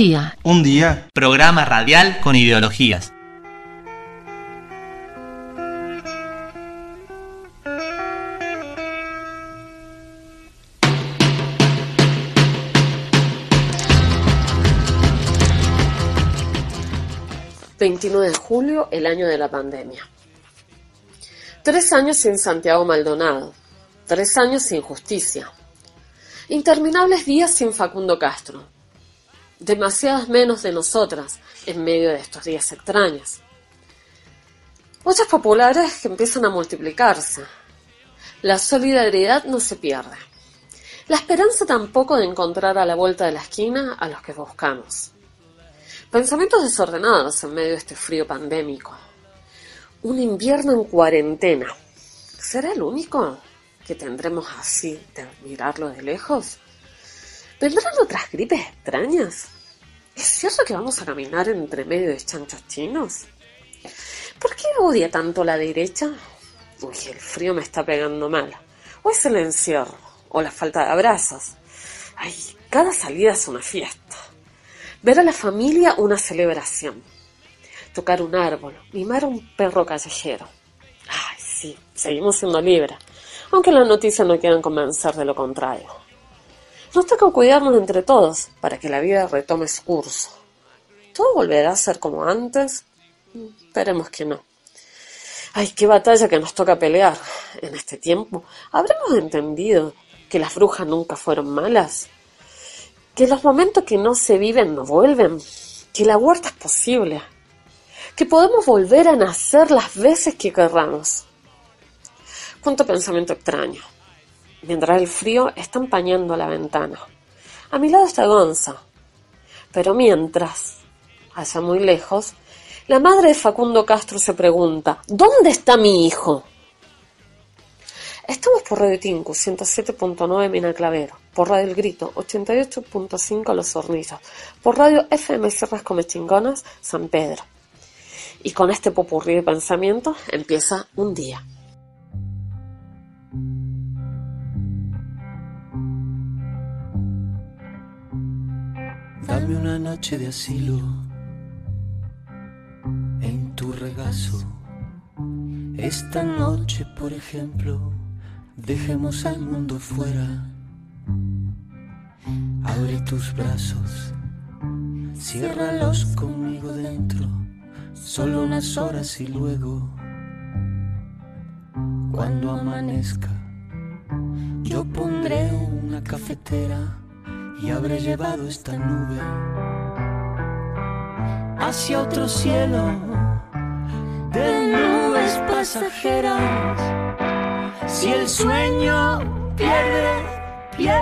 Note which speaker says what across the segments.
Speaker 1: día.
Speaker 2: Un día.
Speaker 3: Programa radial con ideologías.
Speaker 4: ...29 de julio, el año de la pandemia. Tres años sin Santiago Maldonado. Tres años sin justicia. Interminables días sin Facundo Castro. Demasiadas menos de nosotras en medio de estos días extraños. Muchas populares que empiezan a multiplicarse. La solidaridad no se pierde. La esperanza tampoco de encontrar a la vuelta de la esquina a los que buscamos. Pensamientos desordenados en medio de este frío pandémico. Un invierno en cuarentena. ¿Será el único que tendremos así de mirarlo de lejos? ¿Vendrán otras gripes extrañas? ¿Es cierto que vamos a caminar entre medio de chanchos chinos? ¿Por qué odia tanto la derecha? Uy, el frío me está pegando mal. O es el encierro, o la falta de abrazos. Ay, cada salida es una fiesta. Ver a la familia una celebración. Tocar un árbol, mimar a un perro callejero. Ay, sí, seguimos siendo libres, aunque las noticias no quieran convencer de lo contrario. Nos toca cuidarnos entre todos para que la vida retome su curso. ¿Todo volverá a ser como antes? Esperemos que no. Ay, qué batalla que nos toca pelear en este tiempo. ¿Habremos entendido que las brujas nunca fueron malas? ¿Que los momentos que no se viven no vuelven? ¿Que la huerta es posible? ¿Que podemos volver a nacer las veces que querramos? Cuánto pensamiento extraño. Mientras el frío está empañando la ventana. A mi lado está Gonza. Pero mientras, allá muy lejos, la madre de Facundo Castro se pregunta, ¿dónde está mi hijo? Estamos por Radio Tinku 107.9 Mina Clavero, por Radio El Grito 88.5 Los Hornillos, por Radio FM Sierras Comechingonas San Pedro. Y con este popurrí de pensamientos empieza un día.
Speaker 5: Dame una noche de asilo en tu regazo. Esta noche, por ejemplo, dejemos al mundo fuera. Abre tus brazos, ciérralos conmigo dentro, solo unas horas y luego, cuando amanezca, yo pondré una cafetera y habré llevado esta nube hacia otro cielo de nubes pasajeras. Si el sueño pierde pie,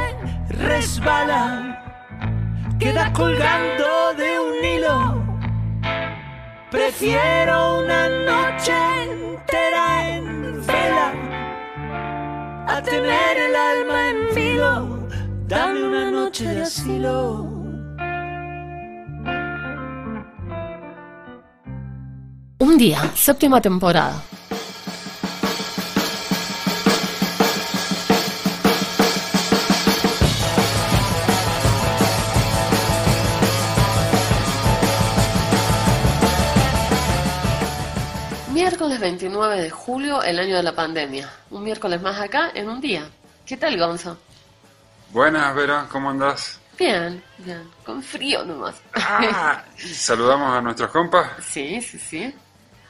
Speaker 5: resbala, queda colgando de un hilo. Prefiero una noche entera en vela a tener el alma en filo. Dame una noche de asilo.
Speaker 1: Un día, séptima temporada.
Speaker 4: Miércoles 29 de julio, el año de la pandemia. Un miércoles más acá en un día. ¿Qué tal, Gonzo?
Speaker 6: Buenas, Vera, ¿cómo andás?
Speaker 4: Bien, bien. Con frío nomás.
Speaker 6: Ah, saludamos a nuestros compas,
Speaker 4: Sí, sí, sí.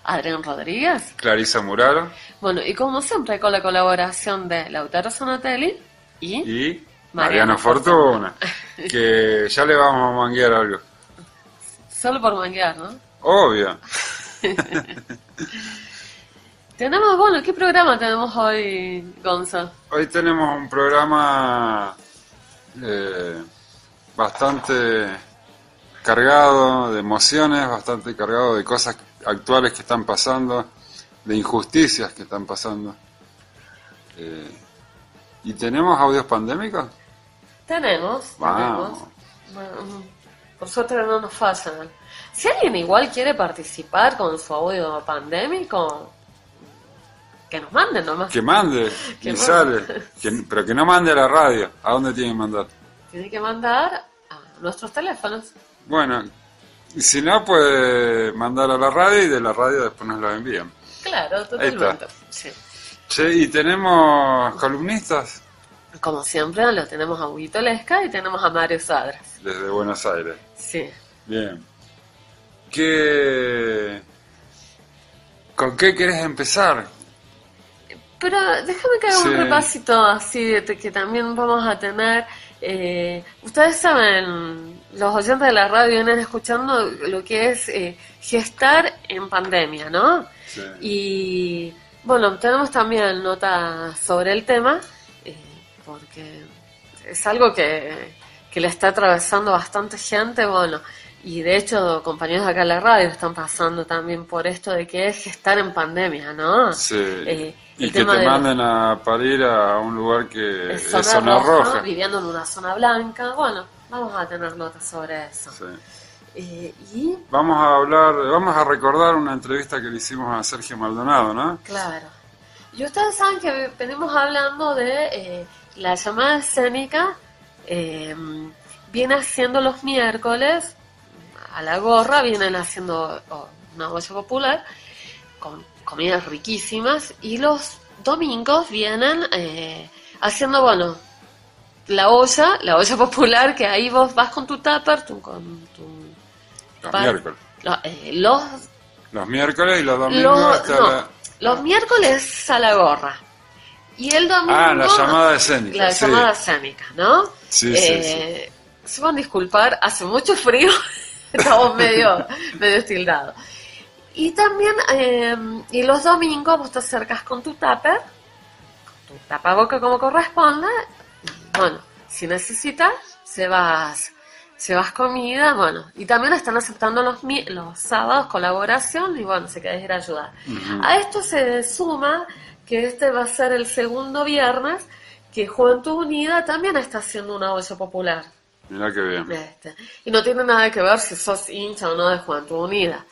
Speaker 4: Adrián Rodríguez.
Speaker 6: Clarisa Muraro
Speaker 4: Bueno, y como siempre con la colaboración de Lautaro Sonatelli y...
Speaker 6: y
Speaker 4: Mariano
Speaker 6: Mariano Fortuna, que ya le vamos a manguear algo.
Speaker 4: Solo por manguear, ¿no?
Speaker 6: Obvio.
Speaker 4: Tenemos, bueno, ¿qué programa tenemos hoy, Gonzo?
Speaker 6: Hoy tenemos un programa eh, bastante cargado de emociones, bastante cargado de cosas actuales que están pasando, de injusticias que están pasando. Eh, ¿Y tenemos audios pandémicos?
Speaker 4: Tenemos,
Speaker 6: Vamos.
Speaker 4: tenemos. Bueno, por suerte no nos fallan. Si alguien igual quiere participar con su audio pandémico, que nos manden nomás.
Speaker 6: Que mande,
Speaker 4: Que
Speaker 6: y
Speaker 4: mande.
Speaker 6: sale. Que- pero que no mande a la radio. ¿A dónde tiene que mandar?
Speaker 4: Tiene que mandar a nuestros teléfonos.
Speaker 6: Bueno, y si no, puede mandar a la radio y de la radio después nos lo envían.
Speaker 4: Claro, totalmente. Sí.
Speaker 6: Che, ¿y tenemos columnistas?
Speaker 4: Como siempre, lo tenemos a Huguito Lesca y tenemos a Mario Sadras.
Speaker 6: Desde Buenos Aires.
Speaker 4: Sí.
Speaker 6: Bien. ¿Qué... ¿Con qué querés empezar?
Speaker 4: Pero déjame que haga
Speaker 6: Sí.
Speaker 4: un repasito así de que también vamos a tener. eh, ustedes saben, los oyentes de la radio vienen escuchando lo que es eh, gestar en pandemia, ¿no?
Speaker 6: Sí.
Speaker 4: Y bueno, tenemos también notas sobre el tema, eh, porque es algo que, que le está atravesando bastante gente, bueno, y de hecho compañeros acá en la radio están pasando también por esto de que es gestar en pandemia, ¿no?
Speaker 6: Sí. Y
Speaker 4: el
Speaker 6: que te manden a parir a un lugar que
Speaker 4: es
Speaker 6: es zona roja.
Speaker 4: viviendo en una zona blanca, bueno, vamos a tener notas sobre eso.
Speaker 6: Sí.
Speaker 4: Eh, y,
Speaker 6: Vamos a hablar, vamos a recordar una entrevista que le hicimos a Sergio Maldonado, ¿no?
Speaker 4: claro, y ustedes saben que venimos hablando de eh, la llamada escénica, eh, viene haciendo los miércoles, a la gorra, vienen haciendo oh, una olla popular, con comidas riquísimas, y los domingos vienen eh, haciendo, bueno, la olla, la olla popular, que ahí vos vas con tu tupper, tu, con tu...
Speaker 6: Los
Speaker 4: pan-
Speaker 6: miércoles.
Speaker 4: lo- eh, los
Speaker 6: Los miércoles y los domingos
Speaker 4: Lo-
Speaker 6: hasta
Speaker 4: no,
Speaker 6: la...
Speaker 4: los miércoles a la gorra. Y el domingo.
Speaker 6: Ah, la llamada escénica,
Speaker 4: La
Speaker 6: sí.
Speaker 4: llamada escénica, ¿no?
Speaker 6: Sí, sí,
Speaker 4: Eh, Se van a disculpar, hace mucho frío, estamos medio, medio estildados. Y también, eh, y los domingos vos te acercas con tu tupper, tu tapaboca como corresponde. Bueno, si necesitas, se vas, se vas comida, bueno. Y también están aceptando los, los sábados colaboración y bueno, se querés ir a ayudar. A esto se suma que este va a ser el segundo viernes que Juventud Unida también está haciendo una olla popular.
Speaker 6: Mirá qué bien.
Speaker 4: Este, y no tiene nada que ver si sos hincha o no de Juventud Unida.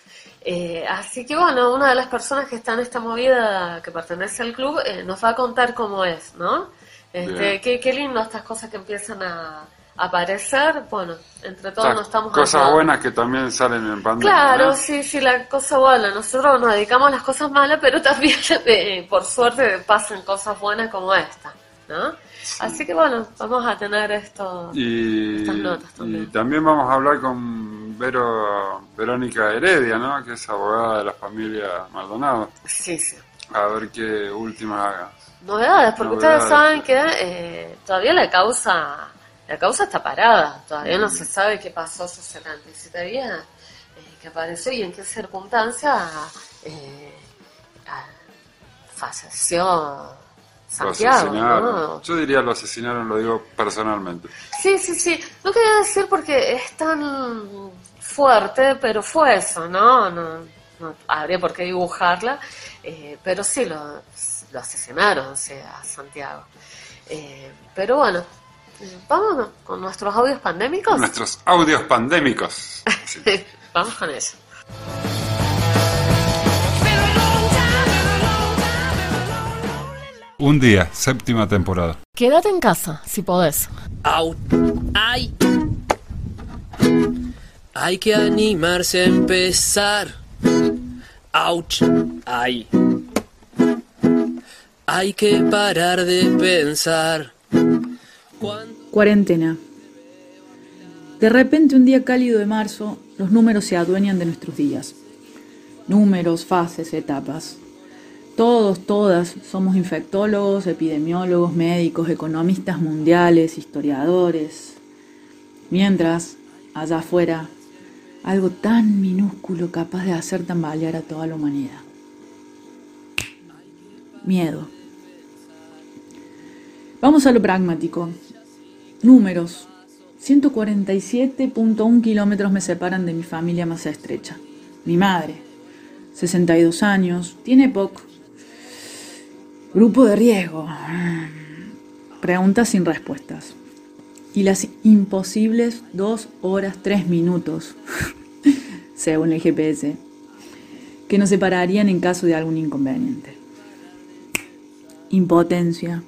Speaker 4: Eh, así que bueno, una de las personas que está en esta movida que pertenece al club eh, nos va a contar cómo es, ¿no? Este, qué, qué lindo estas cosas que empiezan a, a aparecer. Bueno, entre todos
Speaker 6: O sea,
Speaker 4: nos estamos
Speaker 6: cosas buenas que también salen en pandemia.
Speaker 4: Claro,
Speaker 6: ¿no?
Speaker 4: sí, sí, la cosa buena. Nosotros nos dedicamos a las cosas malas, pero también, eh, por suerte, pasan cosas buenas como esta, ¿no? Así que bueno, vamos a tener esto.
Speaker 6: Y,
Speaker 4: Estas notas también.
Speaker 6: y también vamos a hablar con Vero, Verónica Heredia, ¿no? Que es abogada de la familia Maldonado.
Speaker 4: Sí, sí.
Speaker 6: A ver qué últimas...
Speaker 4: Novedades, porque
Speaker 6: Novedades.
Speaker 4: ustedes saben que eh, todavía la causa la causa está parada, todavía no se sabe qué pasó esos 77 días eh, que apareció y en qué circunstancia eh, falleció
Speaker 6: Lo
Speaker 4: Santiago.
Speaker 6: asesinaron.
Speaker 4: ¿no?
Speaker 6: Yo diría lo asesinaron, lo digo personalmente.
Speaker 4: Sí, sí, sí. No quería decir porque es tan fuerte, pero fue eso, ¿no? No, no habría por qué dibujarla, eh, pero sí lo, lo asesinaron, o sea, a Santiago. Eh, pero bueno, vámonos con nuestros audios pandémicos.
Speaker 6: Nuestros audios pandémicos. Sí.
Speaker 4: Vamos con eso.
Speaker 6: Un día, séptima temporada.
Speaker 1: Quédate en casa, si podés.
Speaker 2: Au. ¡Ay! Hay que animarse a empezar. ¡Auch! ¡Ay! Hay que parar de pensar. ¿Cuán-
Speaker 7: Cuarentena. De repente, un día cálido de marzo, los números se adueñan de nuestros días. Números, fases, etapas. Todos, todas somos infectólogos, epidemiólogos, médicos, economistas mundiales, historiadores. Mientras, allá afuera, algo tan minúsculo capaz de hacer tambalear a toda la humanidad. Miedo. Vamos a lo pragmático. Números. 147.1 kilómetros me separan de mi familia más estrecha. Mi madre, 62 años, tiene POC. Grupo de riesgo. Preguntas sin respuestas. Y las imposibles 2 horas 3 minutos, según el GPS, que nos separarían en caso de algún inconveniente. Impotencia,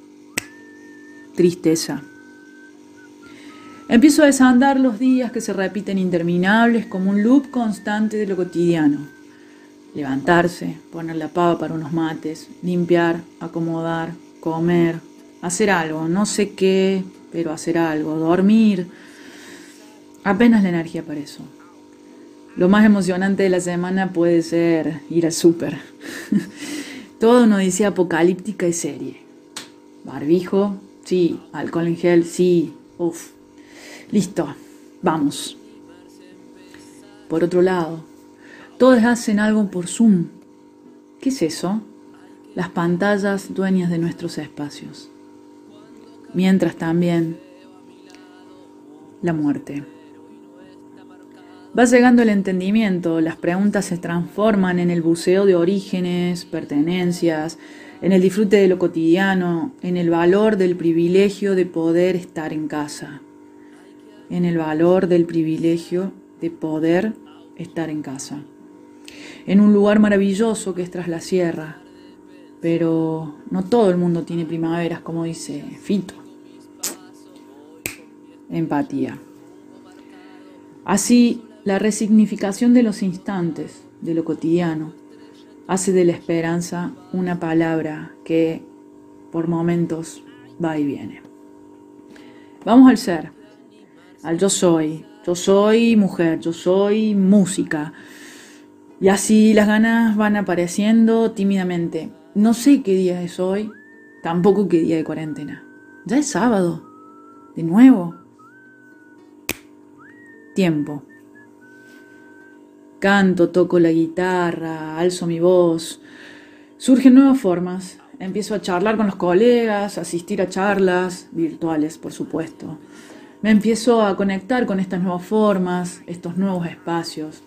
Speaker 7: tristeza. Empiezo a desandar los días que se repiten interminables como un loop constante de lo cotidiano. Levantarse, poner la pava para unos mates, limpiar, acomodar, comer, hacer algo, no sé qué, pero hacer algo, dormir. Apenas la energía para eso. Lo más emocionante de la semana puede ser ir al súper. Todo una dice apocalíptica y serie. Barbijo, sí. Alcohol en gel, sí. Uf. Listo, vamos. Por otro lado, todos hacen algo por Zoom. ¿Qué es eso? Las pantallas dueñas de nuestros espacios. Mientras también la muerte. Va llegando el entendimiento, las preguntas se transforman en el buceo de orígenes, pertenencias, en el disfrute de lo cotidiano, en el valor del privilegio de poder estar en casa, en el valor del privilegio de poder estar en casa, en un lugar maravilloso que es tras la sierra, pero no todo el mundo tiene primaveras, como dice Fito. Empatía. Así, la resignificación de los instantes, de lo cotidiano, hace de la esperanza una palabra que por momentos va y viene. Vamos al ser, al yo soy. Yo soy mujer, yo soy música. Y así las ganas van apareciendo tímidamente. No sé qué día es hoy, tampoco qué día de cuarentena. Ya es sábado. De nuevo. Tiempo. Canto, toco la guitarra, alzo mi voz. Surgen nuevas formas. Empiezo a charlar con los colegas, asistir a charlas, virtuales, por supuesto. Me empiezo a conectar con estas nuevas formas, estos nuevos espacios,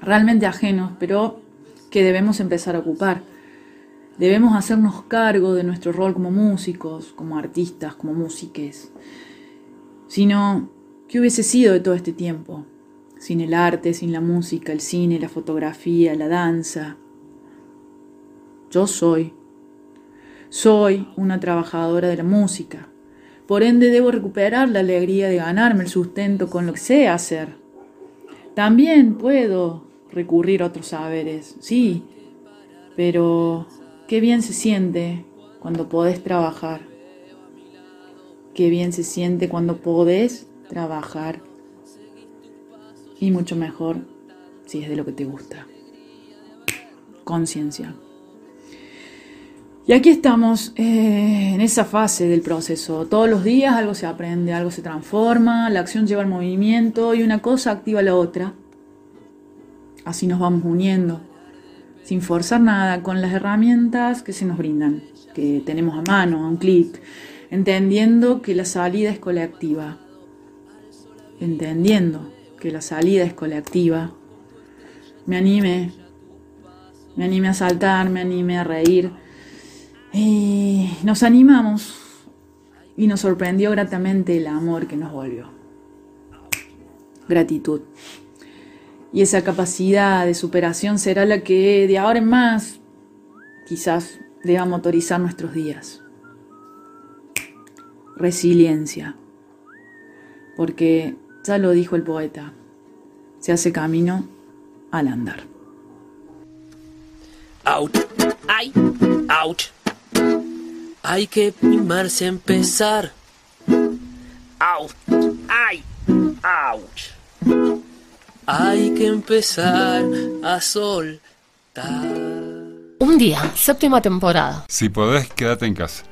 Speaker 7: realmente ajenos, pero que debemos empezar a ocupar. Debemos hacernos cargo de nuestro rol como músicos, como artistas, como músiques. Sino, ¿qué hubiese sido de todo este tiempo? sin el arte, sin la música, el cine, la fotografía, la danza. Yo soy. Soy una trabajadora de la música. Por ende debo recuperar la alegría de ganarme el sustento con lo que sé hacer. También puedo recurrir a otros saberes, sí, pero qué bien se siente cuando podés trabajar. Qué bien se siente cuando podés trabajar y mucho mejor si es de lo que te gusta. Conciencia. Y aquí estamos eh, en esa fase del proceso. Todos los días algo se aprende, algo se transforma, la acción lleva al movimiento y una cosa activa la otra. Así nos vamos uniendo, sin forzar nada, con las herramientas que se nos brindan, que tenemos a mano, a un clic, entendiendo que la salida es colectiva, entendiendo que la salida es colectiva, me anime, me anime a saltar, me anime a reír. Y nos animamos y nos sorprendió gratamente el amor que nos volvió. Gratitud. Y esa capacidad de superación será la que de ahora en más quizás deba motorizar nuestros días. Resiliencia. Porque ya lo dijo el poeta, se hace camino al andar.
Speaker 2: Out, ay, ouch. Hay que primarse a empezar. Out, ay, ouch. Hay que empezar a soltar.
Speaker 1: Un día, séptima temporada.
Speaker 6: Si podés, quédate en casa.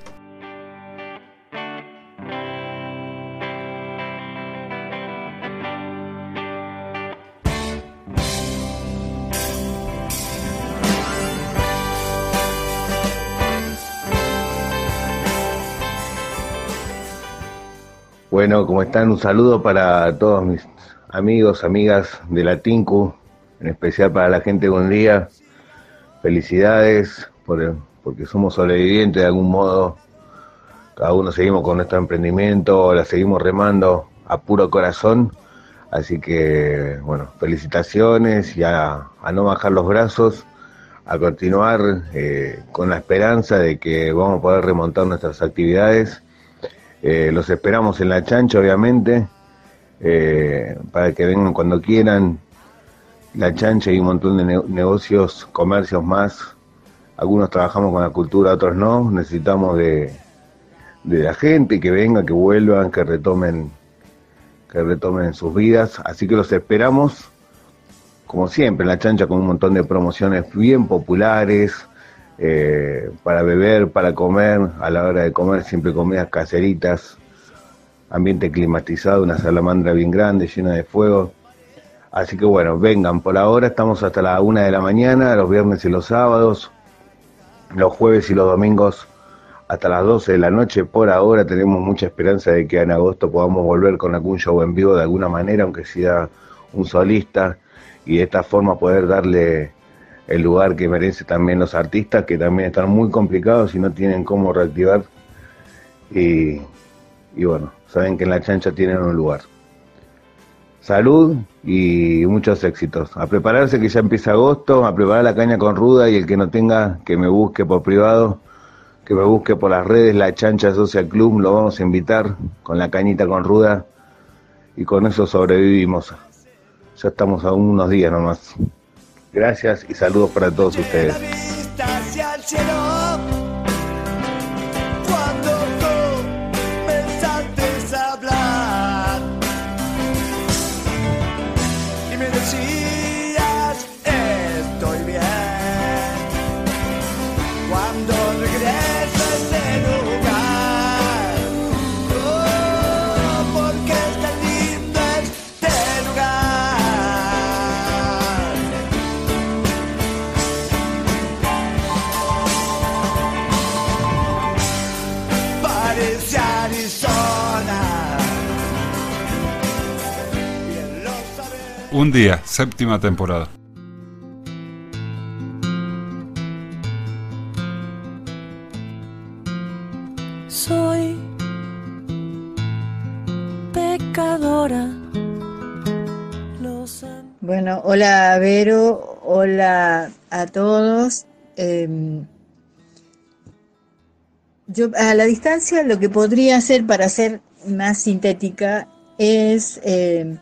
Speaker 8: Bueno, ¿cómo están? Un saludo para todos mis amigos, amigas de la TINCU, en especial para la gente de un día. Felicidades por, porque somos sobrevivientes de algún modo. Cada uno seguimos con nuestro emprendimiento, la seguimos remando a puro corazón. Así que, bueno, felicitaciones y a, no bajar los brazos, a continuar eh, con la esperanza de que vamos a poder remontar nuestras actividades eh, los esperamos en la chancha, obviamente. Eh, para que vengan cuando quieran. La chancha y un montón de negocios, comercios más. Algunos trabajamos con la cultura, otros no. Necesitamos de, de la gente que venga, que vuelvan, que retomen, que retomen sus vidas. Así que los esperamos, como siempre, en la chancha con un montón de promociones bien populares, eh, para beber, para comer, a la hora de comer siempre comidas caseritas, ambiente climatizado, una salamandra bien grande, llena de fuego. Así que bueno, vengan, por ahora estamos hasta la una de la mañana, los viernes y los sábados, los jueves y los domingos hasta las 12 de la noche. Por ahora tenemos mucha esperanza de que en agosto podamos volver con algún show en vivo de alguna manera, aunque sea un solista, y de esta forma poder darle el lugar que merecen también los artistas, que también están muy complicados y no tienen cómo reactivar. Y, y bueno, saben que en la chancha tienen un lugar. Salud y muchos éxitos. A prepararse que ya empieza agosto, a preparar la caña con ruda y el que no tenga que me busque por privado, que me busque por las redes, la chancha social club, lo vamos a invitar con la cañita con ruda y con eso sobrevivimos. Ya estamos a unos días nomás. Gracias y saludos para todos ustedes.
Speaker 6: Día, séptima temporada.
Speaker 5: Soy pecadora.
Speaker 9: Bueno, hola Vero, hola a todos. Em, yo a la distancia lo que podría hacer para ser más sintética es em,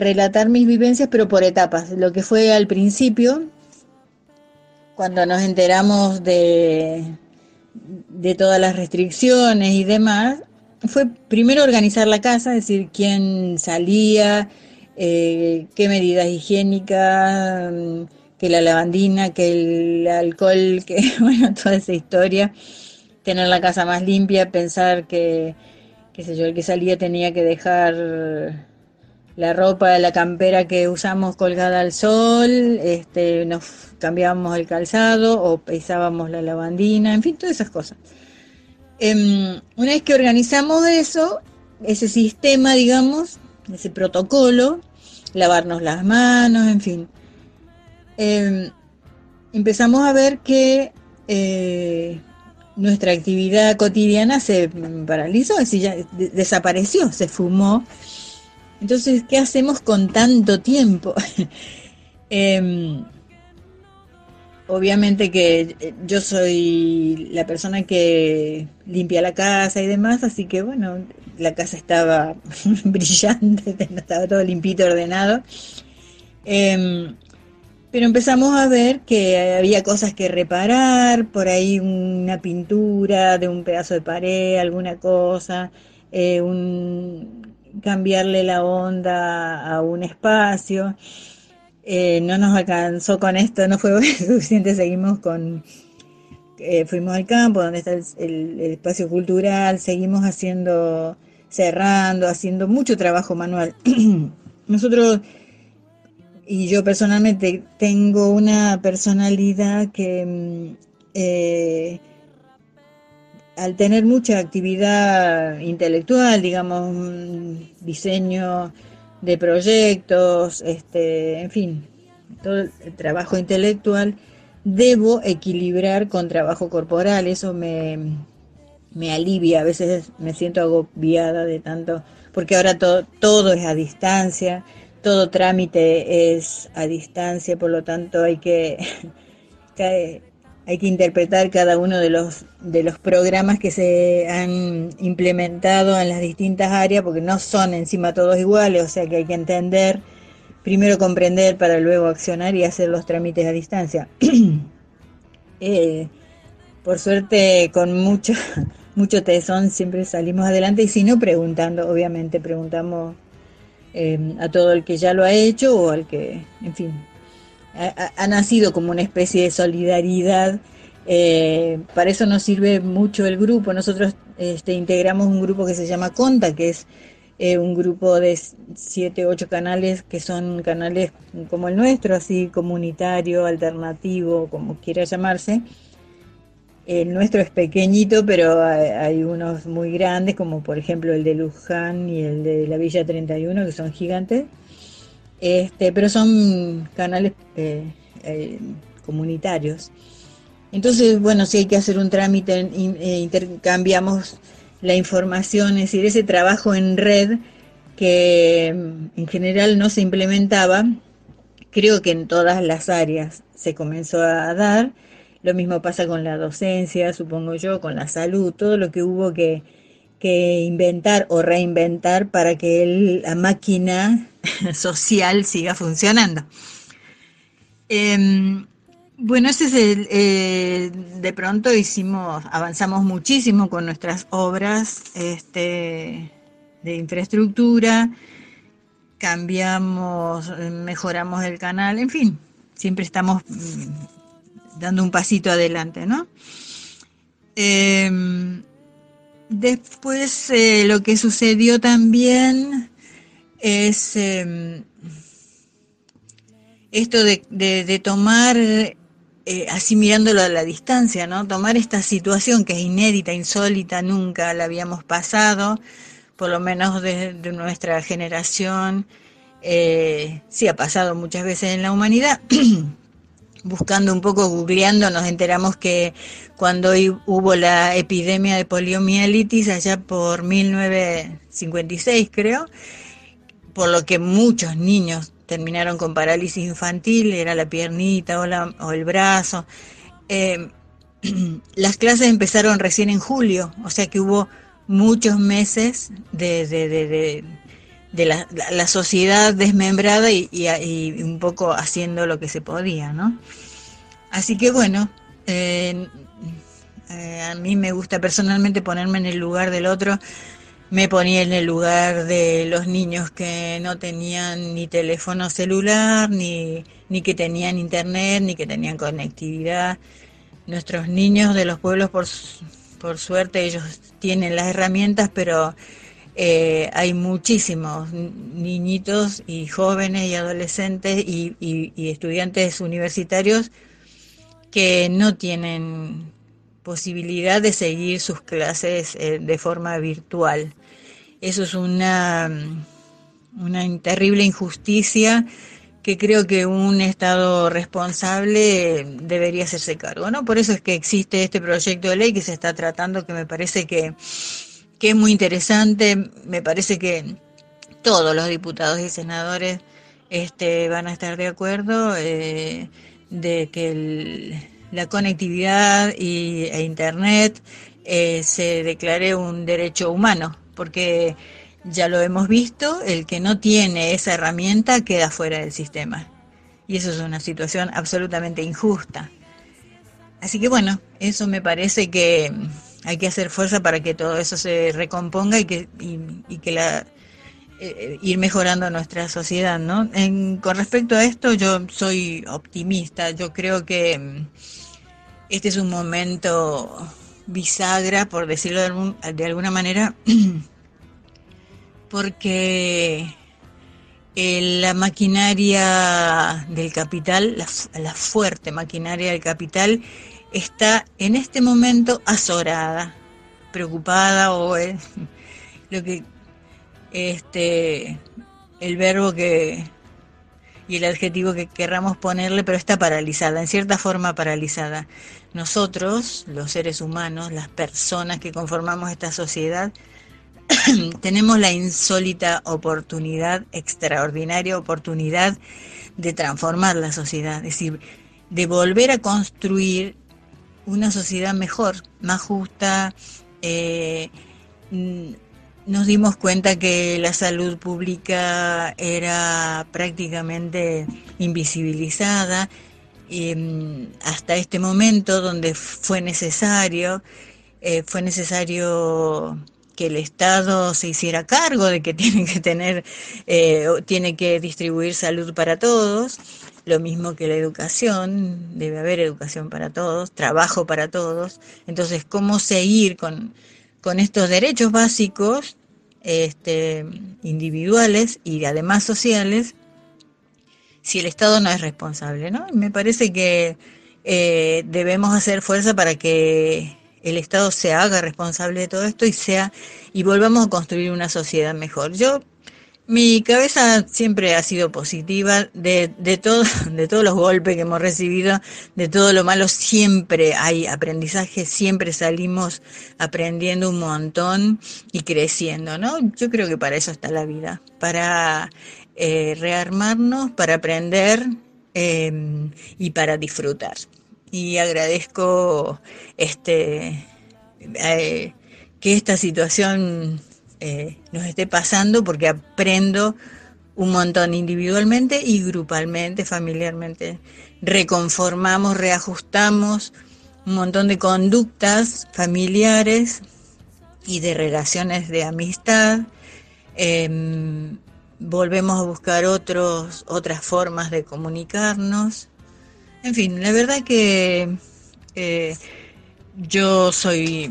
Speaker 9: relatar mis vivencias, pero por etapas. Lo que fue al principio, cuando nos enteramos de, de todas las restricciones y demás, fue primero organizar la casa, es decir, quién salía, eh, qué medidas higiénicas, que la lavandina, que el alcohol, que bueno, toda esa historia, tener la casa más limpia, pensar que, qué sé yo, el que salía tenía que dejar la ropa, la campera que usamos colgada al sol, este, nos cambiábamos el calzado o pesábamos la lavandina, en fin, todas esas cosas. Em, una vez que organizamos eso, ese sistema, digamos, ese protocolo, lavarnos las manos, en fin, em, empezamos a ver que eh, nuestra actividad cotidiana se paralizó, es decir, ya desapareció, se fumó entonces, ¿qué hacemos con tanto tiempo? Em, obviamente que eh, yo soy la persona que limpia la casa y demás, así que bueno, la casa estaba brillante, estaba todo limpito, ordenado. Em, pero empezamos a ver que había cosas que reparar, por ahí una pintura de un pedazo de pared, alguna cosa, eh, un, cambiarle la onda a un espacio. Eh, no nos alcanzó con esto, no fue suficiente, seguimos con, eh, fuimos al campo donde está el, espacio cultural, seguimos haciendo, cerrando, haciendo mucho trabajo manual. Nosotros, y yo personalmente, tengo una personalidad que mm, eh, al tener mucha actividad intelectual, digamos, diseño de proyectos, este, en fin, todo el trabajo intelectual, debo equilibrar con trabajo corporal, eso me, me alivia, a veces me siento agobiada de tanto, porque ahora todo, todo es a distancia, todo trámite es a distancia, por lo tanto hay que hay que interpretar cada uno de los, de los programas que se han implementado en las distintas áreas, porque no son encima todos iguales, o sea que hay que entender, primero comprender para luego accionar y hacer los trámites a distancia. Eh, por suerte, con mucho, mucho tesón siempre salimos adelante y si no, preguntando, obviamente preguntamos eh, a todo el que ya lo ha hecho o al que, en fin, ha, nacido como una especie de solidaridad. Eh, para eso nos sirve mucho el grupo. Nosotros este, integramos un grupo que se llama Conta, que es eh, un grupo de siete, ocho canales que son canales como el nuestro, así comunitario, alternativo, como quiera llamarse. El nuestro es pequeñito, pero hay, unos muy grandes, como por ejemplo el de Luján y el de la Villa 31, que son gigantes. Este, pero son canales eh, eh, comunitarios. Entonces, bueno, si hay que hacer un trámite, eh, intercambiamos la información, es decir, ese trabajo en red que mm, en general no se implementaba, creo que en todas las áreas se comenzó a dar. Lo mismo pasa con la docencia, supongo yo, con la salud, todo lo que hubo que, que inventar o reinventar para que la máquina social siga funcionando. Em, bueno, ese es eh, de pronto hicimos, avanzamos muchísimo con nuestras obras este, de infraestructura, cambiamos, mejoramos el canal, en fin, siempre estamos mm, dando un pasito adelante, ¿no? Em, después eh, lo que sucedió también es em, esto de, tomar, eh, así mirándolo a la distancia, ¿no? Tomar esta situación que es inédita, insólita, nunca la habíamos pasado, por lo menos de, nuestra generación, eh, sí ha pasado muchas veces en la humanidad. Buscando un poco, googleando, nos enteramos que cuando hubo la epidemia de poliomielitis, allá por 1956 creo, por lo que muchos niños terminaron con parálisis infantil, era la piernita o, el brazo. Eh, las clases empezaron recién en julio, o sea que hubo muchos meses de, la, sociedad desmembrada y, un poco haciendo lo que se podía, ¿no? Así que bueno, eh, eh, a mí me gusta personalmente ponerme en el lugar del otro me ponía en el lugar de los niños que no tenían ni teléfono celular, ni, ni que tenían internet, ni que tenían conectividad. Nuestros niños de los pueblos, por, por suerte, ellos tienen las herramientas, pero eh, hay muchísimos niñitos y jóvenes y adolescentes y, estudiantes universitarios que no tienen posibilidad de seguir sus clases eh, de forma virtual. Eso es una, una terrible injusticia que creo que un Estado responsable debería hacerse cargo, ¿no? Por eso es que existe este proyecto de ley que se está tratando, que me parece que, es muy interesante, me parece que todos los diputados y senadores este, van a estar de acuerdo eh, de que la conectividad y, e Internet eh, se declare un derecho humano porque ya lo hemos visto, el que no tiene esa herramienta queda fuera del sistema. Y eso es una situación absolutamente injusta. Así que bueno, eso me parece que hay que hacer fuerza para que todo eso se recomponga y que, la, eh, ir mejorando nuestra sociedad, ¿no? con respecto a esto, yo soy optimista. Yo creo que mm, este es un momento bisagra, por decirlo de, alguna manera, porque eh, la maquinaria del capital, la, fuerte maquinaria del capital, está en este momento azorada, preocupada o eh, lo que este el verbo que y el adjetivo que querramos ponerle, pero está paralizada, en cierta forma paralizada. Nosotros, los seres humanos, las personas que conformamos esta sociedad, tenemos la insólita oportunidad, extraordinaria oportunidad de transformar la sociedad, es decir, de volver a construir una sociedad mejor, más justa. Eh, nos dimos cuenta que la salud pública era prácticamente invisibilizada mm, hasta este momento donde fue necesario, eh, fue necesario que el Estado se hiciera cargo de que tiene que tener, eh, tiene que distribuir salud para todos, lo mismo que la educación, debe haber educación para todos, trabajo para todos. Entonces, ¿cómo seguir con, con estos derechos básicos este, individuales y además sociales si el Estado no es responsable, ¿no? Me parece que eh, debemos hacer fuerza para que el Estado se haga responsable de todo esto y sea y volvamos a construir una sociedad mejor. Yo mi cabeza siempre ha sido positiva, de, de, todo, de todos los golpes que hemos recibido, de todo lo malo, siempre hay aprendizaje, siempre salimos aprendiendo un montón y creciendo, ¿no? Yo creo que para eso está la vida, para eh, rearmarnos, para aprender em, y para disfrutar. Y agradezco este, eh, que esta situación eh, nos esté pasando porque aprendo un montón individualmente y grupalmente, familiarmente. Reconformamos, reajustamos un montón de conductas familiares y de relaciones de amistad. Em, volvemos a buscar otros, otras formas de comunicarnos. En fin, la verdad que eh, yo soy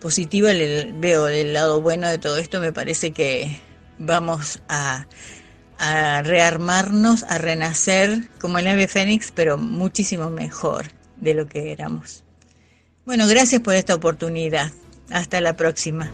Speaker 9: positiva, le veo el lado bueno de todo esto, me parece que vamos a, a rearmarnos, a renacer como el ave fénix, pero muchísimo mejor de lo que éramos. Bueno, gracias por esta oportunidad. Hasta la próxima.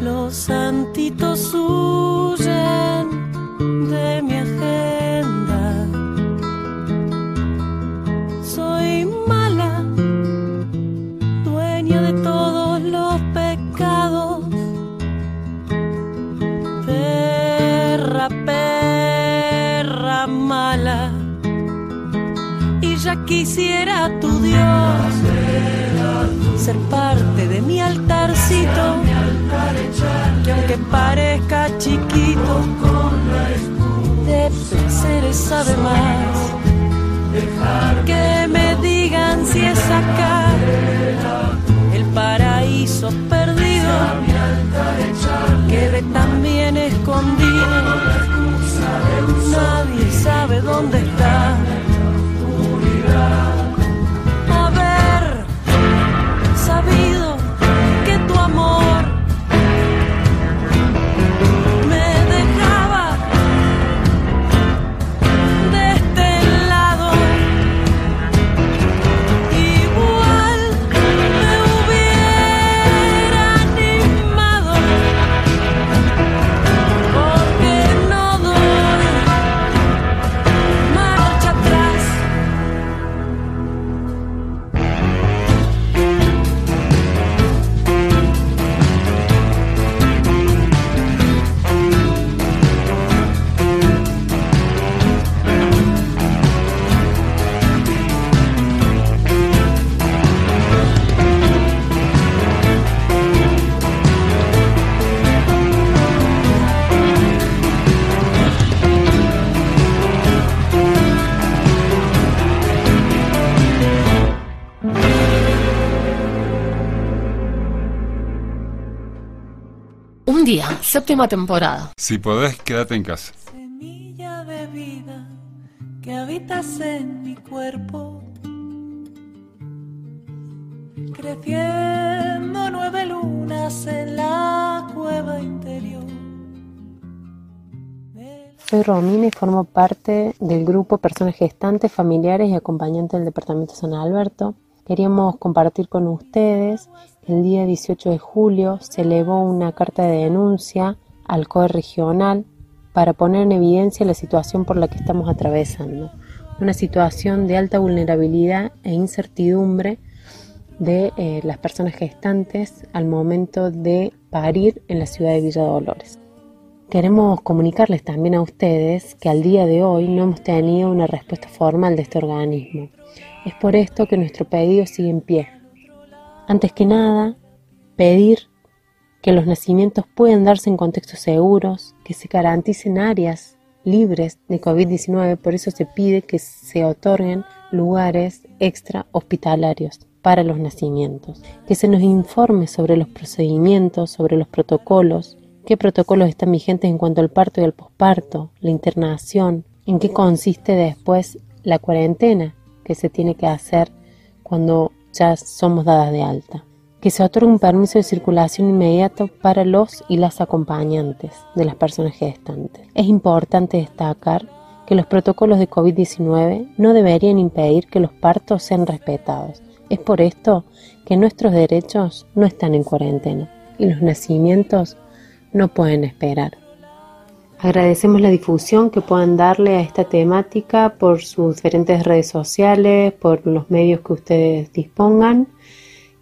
Speaker 5: Los santitos huyen
Speaker 1: temporada.
Speaker 6: Si podés, quédate en casa.
Speaker 5: Semilla de vida que habitas en mi cuerpo, creciendo nueve lunas en la cueva interior.
Speaker 10: Soy Romina y formo parte del grupo Personas Gestantes, Familiares y Acompañantes del Departamento de San Alberto. Queríamos compartir con ustedes el día 18 de julio se elevó una carta de denuncia al COE regional para poner en evidencia la situación por la que estamos atravesando, una situación de alta vulnerabilidad e incertidumbre de eh, las personas gestantes al momento de parir en la ciudad de Villa Dolores. Queremos comunicarles también a ustedes que al día de hoy no hemos tenido una respuesta formal de este organismo. Es por esto que nuestro pedido sigue en pie. Antes que nada, pedir que los nacimientos puedan darse en contextos seguros, que se garanticen áreas libres de COVID-19, por eso se pide que se otorguen lugares extra hospitalarios para los nacimientos, que se nos informe sobre los procedimientos, sobre los protocolos, qué protocolos están vigentes en cuanto al parto y al posparto, la internación, en qué consiste después la cuarentena que se tiene que hacer cuando ya somos dadas de alta que se otorgue un permiso de circulación inmediato para los y las acompañantes de las personas gestantes. Es importante destacar que los protocolos de COVID-19 no deberían impedir que los partos sean respetados. Es por esto que nuestros derechos no están en cuarentena y los nacimientos no pueden esperar. Agradecemos la difusión que puedan darle a esta temática por sus diferentes redes sociales, por los medios que ustedes dispongan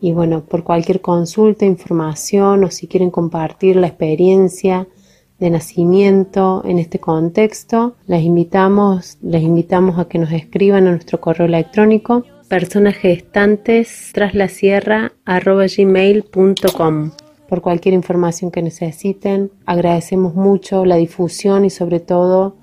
Speaker 10: y bueno, por cualquier consulta, información o si quieren compartir la experiencia de nacimiento en este contexto, les invitamos, les invitamos a que nos escriban a nuestro correo electrónico personas tras la sierra por cualquier información que necesiten. Agradecemos mucho la difusión y sobre todo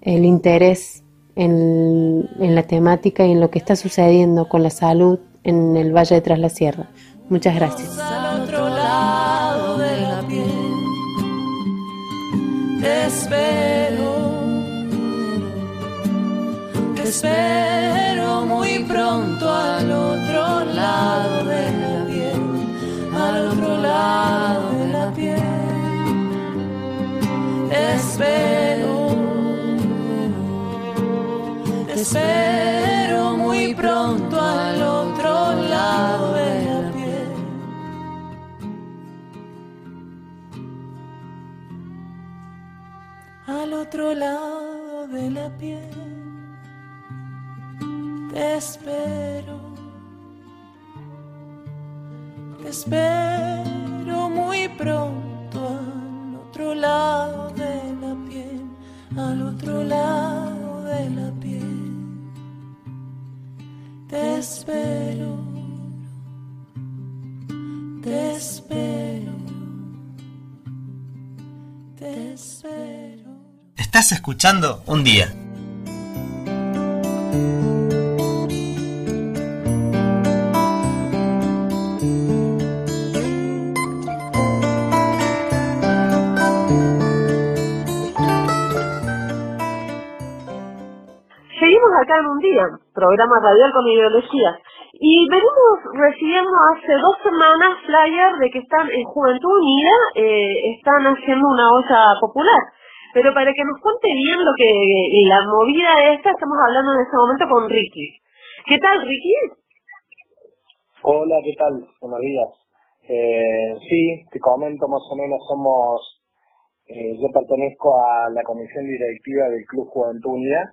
Speaker 10: el interés en, en la temática y en lo que está sucediendo con la salud en el Valle de Tras la Sierra. Muchas gracias.
Speaker 5: Al otro lado de la piel, espero, espero muy pronto al otro lado de la piel, al otro lado de la piel, espero, espero muy pronto de la piel. Al otro lado de la piel. Te espero, te espero muy pronto. Al otro lado de la piel, al otro lado de la piel. Te espero, te espero, te espero.
Speaker 3: Estás escuchando un día.
Speaker 4: Seguimos acá en un día, programa radial con ideología. Y venimos recibiendo hace dos semanas flyers de que están en Juventud Unida, eh, están haciendo una olla popular. Pero para que nos cuente bien lo que la movida esta, estamos hablando en este momento con Ricky. ¿Qué tal, Ricky?
Speaker 11: Hola, ¿qué tal? Buenos días. Eh, sí, te comento más o menos, somos, eh, yo pertenezco a la comisión directiva del Club Juventud Unida,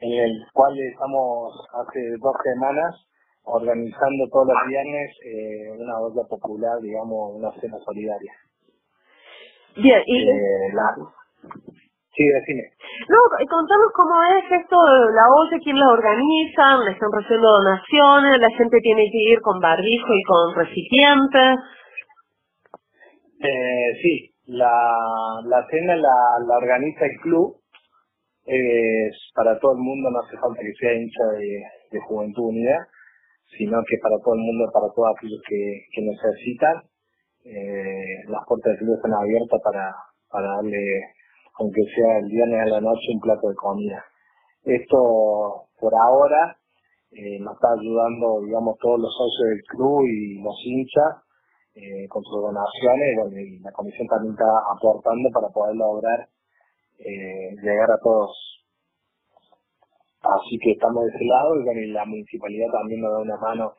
Speaker 11: en el cual estamos hace dos semanas organizando todos los viernes eh, una olla popular, digamos, una cena solidaria.
Speaker 4: Bien, y...
Speaker 11: Eh, la... Sí, decime.
Speaker 4: No, contanos cómo es esto de la olla, quién la organiza, le están recibiendo donaciones, la gente tiene que ir con barbijo y con recipiente.
Speaker 11: Eh, sí, la, la cena la, la organiza el club, es para todo el mundo, no hace falta que sea hincha de, de Juventud Unida, sino que para todo el mundo, para todos aquellos que, que necesitan. Eh, las puertas del club están abiertas para, para darle, aunque sea el viernes a la noche, un plato de comida. Esto, por ahora, eh, nos está ayudando, digamos, todos los socios del club y los hinchas eh, con sus donaciones, bueno, y la comisión también está aportando para poder lograr llegar a todos. Así que estamos de ese lado y, bueno, y la municipalidad también nos da una mano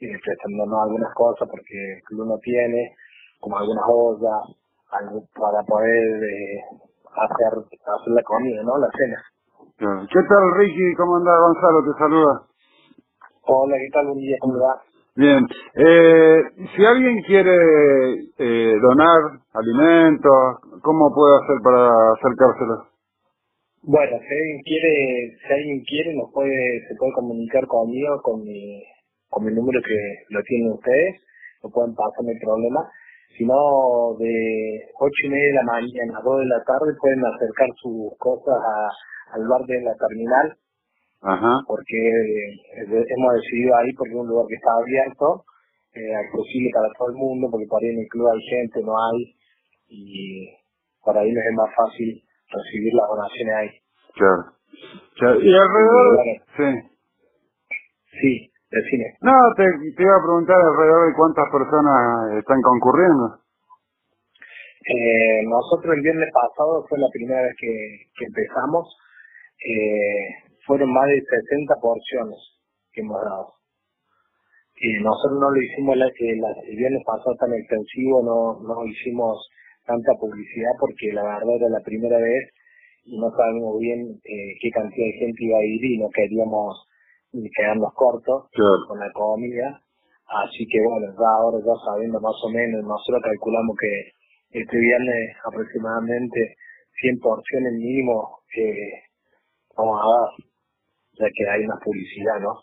Speaker 11: eh, prestándonos algunas cosas porque el club no tiene, como algunas ollas, algo para poder eh, hacer, hacer la comida, ¿no? La cena.
Speaker 6: ¿Qué tal, Ricky? ¿Cómo andás, Gonzalo? Te saluda.
Speaker 11: Hola, ¿qué tal? Buen día, ¿cómo va?
Speaker 6: Bien. Eh, si alguien quiere eh, donar alimentos, ¿cómo puede hacer para acercárselos?
Speaker 11: Bueno, si alguien quiere, si alguien quiere, nos puede, se puede comunicar conmigo, con mi, con mi número que lo tienen ustedes, lo pueden pasar, no hay problema. Si no, de ocho y media de la mañana a dos de la tarde pueden acercar sus cosas a- al bar de la terminal,
Speaker 6: Ajá.
Speaker 11: porque eh, hemos decidido ahí porque es un lugar que está abierto, eh, accesible para todo el mundo, porque por ahí en el club hay gente, no hay, y por ahí les es más fácil recibir las donaciones ahí.
Speaker 6: Claro. Claro. Y alrededor... Sí.
Speaker 11: Sí, decime.
Speaker 6: No, te, te iba a preguntar alrededor de cuántas personas están concurriendo.
Speaker 11: Eh, nosotros el viernes pasado fue la primera vez que, que empezamos, eh, fueron más de 60 porciones que hemos dado. Y nosotros no lo hicimos la, la- el viernes pasado tan extensivo, no, no hicimos tanta publicidad porque la verdad era la primera vez y no sabíamos bien eh, qué cantidad de gente iba a ir y no queríamos ni quedarnos cortos
Speaker 6: Claro.
Speaker 11: con la comida. Así que bueno, ya ahora ya sabiendo más o menos, nosotros calculamos que este viernes aproximadamente 100 porciones mínimo eh, vamos a dar, ya que hay una publicidad, ¿no?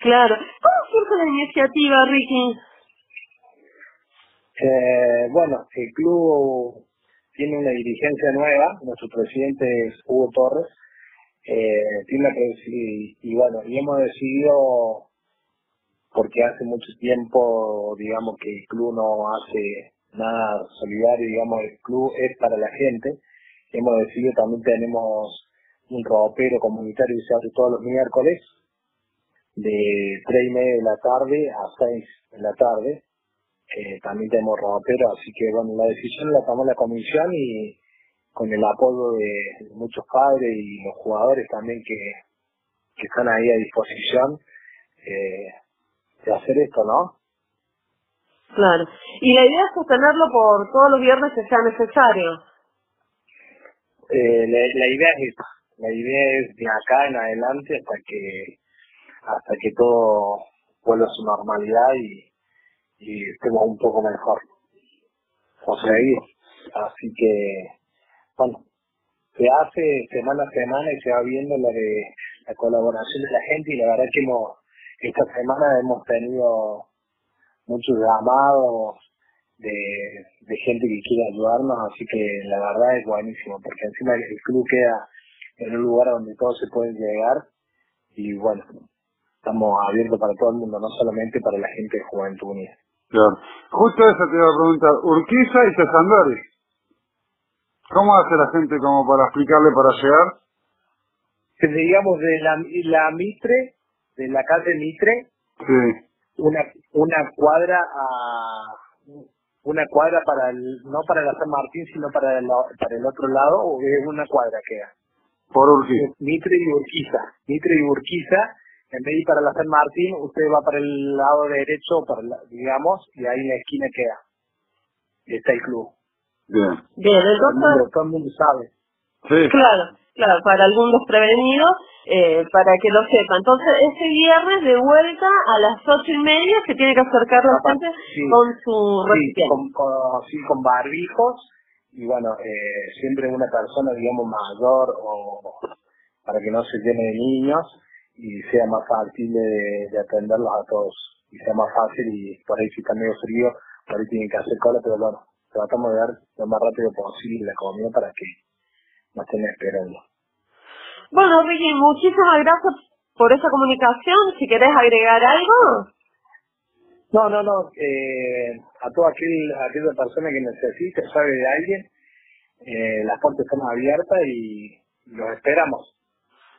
Speaker 12: Claro. ¿Cómo surge la iniciativa, Ricky?
Speaker 11: Eh, bueno, el club tiene una dirigencia nueva, nuestro presidente es Hugo Torres, eh, tiene y, y bueno, y hemos decidido, porque hace mucho tiempo, digamos, que el club no hace nada solidario, digamos, el club es para la gente, hemos decidido, también tenemos un ropero comunitario que se hace todos los miércoles, de tres y media de la tarde a seis de la tarde, eh, también tenemos ropero, así que bueno, la decisión la tomó la comisión y con el apoyo de muchos padres y los jugadores también que, que están ahí a disposición eh, de hacer esto, ¿no?
Speaker 12: Claro. Y la idea es sostenerlo por todos los viernes que sea necesario.
Speaker 11: Eh, la, la idea es la idea es de acá en adelante hasta que hasta que todo vuelva a su normalidad y, y estemos un poco mejor. Seguir. Así que, bueno, se hace semana a semana y se va viendo la de la colaboración de la gente y la verdad que hemos, esta semana hemos tenido muchos llamados de, de gente que quiere ayudarnos, así que la verdad es buenísimo, porque encima el club queda en un lugar donde todos se pueden llegar y bueno, estamos abiertos para todo el mundo, no solamente para la gente de Juventud Unida.
Speaker 6: Claro. Justo eso te iba a preguntar. Urquiza y Tesandori. ¿Cómo hace la gente como para explicarle para llegar?
Speaker 11: Que digamos de la, la Mitre, de la calle Mitre,
Speaker 6: Sí.
Speaker 11: una una cuadra a una cuadra para el no para la San Martín sino para el, para el otro lado o es una cuadra queda
Speaker 6: Por Urquiza.
Speaker 11: Mitre y Urquiza Mitre y Urquiza en vez de ir para la San Martín usted va para el lado derecho para la- digamos y ahí en la esquina queda está el club
Speaker 6: Bien.
Speaker 12: Bien,
Speaker 11: todo el
Speaker 12: entonces,
Speaker 11: mundo, todo el mundo sabe
Speaker 6: Sí.
Speaker 12: claro, claro, para algún desprevenido, eh, para que lo sepa. Entonces, ese viernes de vuelta a las ocho y media se tiene que acercar la gente
Speaker 11: sí.
Speaker 12: con su
Speaker 11: sí, con, con, sí, con barbijos y bueno, eh, siempre una persona, digamos, mayor o para que no se llene de niños y sea más fácil de, de atenderlos a todos y sea más fácil y por ahí si está medio frío, por ahí tienen que hacer cola, pero bueno, tratamos de dar lo más rápido posible la comida para que no estén esperando.
Speaker 12: Bueno, Ricky, muchísimas gracias por esa comunicación. Si querés agregar algo.
Speaker 11: No, no, no. Eh, a toda aquel, aquella persona que necesite, sabe de alguien, eh, las puertas están abiertas y los esperamos.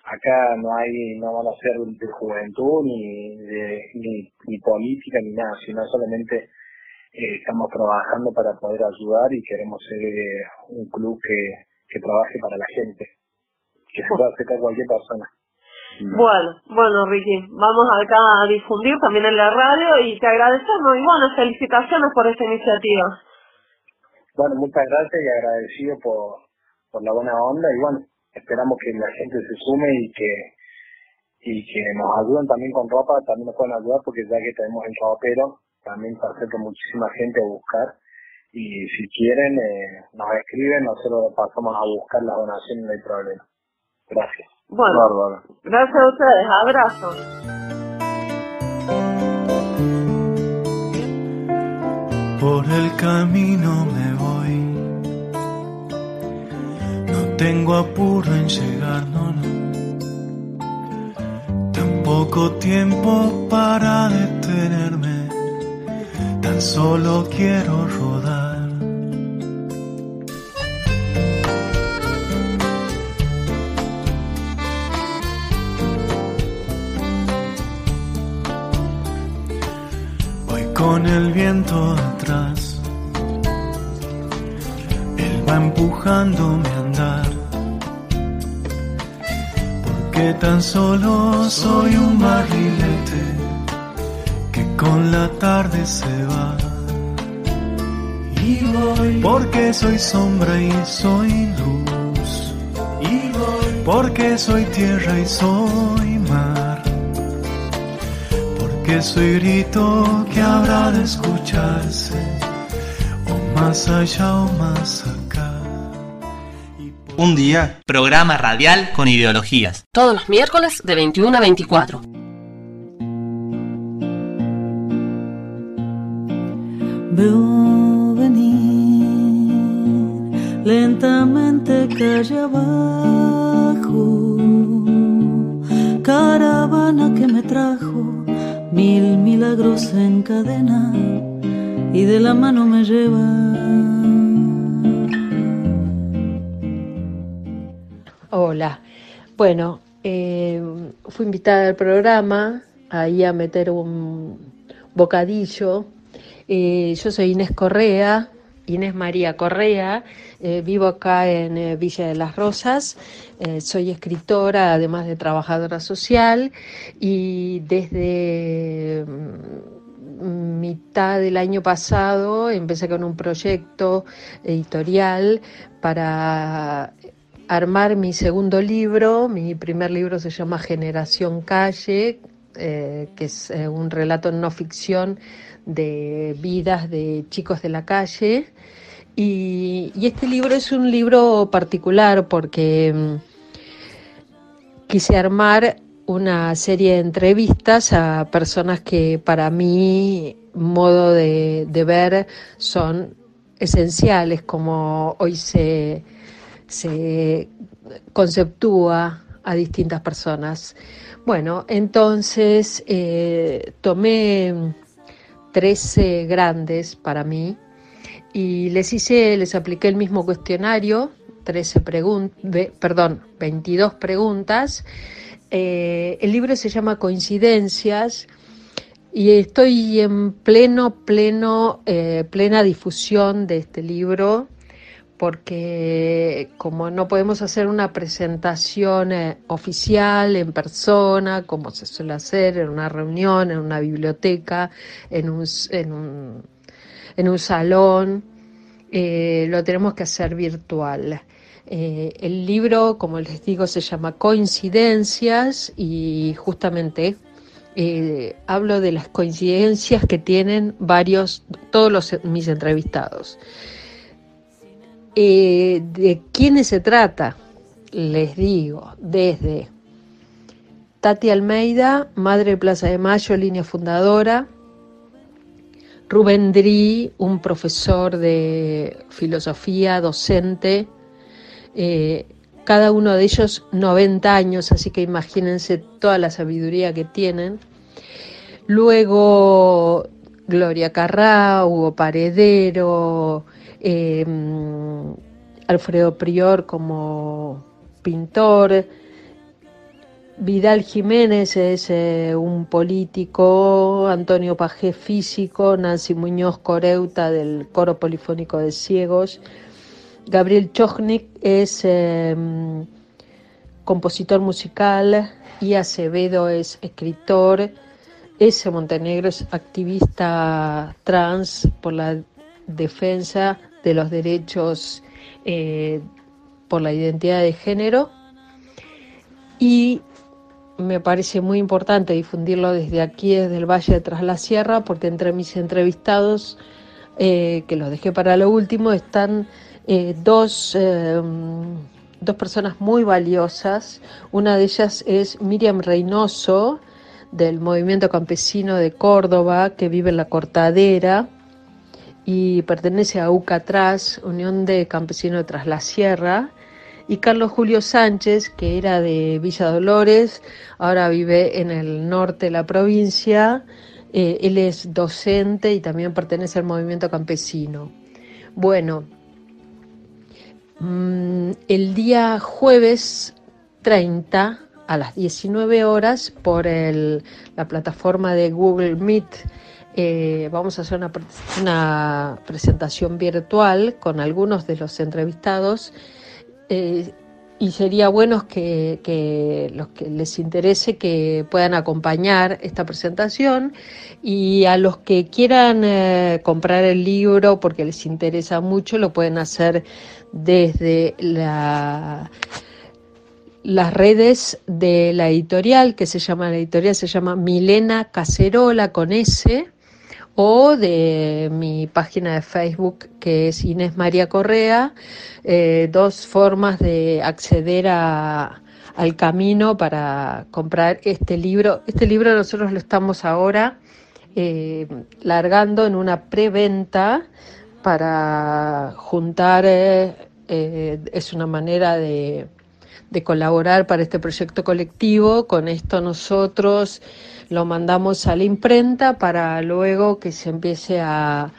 Speaker 11: Acá no hay, no van a ser de juventud ni de, ni, ni política ni nada, sino solamente eh, estamos trabajando para poder ayudar y queremos ser eh, un club que, que trabaje para la gente, que se pueda acercar a cualquier persona.
Speaker 12: Bueno, bueno, Ricky, vamos acá a difundir también en la radio y te agradecemos y bueno, felicitaciones por esta iniciativa.
Speaker 11: Bueno, muchas gracias y agradecido por, por la buena onda y bueno, esperamos que la gente se sume y que y que nos ayuden también con ropa, también nos pueden ayudar porque ya que tenemos el ropero, también se acerca muchísima gente a buscar y si quieren eh, nos escriben, nosotros pasamos a buscar las donaciones, no hay problema. Gracias.
Speaker 12: Bueno,
Speaker 11: Bárbaro.
Speaker 12: gracias a ustedes, abrazo.
Speaker 13: Por el camino me voy. Tengo apuro en llegar, no, no. Tampoco tiempo para detenerme. Tan solo quiero rodar. Voy con el viento atrás. Él va empujándome a Porque tan solo soy un barrilete que con la tarde se va. Y voy porque soy sombra y soy luz. Y voy porque soy tierra y soy mar. Porque soy grito que habrá de escucharse, o más allá o más acá.
Speaker 3: Un día, programa radial con ideologías.
Speaker 1: Todos los miércoles de 21 a 24.
Speaker 14: Veo venir lentamente calle abajo, caravana que me trajo mil milagros en cadena y de la mano me lleva.
Speaker 15: Hola. Bueno, eh, fui invitada al programa, ahí a meter un bocadillo. Eh, yo soy Inés Correa, Inés María Correa, eh, vivo acá en Villa de las Rosas, soy escritora, además de trabajadora social, y desde mm, mitad del año pasado empecé con un proyecto editorial para armar mi segundo libro. Mi primer libro se llama Generación Calle, eh, que es eh, un relato no ficción de vidas de chicos de la calle. Y, y este libro es un libro particular porque mm, quise armar una serie de entrevistas a personas que para mí modo de, de ver son esenciales, como hoy se, se conceptúa a distintas personas. Bueno, entonces eh, tomé 13 grandes para mí y les hice, les apliqué el mismo cuestionario, 13 preguntas, perdón, 22 preguntas. Eh, el libro se llama Coincidencias y estoy en pleno, pleno, eh, plena difusión de este libro porque como no podemos hacer una presentación eh, oficial en persona, como se suele hacer en una reunión, en una biblioteca, en un, en un, en un salón, eh, lo tenemos que hacer virtual. Eh, el libro, como les digo, se llama Coincidencias y justamente hablo de las coincidencias que tienen varios, todos los, mis entrevistados. Eh, ¿De quiénes se trata? Les digo, desde Tati Almeida, Madre de Plaza de Mayo, línea fundadora, Rubén Dri, un profesor de filosofía, docente, eh, cada uno de ellos 90 años, así que imagínense toda la sabiduría que tienen. Luego Gloria Carrá, Hugo Paredero, eh, Alfredo Prior como pintor, Vidal Jiménez es eh, un político, Antonio Pajé físico, Nancy Muñoz Coreuta del Coro Polifónico de Ciegos, Gabriel Chochnik es eh, compositor musical y Acevedo es escritor, ese Montenegro es activista trans por la defensa de los derechos eh, por la identidad de género y me parece muy importante difundirlo desde aquí, desde el Valle de Tras la Sierra, porque entre mis entrevistados, eh, que los dejé para lo último, están eh, dos, eh, dos personas muy valiosas. Una de ellas es Miriam Reynoso, del Movimiento Campesino de Córdoba, que vive en la Cortadera y pertenece a UCATRAS, Unión de Campesinos Tras la Sierra y Carlos Julio Sánchez, que era de Villa Dolores, ahora vive en el norte de la provincia. Eh, él es docente y también pertenece al movimiento campesino. Bueno, mm, el día jueves 30 a las 19 horas por la plataforma de Google Meet. Eh, vamos a hacer una, presentación virtual con algunos de los entrevistados eh, y sería bueno que, los que les interese que puedan acompañar esta presentación y a los que quieran eh, comprar el libro porque les interesa mucho lo pueden hacer desde la, las redes de la editorial que se llama la editorial se llama Milena Cacerola con S o de mi página de Facebook que es Inés María Correa, eh, dos formas de acceder a, al camino para comprar este libro. Este libro nosotros lo estamos ahora eh, largando en una preventa para juntar, eh, es una manera de, de colaborar para este proyecto colectivo. Con esto nosotros lo mandamos a la imprenta para luego que se empiece a,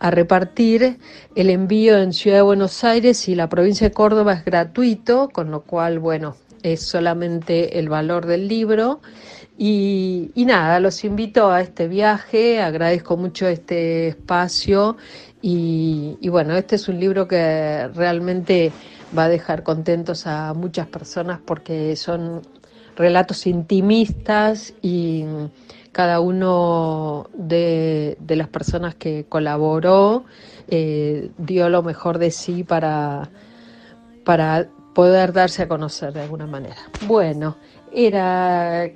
Speaker 15: repartir. El envío en Ciudad de Buenos Aires y la provincia de Córdoba es gratuito, con lo cual, bueno, es solamente el valor del libro. Y, nada, los invito a este viaje, agradezco mucho este espacio y, y, bueno, este es un libro que realmente va a dejar contentos a muchas personas porque son relatos intimistas y cada uno de, las personas que colaboró eh, dio lo mejor de sí para, para poder darse a conocer de alguna manera. Bueno, era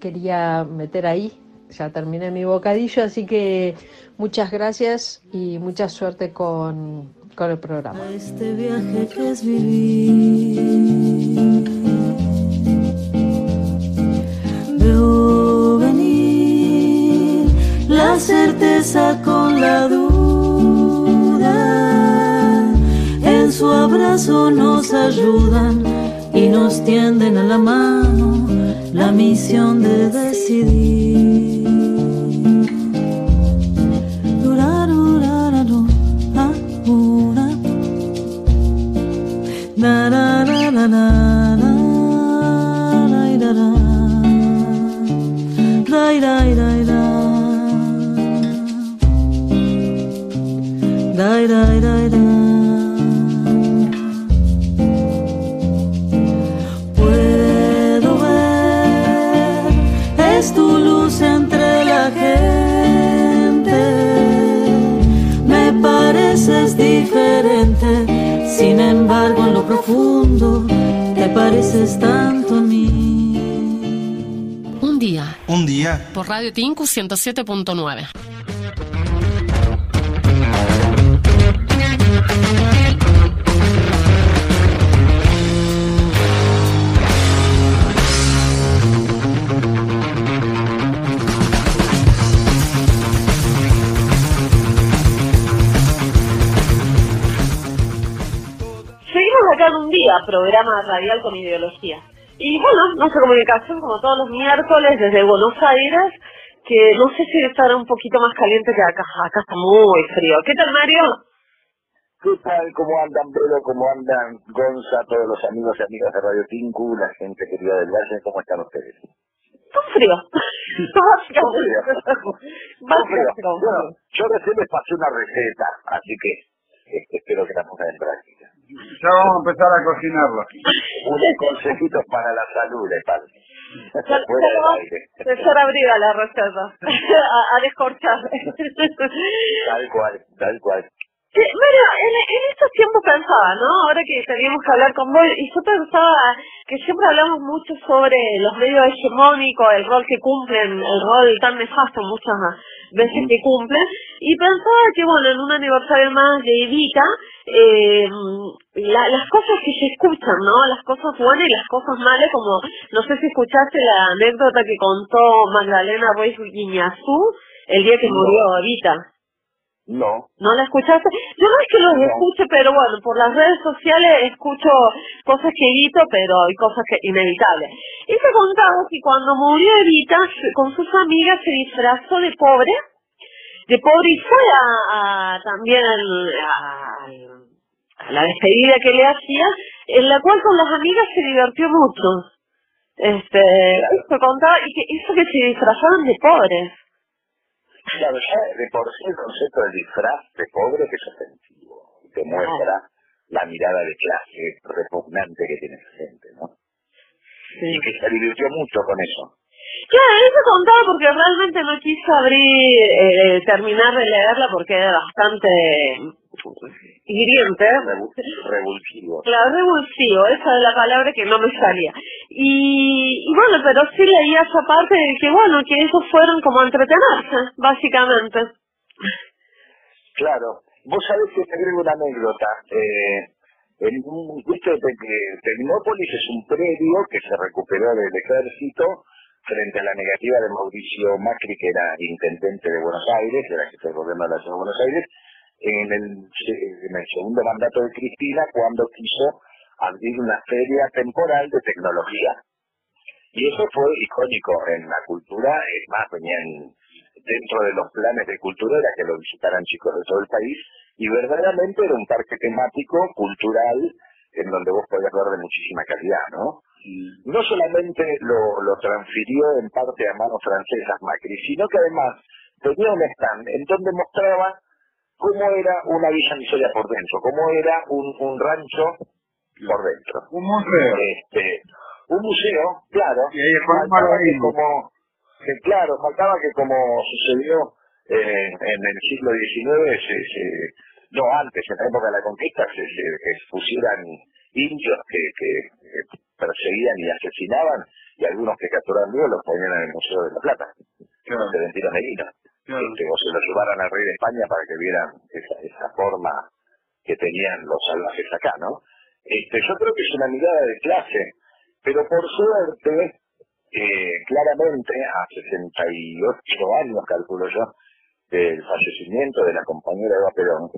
Speaker 15: quería meter ahí, ya terminé mi bocadillo, así que muchas gracias y mucha suerte con, con el programa.
Speaker 14: Este viaje que es vivir la certeza con la duda. En su abrazo nos ayudan y nos tienden a la mano la misión de decidir. Da dai dai dai. Da puedo ver es tu luz entre la gente. Me pareces diferente sin embargo en lo profundo te pareces tanto
Speaker 3: un día.
Speaker 1: Por Radio Tinku 107.9.
Speaker 12: Seguimos acá en un día, programa radial con ideología. Y bueno, nuestra comunicación, como todos los miércoles, desde Buenos Aires, que no sé si estará un poquito más caliente que acá. Acá está muy frío. ¿Qué tal, Mario?
Speaker 16: ¿Qué tal? ¿Cómo andan, Velo? ¿Cómo andan, Gonza, todos los amigos y amigas de Radio Tinku, la gente querida del Valle? ¿Cómo están ustedes?
Speaker 12: Con frío.
Speaker 16: frío. Bueno, yo recién les pasé una receta, así que este, espero que la pongan en práctica.
Speaker 17: Ya vamos a empezar a cocinarlo.
Speaker 16: Unos consejitos para la salud, le padre.
Speaker 12: Empezar a abrir a la receta, a, a descorchar.
Speaker 16: Tal cual, tal cual.
Speaker 12: Bueno, en, en estos tiempos pensaba, ¿no? Ahora que teníamos que hablar con vos, y yo pensaba que siempre hablamos mucho sobre los medios hegemónicos, el rol que cumplen, el rol tan nefasto muchas veces que cumplen, y pensaba que, bueno, en un aniversario más de Evita, eh, la- las cosas que se escuchan, ¿no? Las cosas buenas y las cosas malas, como, no sé si escuchaste la anécdota que contó Magdalena Ruiz Guiñazú el día que murió Evita.
Speaker 16: No.
Speaker 12: ¿No la escuchaste? Yo no es que los
Speaker 16: No.
Speaker 12: escuche, pero bueno, por las redes sociales escucho cosas que evito, pero hay cosas que inevitables. Y te contaba que cuando murió Evita, se- con sus amigas se disfrazó de pobre, de pobre y fue a, a- también a, a la despedida que le hacía, en la cual con las amigas se divirtió mucho. Este, eso contaba, y que hizo que se disfrazaran de pobres.
Speaker 16: De por sí el concepto del disfraz de pobre que es ofensivo, te muestra la mirada de clase repugnante que tiene esa gente, ¿no? Y que se divirtió mucho con eso.
Speaker 12: Claro, eso contaba porque realmente no quise abrir, eh, terminar de leerla porque era bastante hiriente.
Speaker 16: Revulsivo.
Speaker 12: Claro, revulsivo, esa es la palabra que no me salía. Y, y bueno, pero sí leía esa parte de que bueno, que ellos fueron como a entretenerse, básicamente.
Speaker 16: Claro, vos sabés que te agrego una anécdota. Eh, en un, viste que Tecnópolis es un predio que se recuperó del ejército frente a la negativa de Mauricio Macri, que era intendente de Buenos Aires, era jefe de gobierno de la ciudad de Buenos Aires, en el, en el segundo mandato de Cristina, cuando quiso abrir una feria temporal de tecnología. Y eso fue icónico en la cultura, es más, venían dentro de los planes de cultura era que lo visitaran chicos de todo el país y verdaderamente era un parque temático, cultural, en donde vos podías ver de muchísima calidad, ¿no? No solamente lo, lo transfirió en parte a manos francesas Macri, sino que además tenía un stand en donde mostraba cómo era una villa miseria por dentro, cómo era un, un rancho por dentro.
Speaker 6: Un museo.
Speaker 16: Este, un museo, claro.
Speaker 6: Y ahí
Speaker 16: faltaba que como, que claro, faltaba que como sucedió eh, en el siglo XIX, se, se- no antes, en la época de la conquista, se, se, pusieran indios que, perseguían y asesinaban, y algunos que capturaban vivos los ponían en el Museo de la Plata, de Ventino Medina. Este, o se lo llevaran al rey de España para que vieran esa, esa forma que tenían los salvajes acá, ¿no? Este, yo creo que es una mirada de clase, pero por suerte, eh, claramente, a 68 años, calculo yo, del fallecimiento de la compañera Eva Perón,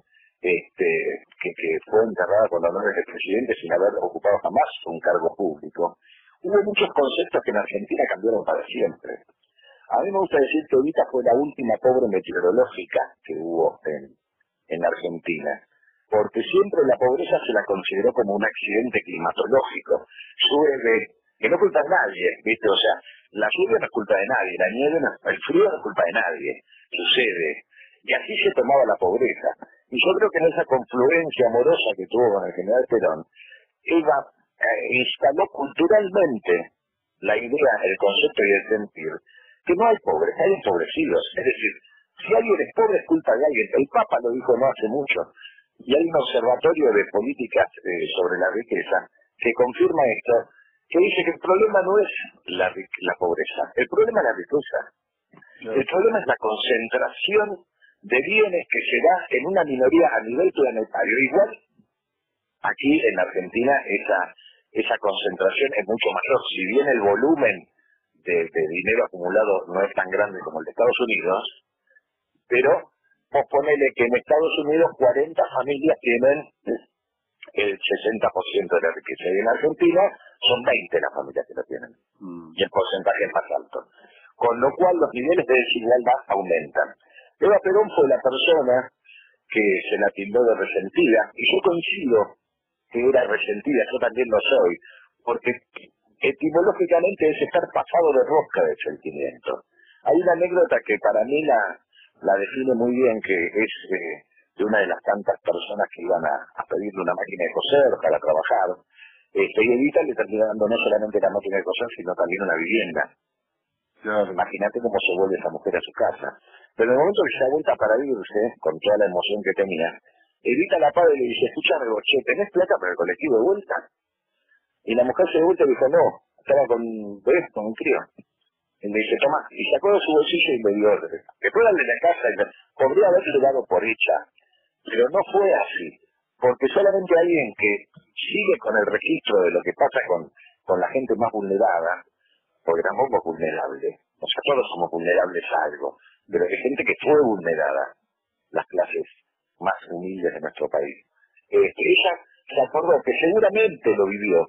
Speaker 16: este, que, que fue enterrada con honores de presidente sin haber ocupado jamás un cargo público, hubo muchos conceptos que en Argentina cambiaron para siempre. A mí me gusta decir que Evita fue la última pobre meteorológica que hubo en, en Argentina, porque siempre la pobreza se la consideró como un accidente climatológico. Llueve, que no culpa a nadie, ¿viste? O sea, la lluvia no es culpa de nadie, la nieve, el frío no es culpa de nadie, sucede. Y así se tomaba la pobreza. Y yo creo que en esa confluencia amorosa que tuvo con el general Perón, ella eh, instaló culturalmente la idea, el concepto y el sentir, que no hay pobres, hay empobrecidos. Es decir, si alguien es pobre es culpa de alguien. El Papa lo dijo no hace mucho. Y hay un observatorio de políticas eh, sobre la riqueza que confirma esto, que dice que el problema no es la pobreza, el problema es la riqueza. El problema es la concentración de bienes que se da en una minoría a nivel planetario. Igual aquí en Argentina esa, esa concentración es mucho mayor. Si bien el volumen de, de dinero acumulado no es tan grande como el de Estados Unidos, pero vos ponele que en Estados Unidos 40 familias tienen el 60% de la riqueza y en Argentina son 20 las familias que lo tienen y el porcentaje es más alto. Con lo cual los niveles de desigualdad aumentan. Eva Perón fue la persona que se la tildó de resentida y yo coincido que era resentida, yo también lo soy, porque etimológicamente es estar pasado de rosca de sentimiento. Hay una anécdota que para mí la, la define muy bien, que es eh, de una de las tantas personas que iban a, a pedirle una máquina de coser para trabajar. Este, y Evita le termina dando no solamente la máquina de coser, sino también una vivienda. Imagínate cómo se vuelve esa mujer a su casa. Pero en el momento que se da vuelta para irse, con toda la emoción que tenía, Evita la padre y le dice, escúchame vos, che, ¿tenés plata para el colectivo de vuelta? Y la mujer se de vuelta y dijo, no, estaba con un bebé, con un crío. Y me dice, toma, y sacó de su bolsillo y me dio. Después de la casa, y me- podría haberse dado por hecha, pero no fue así. Porque solamente alguien que sigue con el registro de lo que pasa con, con la gente más vulnerada, porque tampoco es vulnerable, o sea, todos somos vulnerables a algo, pero hay gente que fue vulnerada, las clases más humildes de nuestro país. Este, ella se acordó que seguramente lo vivió.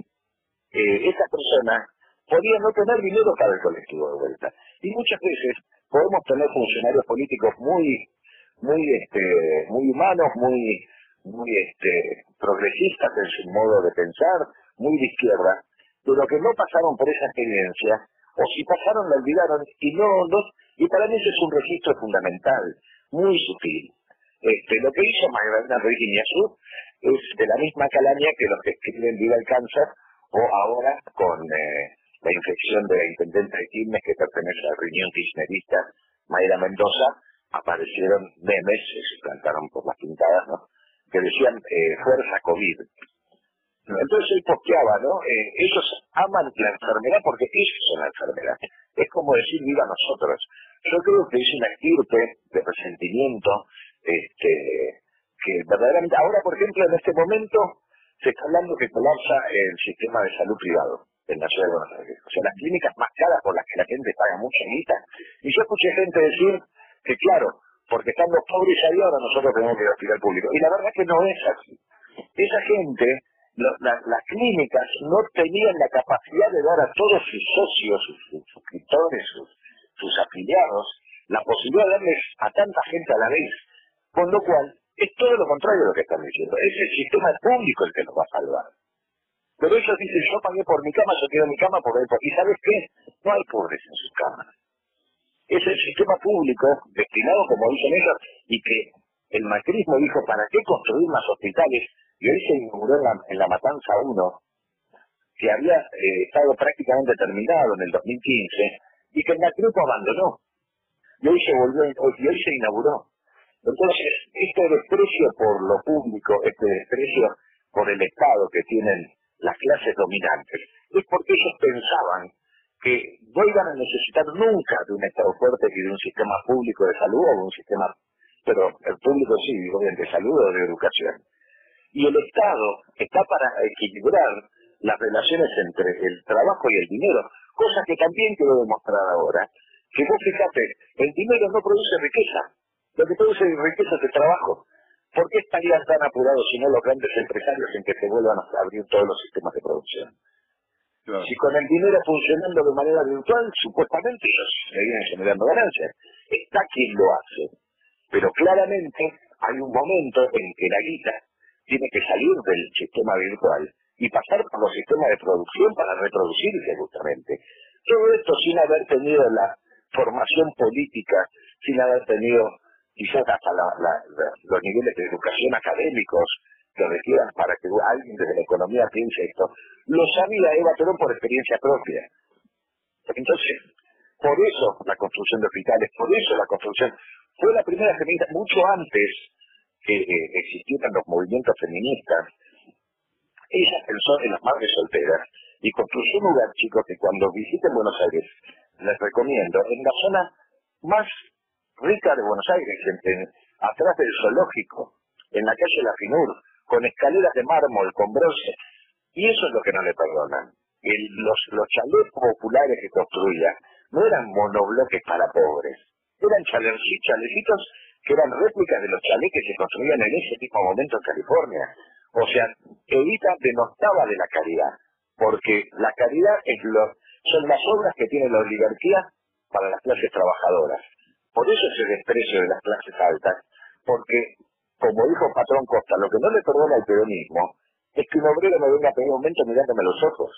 Speaker 16: Eh, esa persona podía no tener dinero para el colectivo de vuelta. Y muchas veces podemos tener funcionarios políticos muy, muy, este, muy humanos, muy, muy, este, progresistas en su modo de pensar, muy de izquierda, pero que no pasaron por esa experiencia, o si pasaron la olvidaron, y no, no, y para mí ese es un registro fundamental, muy sutil. Este, lo que hizo Magdalena Virginia Sur es de la misma calaña que los que escriben Viva el Cáncer, o ahora con eh, la infección de la intendente de Quilmes que pertenece a la reunión kirchnerista Mayra Mendoza, aparecieron memes, se plantaron por las pintadas, ¿no? que decían eh, fuerza COVID. Entonces él posteaba, ¿no? Eh, ellos aman la enfermedad porque ellos son la enfermedad. Es como decir viva nosotros. Yo creo que es una estirpe de resentimiento, este, que verdaderamente, ahora por ejemplo en este momento se está hablando que colapsa el sistema de salud privado en la ciudad de Buenos Aires. O sea, las clínicas más caras por las que la gente paga mucha guita. Y yo escuché gente decir que claro, porque están los pobres ahí ahora nosotros tenemos que ir al hospital público. Y la verdad que no es así. Esa gente, las clínicas no tenían la capacidad de dar a todos sus socios, sus, sus suscriptores, sus, sus afiliados, la posibilidad de darles a tanta gente a la vez. Con lo cual, es todo lo contrario de lo que están diciendo. Es el sistema público el que nos va a salvar. Pero ellos dicen, yo pagué por mi cama, yo quiero mi cama por ahí. ¿Y sabes qué? No hay pobres en sus camas. Es el sistema público destinado, como dicen ellos, y que el macrismo dijo, ¿para qué construir más hospitales? Y hoy se inauguró en la, Matanza 1, que había eh, estado prácticamente terminado en el 2015, y que el macrismo abandonó. Y hoy se volvió, y hoy se inauguró. Entonces, este desprecio por lo público, este desprecio por el Estado que tienen las clases dominantes, es porque ellos pensaban que no iban a necesitar nunca de un Estado fuerte y de un sistema público de salud o de un sistema, pero el público sí, digo bien, de salud o de educación. Y el Estado está para equilibrar las relaciones entre el trabajo y el dinero, cosa que también quiero demostrar ahora, que vos fíjate, el dinero no produce riqueza, lo que produce riqueza es el trabajo. ¿Por qué estarían tan apurados si no los grandes empresarios en que se vuelvan a abrir todos los sistemas de producción? Si con el dinero funcionando de manera virtual, supuestamente ellos seguirían generando ganancias. Está quien lo hace. Pero claramente hay un momento en que la guita tiene que salir del sistema virtual y pasar por los sistemas de producción para reproducirse justamente. Todo esto sin haber tenido la formación política, sin haber tenido quizás hasta los niveles de educación académicos que requieran para que alguien desde la economía piense esto, lo sabía Eva Perón por experiencia propia. Entonces, por eso la construcción de hospitales, por eso la construcción, fue la primera feminista, mucho antes que eh, los movimientos feministas, ella pensó en las madres solteras y construyó un lugar, chicos, que cuando visiten Buenos Aires, les recomiendo, en la zona más rica de Buenos Aires, en- atrás del zoológico, en la calle La Finur, con escaleras de mármol, con bronce, y eso es lo que no le perdonan. Los, los chalés populares que construía no eran monobloques para pobres, eran chalerci- chalecitos que eran réplicas de los chalés que se construían en ese tipo de momento en California. O sea, Evita denostaba de la caridad, porque la caridad es lo, son las obras que tiene la oligarquía para las clases trabajadoras. Por eso ese desprecio de las clases altas, porque, como dijo Patrón Costa, lo que no le perdona al peronismo es que un obrero me venga a pedir un momento mirándome a los ojos.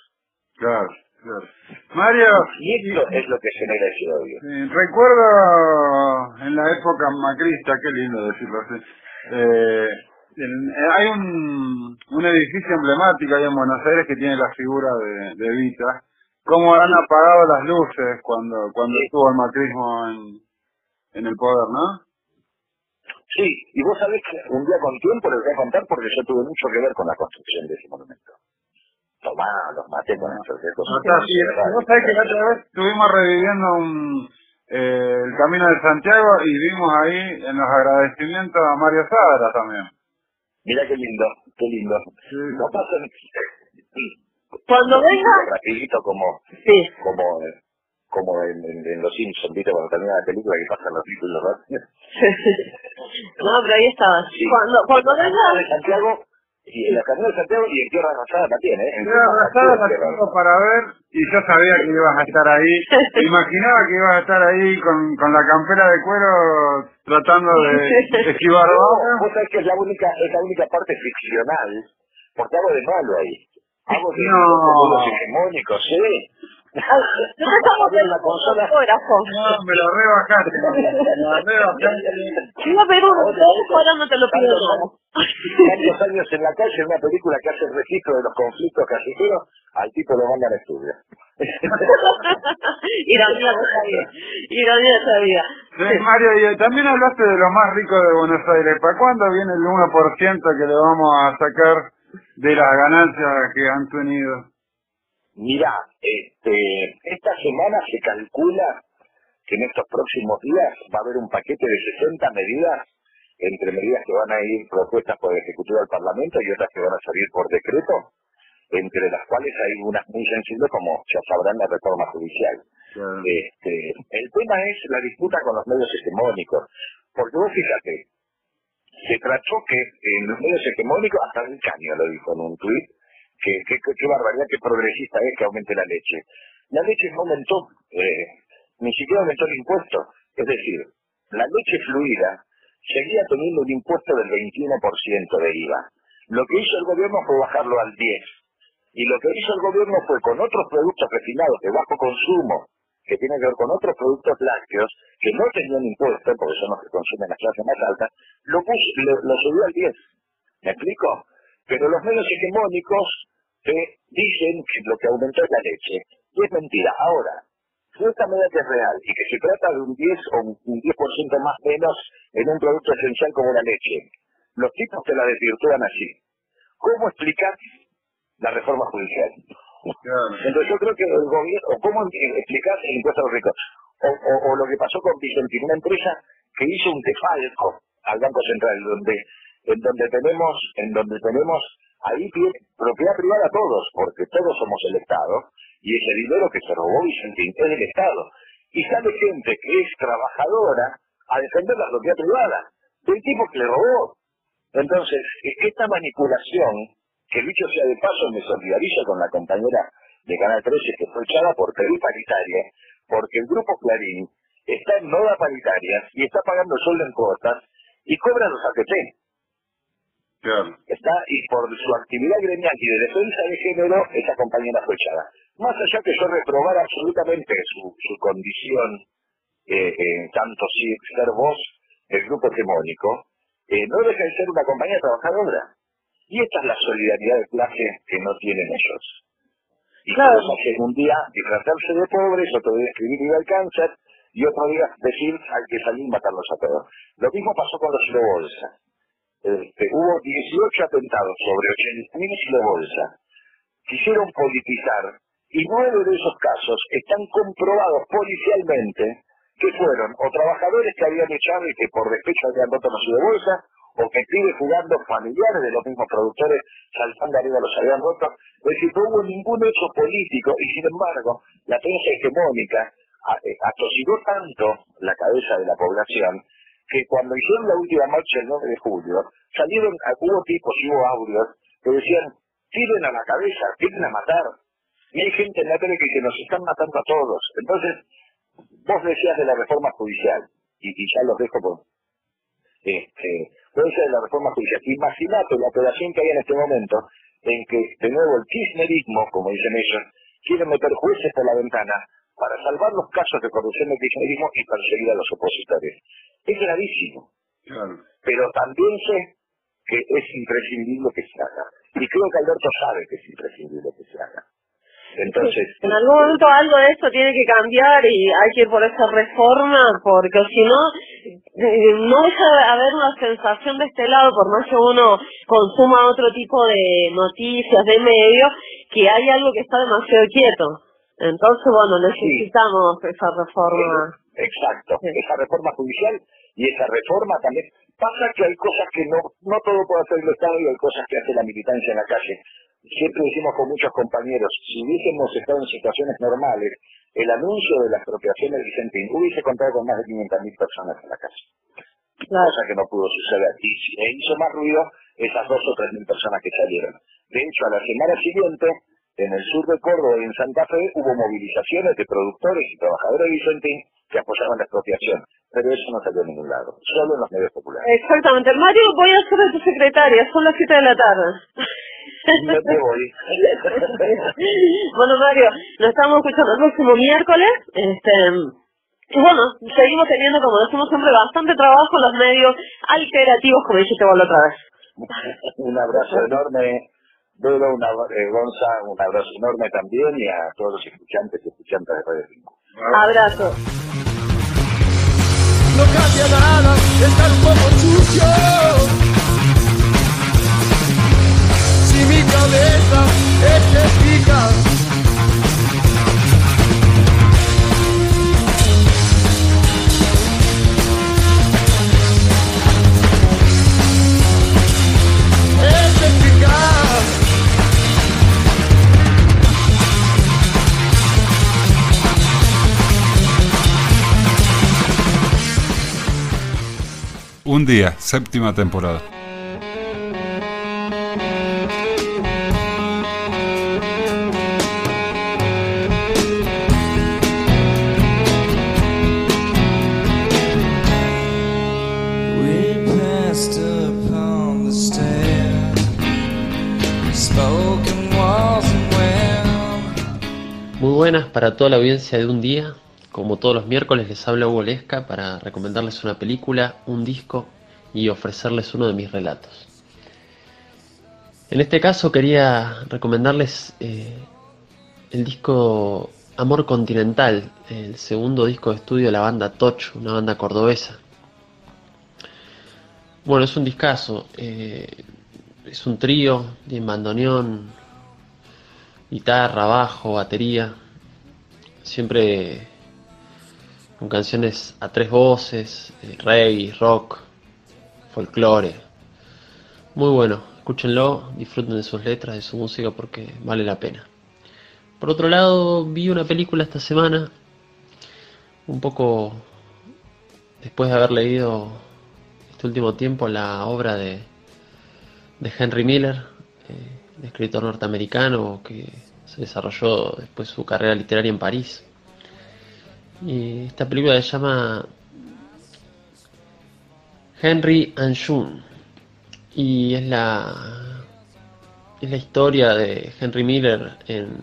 Speaker 6: Claro, claro. Mario,
Speaker 16: Y esto es lo que genera ese odio.
Speaker 6: eh, recuerdo en la época macrista, qué lindo decirlo así, eh, en- eh, hay un, un edificio emblemático ahí en Buenos Aires que tiene la figura de, de Evita. ¿Cómo han apagado las luces cuando cuando estuvo el macrismo en, en el poder, no?
Speaker 16: Sí, y vos sabés que un día con tiempo les voy a contar porque yo tuve mucho que ver con la construcción de ese monumento. Tomá, los maté con esos que
Speaker 6: Acá
Speaker 16: no
Speaker 6: sí, vos sabés que la otra vez estuvimos reviviendo un, eh, el Camino de Santiago y vimos ahí en los agradecimientos a Mario Sadra también.
Speaker 16: Mira qué lindo, qué lindo. No pasa
Speaker 12: Cuando venga,
Speaker 16: rapidito como,
Speaker 12: sí.
Speaker 16: como, eh, como en, en, en Los Simpsons, ¿viste? Cuando termina la película que pasan los títulos rápido.
Speaker 12: no, pero ahí estaba.
Speaker 16: Sí.
Speaker 12: Cuando, cuando venga,
Speaker 16: Santiago, y en la Camino de Santiago y en Tierra Rosada también, ¿eh? En
Speaker 6: Tierra Rosada la tengo para ver y yo sabía que ibas a estar ahí. Imaginaba que ibas a estar ahí con, con la campera de cuero tratando de esquivar
Speaker 16: No, vos sabés que es la única, es la única parte ficcional, porque hago de malo ahí. Hago de
Speaker 6: No.
Speaker 16: los hegemónicos, ¿sí?
Speaker 12: No estamos
Speaker 16: Había una consola.
Speaker 6: No, me lo rebajaste. Me lo rebajaste.
Speaker 12: Te iba a pedir un autógrafo, ahora no te lo pido nada.
Speaker 16: Tantos años en la calle, una película que hace el registro de los conflictos callejeros, al tipo lo mandan a estudio.
Speaker 12: Ironía de esa vida. Ironía de esa vida.
Speaker 6: Sí, Mario, y también hablaste de lo más rico de Buenos Aires. ¿Para cuándo viene el 1% que le vamos a sacar de las ganancias que han tenido?
Speaker 16: Mirá, este, esta semana se calcula que en estos próximos días va a haber un paquete de 60 medidas, entre medidas que van a ir propuestas por el Ejecutivo del Parlamento y otras que van a salir por decreto, entre las cuales hay unas muy sensibles como ya sabrán la reforma judicial. Este, el tema es la disputa con los medios hegemónicos, porque vos fíjate, se trató que en los medios hegemónicos, hasta el caño lo dijo en un tuit, que- qué barbaridad, qué progresista es que aumente la leche. La leche no aumentó, eh, ni siquiera aumentó el impuesto. Es decir, la leche fluida seguía teniendo un impuesto del 21% de IVA. Lo que hizo el gobierno fue bajarlo al 10%. Y lo que hizo el gobierno fue con otros productos refinados de bajo consumo, que tienen que ver con otros productos lácteos, que no tenían impuesto, porque son los que consumen las clases más altas, lo subió al 10. ¿Me explico? Pero los medios hegemónicos te dicen que lo que aumentó es la leche. Y es mentira. Ahora, si esta medida que es real y que se trata de un 10 o un un 10% más menos en un producto esencial como la leche, los tipos te la desvirtúan así. ¿Cómo explicar la reforma judicial? Entonces yo creo que el gobierno, cómo explicar el impuesto a los ricos, o, o- o lo que pasó con Vicentín, una empresa que hizo un defalco al Banco Central, donde, en donde tenemos, en donde tenemos ahí pie- propiedad privada todos, porque todos somos el Estado, y ese dinero que se robó Vicentín es del Estado. Y sale gente que es trabajadora a defender la propiedad privada del tipo que le robó. Entonces, e- esta manipulación, que dicho sea de paso, me solidarizo con la compañera de Canal 13 que fue echada por Perú Paritaria, porque el grupo Clarín está en moda paritaria y está pagando sueldo en cuotas y cobra los ATP. Está, y por su actividad gremial y de defensa de género, esa compañera fue echada. Más allá que yo reprobara absolutamente su, su condición, eh, eh, tanto si ser voz del grupo hegemónico, eh, no deja de ser una compañía trabajadora. Y esta es la solidaridad de clase que no tienen ellos. Y
Speaker 12: Claro.
Speaker 16: hacen un día disfrazarse de pobres, otro día escribir el cáncer, y otro día decir hay que salir y matarlos a todos. Lo mismo pasó con los Bolsa. Este, hubo 18 atentados sobre 80.000 Bolsa. Quisieron politizar, y nueve de esos casos están comprobados policialmente que fueron o trabajadores que habían echado y que por despecho habían roto los de bolsa, o que pibes jugando familiares de los mismos productores saltando arriba los habían roto. Es decir, no hubo ningún hecho político y sin embargo la prensa hegemónica eh, atosigó tanto la cabeza de la población que cuando hicieron la última marcha el 9 de julio, salieron, hubo tipos y hubo audios que decían, tiren a la cabeza, tiren a matar. Y hay gente en la tele que nos están matando a todos. Entonces, vos decías de la reforma judicial, y, y ya los dejo por... Este, de la reforma judicial. Imagínate la operación que hay en este momento, en que, de nuevo, el kirchnerismo, como dicen ellos, quiere meter jueces por la ventana para salvar los casos de corrupción del kirchnerismo y perseguir a los opositores. Es gravísimo. Pero también sé que es imprescindible que se haga. Y creo que Alberto sabe que es imprescindible que se haga. Entonces,
Speaker 12: En algún momento algo de esto tiene que cambiar y hay que ir por esa reforma, porque si no, eh, no deja de haber una sensación de este lado, por más que uno consuma otro tipo de noticias, de medios, que hay algo que está demasiado quieto. Entonces, bueno, necesitamos esa reforma.
Speaker 16: Exacto, esa reforma judicial y esa reforma también. Pasa que hay cosas que no, no todo puede hacer el Estado y hay cosas que hace la militancia en la calle. Siempre decimos con muchos compañeros, si hubiésemos estado en situaciones normales, el anuncio de la expropiación del Vicentín hubiese contado con más de 500.000 personas en la calle. Cosa que no pudo suceder. Y e hizo más ruido esas dos o tres mil personas que salieron. De hecho, a la semana siguiente, en el sur de Córdoba y en Santa Fe, hubo movilizaciones de productores y trabajadores de Vicentín que apoyaban la expropiación. Pero eso no salió a ningún lado, solo en los medios populares.
Speaker 12: Exactamente. Mario, voy a ser tu secretaria, son las 7 de la tarde.
Speaker 16: No te voy.
Speaker 12: bueno, Mario, nos estamos escuchando el próximo miércoles. Este, y bueno, seguimos teniendo, como decimos siempre, bastante trabajo en los medios alterativos, como dijiste vos la otra vez.
Speaker 16: un abrazo enorme, Vero, una, eh, Gonza, un abrazo enorme también y a todos los escuchantes y escuchantes de Radio 5.
Speaker 12: Abrazo.
Speaker 18: No cambia nada, estar un poco sucio. Si mi cabeza es que pica.
Speaker 19: Un día, séptima temporada.
Speaker 20: Muy buenas para toda la audiencia de un día. Como todos los miércoles les habla Hugo Lesca para recomendarles una película, un disco y ofrecerles uno de mis relatos. En este caso quería recomendarles eh, el disco Amor Continental, el segundo disco de estudio de la banda Toch, una banda cordobesa. Bueno, es un discazo, eh, es un trío, de bandoneón, guitarra, bajo, batería, siempre con canciones a tres voces, eh, reggae, rock, folclore. Muy bueno, escúchenlo, disfruten de sus letras, de su música porque vale la pena. Por otro lado, vi una película esta semana, un poco después de haber leído este último tiempo la obra de, de Henry Miller, eh, escritor norteamericano que se desarrolló después su carrera literaria en París. Y esta película se llama Henry and June y es la es la historia de Henry Miller en,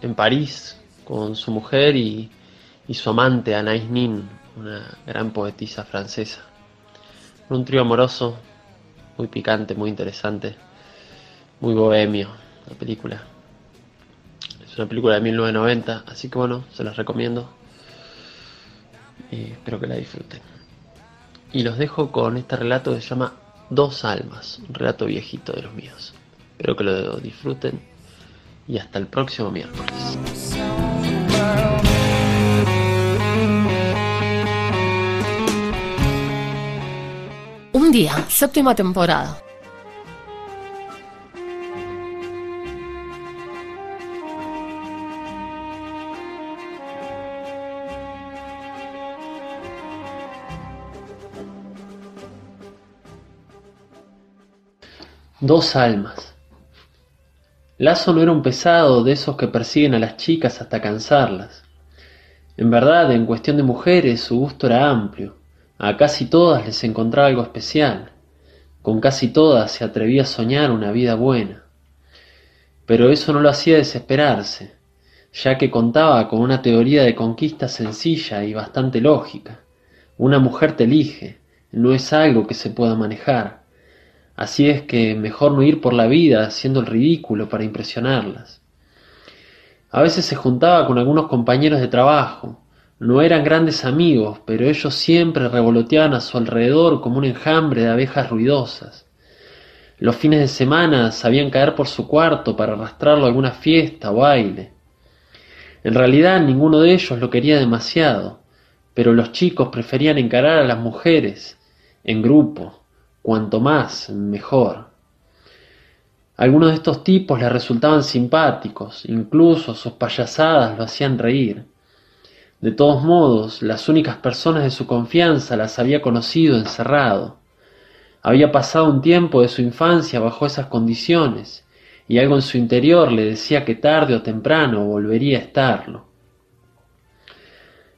Speaker 20: en París con su mujer y, y su amante Anais Nin, una gran poetisa francesa. Un trío amoroso muy picante, muy interesante, muy bohemio la película. Es una película de 1990, así que bueno, se las recomiendo y espero que la disfruten. Y los dejo con este relato que se llama Dos Almas, un relato viejito de los míos. Espero que lo disfruten y hasta el próximo miércoles.
Speaker 1: Un día, séptima temporada.
Speaker 20: Dos almas. Lazo no era un pesado de esos que persiguen a las chicas hasta cansarlas. En verdad, en cuestión de mujeres, su gusto era amplio. A casi todas les encontraba algo especial. Con casi todas se atrevía a soñar una vida buena. Pero eso no lo hacía desesperarse, ya que contaba con una teoría de conquista sencilla y bastante lógica. Una mujer te elige, no es algo que se pueda manejar. Así es que mejor no ir por la vida haciendo el ridículo para impresionarlas. A veces se juntaba con algunos compañeros de trabajo,
Speaker 21: No eran grandes amigos, pero ellos siempre revoloteaban a su alrededor como un enjambre de abejas ruidosas. Los fines de semana sabían caer por su cuarto para arrastrarlo a alguna fiesta o baile. En realidad ninguno de ellos lo quería demasiado, pero los chicos preferían encarar a las mujeres, en grupo, cuanto más, mejor. Algunos de estos tipos les resultaban simpáticos, incluso sus payasadas lo hacían reír. De todos modos, las únicas personas de su confianza las había conocido encerrado. Había pasado un tiempo de su infancia bajo esas condiciones, y algo en su interior le decía que tarde o temprano volvería a estarlo.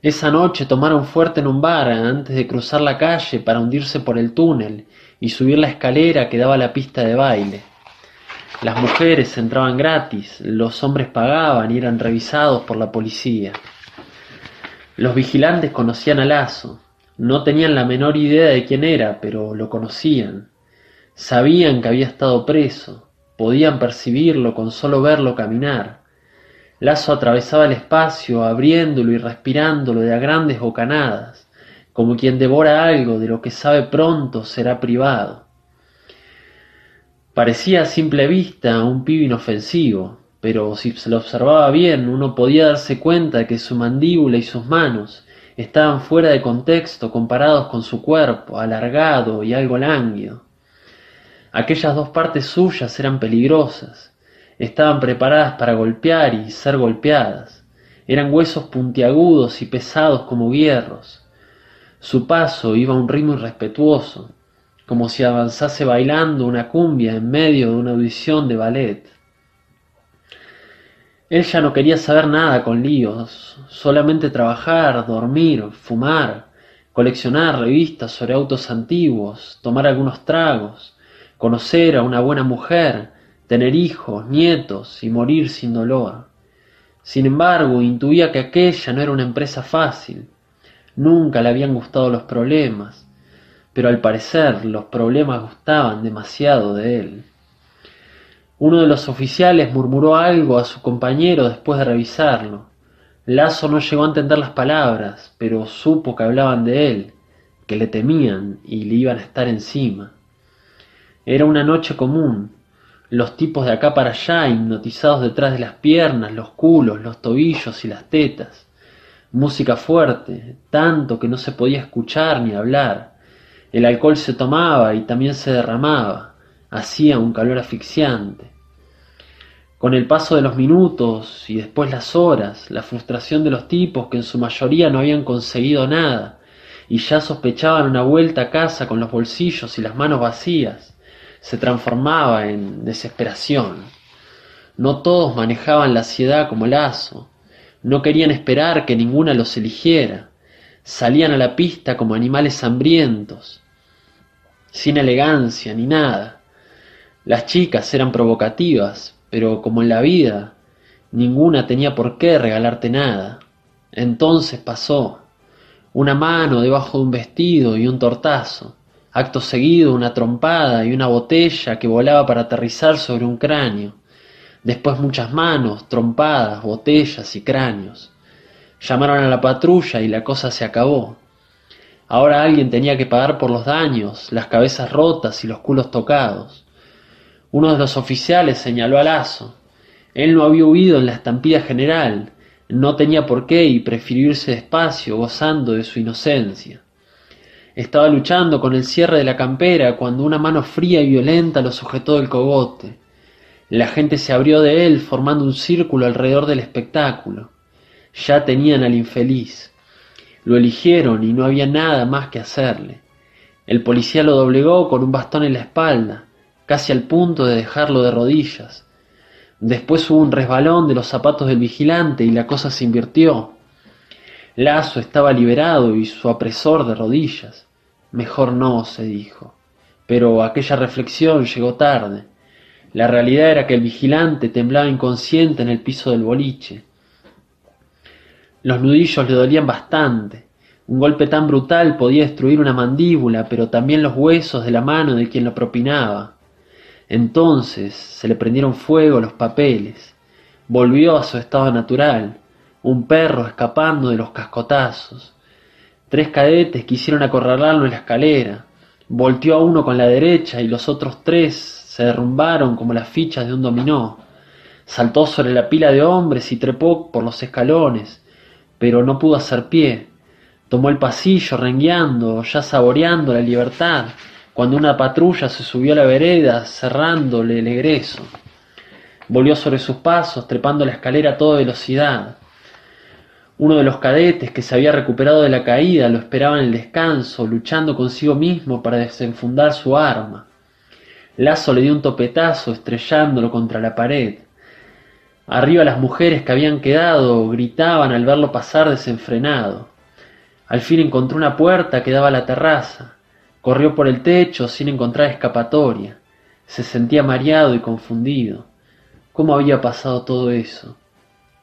Speaker 21: Esa noche tomaron fuerte en un bar antes de cruzar la calle para hundirse por el túnel y subir la escalera que daba a la pista de baile. Las mujeres entraban gratis, los hombres pagaban y eran revisados por la policía. Los vigilantes conocían a Lazo, no tenían la menor idea de quién era, pero lo conocían. Sabían que había estado preso, podían percibirlo con solo verlo caminar. Lazo atravesaba el espacio, abriéndolo y respirándolo de a grandes bocanadas, como quien devora algo de lo que sabe pronto será privado. Parecía a simple vista un pibe inofensivo, pero si se lo observaba bien uno podía darse cuenta de que su mandíbula y sus manos estaban fuera de contexto comparados con su cuerpo, alargado y algo lánguido. Aquellas dos partes suyas eran peligrosas, estaban preparadas para golpear y ser golpeadas, eran huesos puntiagudos y pesados como hierros. Su paso iba a un ritmo irrespetuoso, como si avanzase bailando una cumbia en medio de una audición de ballet. Él ya no quería saber nada con líos, solamente trabajar, dormir, fumar, coleccionar revistas sobre autos antiguos, tomar algunos tragos, conocer a una buena mujer, tener hijos, nietos y morir sin dolor. Sin embargo, intuía que aquella no era una empresa fácil. Nunca le habían gustado los problemas, pero al parecer los problemas gustaban demasiado de él. Uno de los oficiales murmuró algo a su compañero después de revisarlo. Lazo no llegó a entender las palabras, pero supo que hablaban de él, que le temían y le iban a estar encima. Era una noche común, los tipos de acá para allá hipnotizados detrás de las piernas, los culos, los tobillos y las tetas. Música fuerte, tanto que no se podía escuchar ni hablar. El alcohol se tomaba y también se derramaba, hacía un calor asfixiante. Con el paso de los minutos y después las horas, la frustración de los tipos que en su mayoría no habían conseguido nada y ya sospechaban una vuelta a casa con los bolsillos y las manos vacías, se transformaba en desesperación. No todos manejaban la ansiedad como lazo, no querían esperar que ninguna los eligiera, salían a la pista como animales hambrientos, sin elegancia ni nada. Las chicas eran provocativas, pero como en la vida, ninguna tenía por qué regalarte nada. Entonces pasó. Una mano debajo de un vestido y un tortazo. Acto seguido una trompada y una botella que volaba para aterrizar sobre un cráneo. Después muchas manos, trompadas, botellas y cráneos. Llamaron a la patrulla y la cosa se acabó. Ahora alguien tenía que pagar por los daños, las cabezas rotas y los culos tocados. Uno de los oficiales señaló a Lazo. Él no había huido en la estampida general, no tenía por qué y prefirió irse despacio, gozando de su inocencia. Estaba luchando con el cierre de la campera cuando una mano fría y violenta lo sujetó del cogote. La gente se abrió de él formando un círculo alrededor del espectáculo. Ya tenían al infeliz. Lo eligieron y no había nada más que hacerle. El policía lo doblegó con un bastón en la espalda casi al punto de dejarlo de rodillas. Después hubo un resbalón de los zapatos del vigilante y la cosa se invirtió. Lazo estaba liberado y su apresor de rodillas. Mejor no, se dijo. Pero aquella reflexión llegó tarde. La realidad era que el vigilante temblaba inconsciente en el piso del boliche. Los nudillos le dolían bastante. Un golpe tan brutal podía destruir una mandíbula, pero también los huesos de la mano de quien lo propinaba. Entonces se le prendieron fuego los papeles, volvió a su estado natural, un perro escapando de los cascotazos. Tres cadetes quisieron acorralarlo en la escalera. Volteó a uno con la derecha y los otros tres se derrumbaron como las fichas de un dominó. Saltó sobre la pila de hombres y trepó por los escalones, pero no pudo hacer pie. Tomó el pasillo rengueando, ya saboreando la libertad, cuando una patrulla se subió a la vereda cerrándole el egreso. Volvió sobre sus pasos, trepando la escalera a toda velocidad. Uno de los cadetes que se había recuperado de la caída lo esperaba en el descanso, luchando consigo mismo para desenfundar su arma. Lazo le dio un topetazo, estrellándolo contra la pared. Arriba las mujeres que habían quedado gritaban al verlo pasar desenfrenado. Al fin encontró una puerta que daba a la terraza. Corrió por el techo sin encontrar escapatoria. Se sentía mareado y confundido. ¿Cómo había pasado todo eso?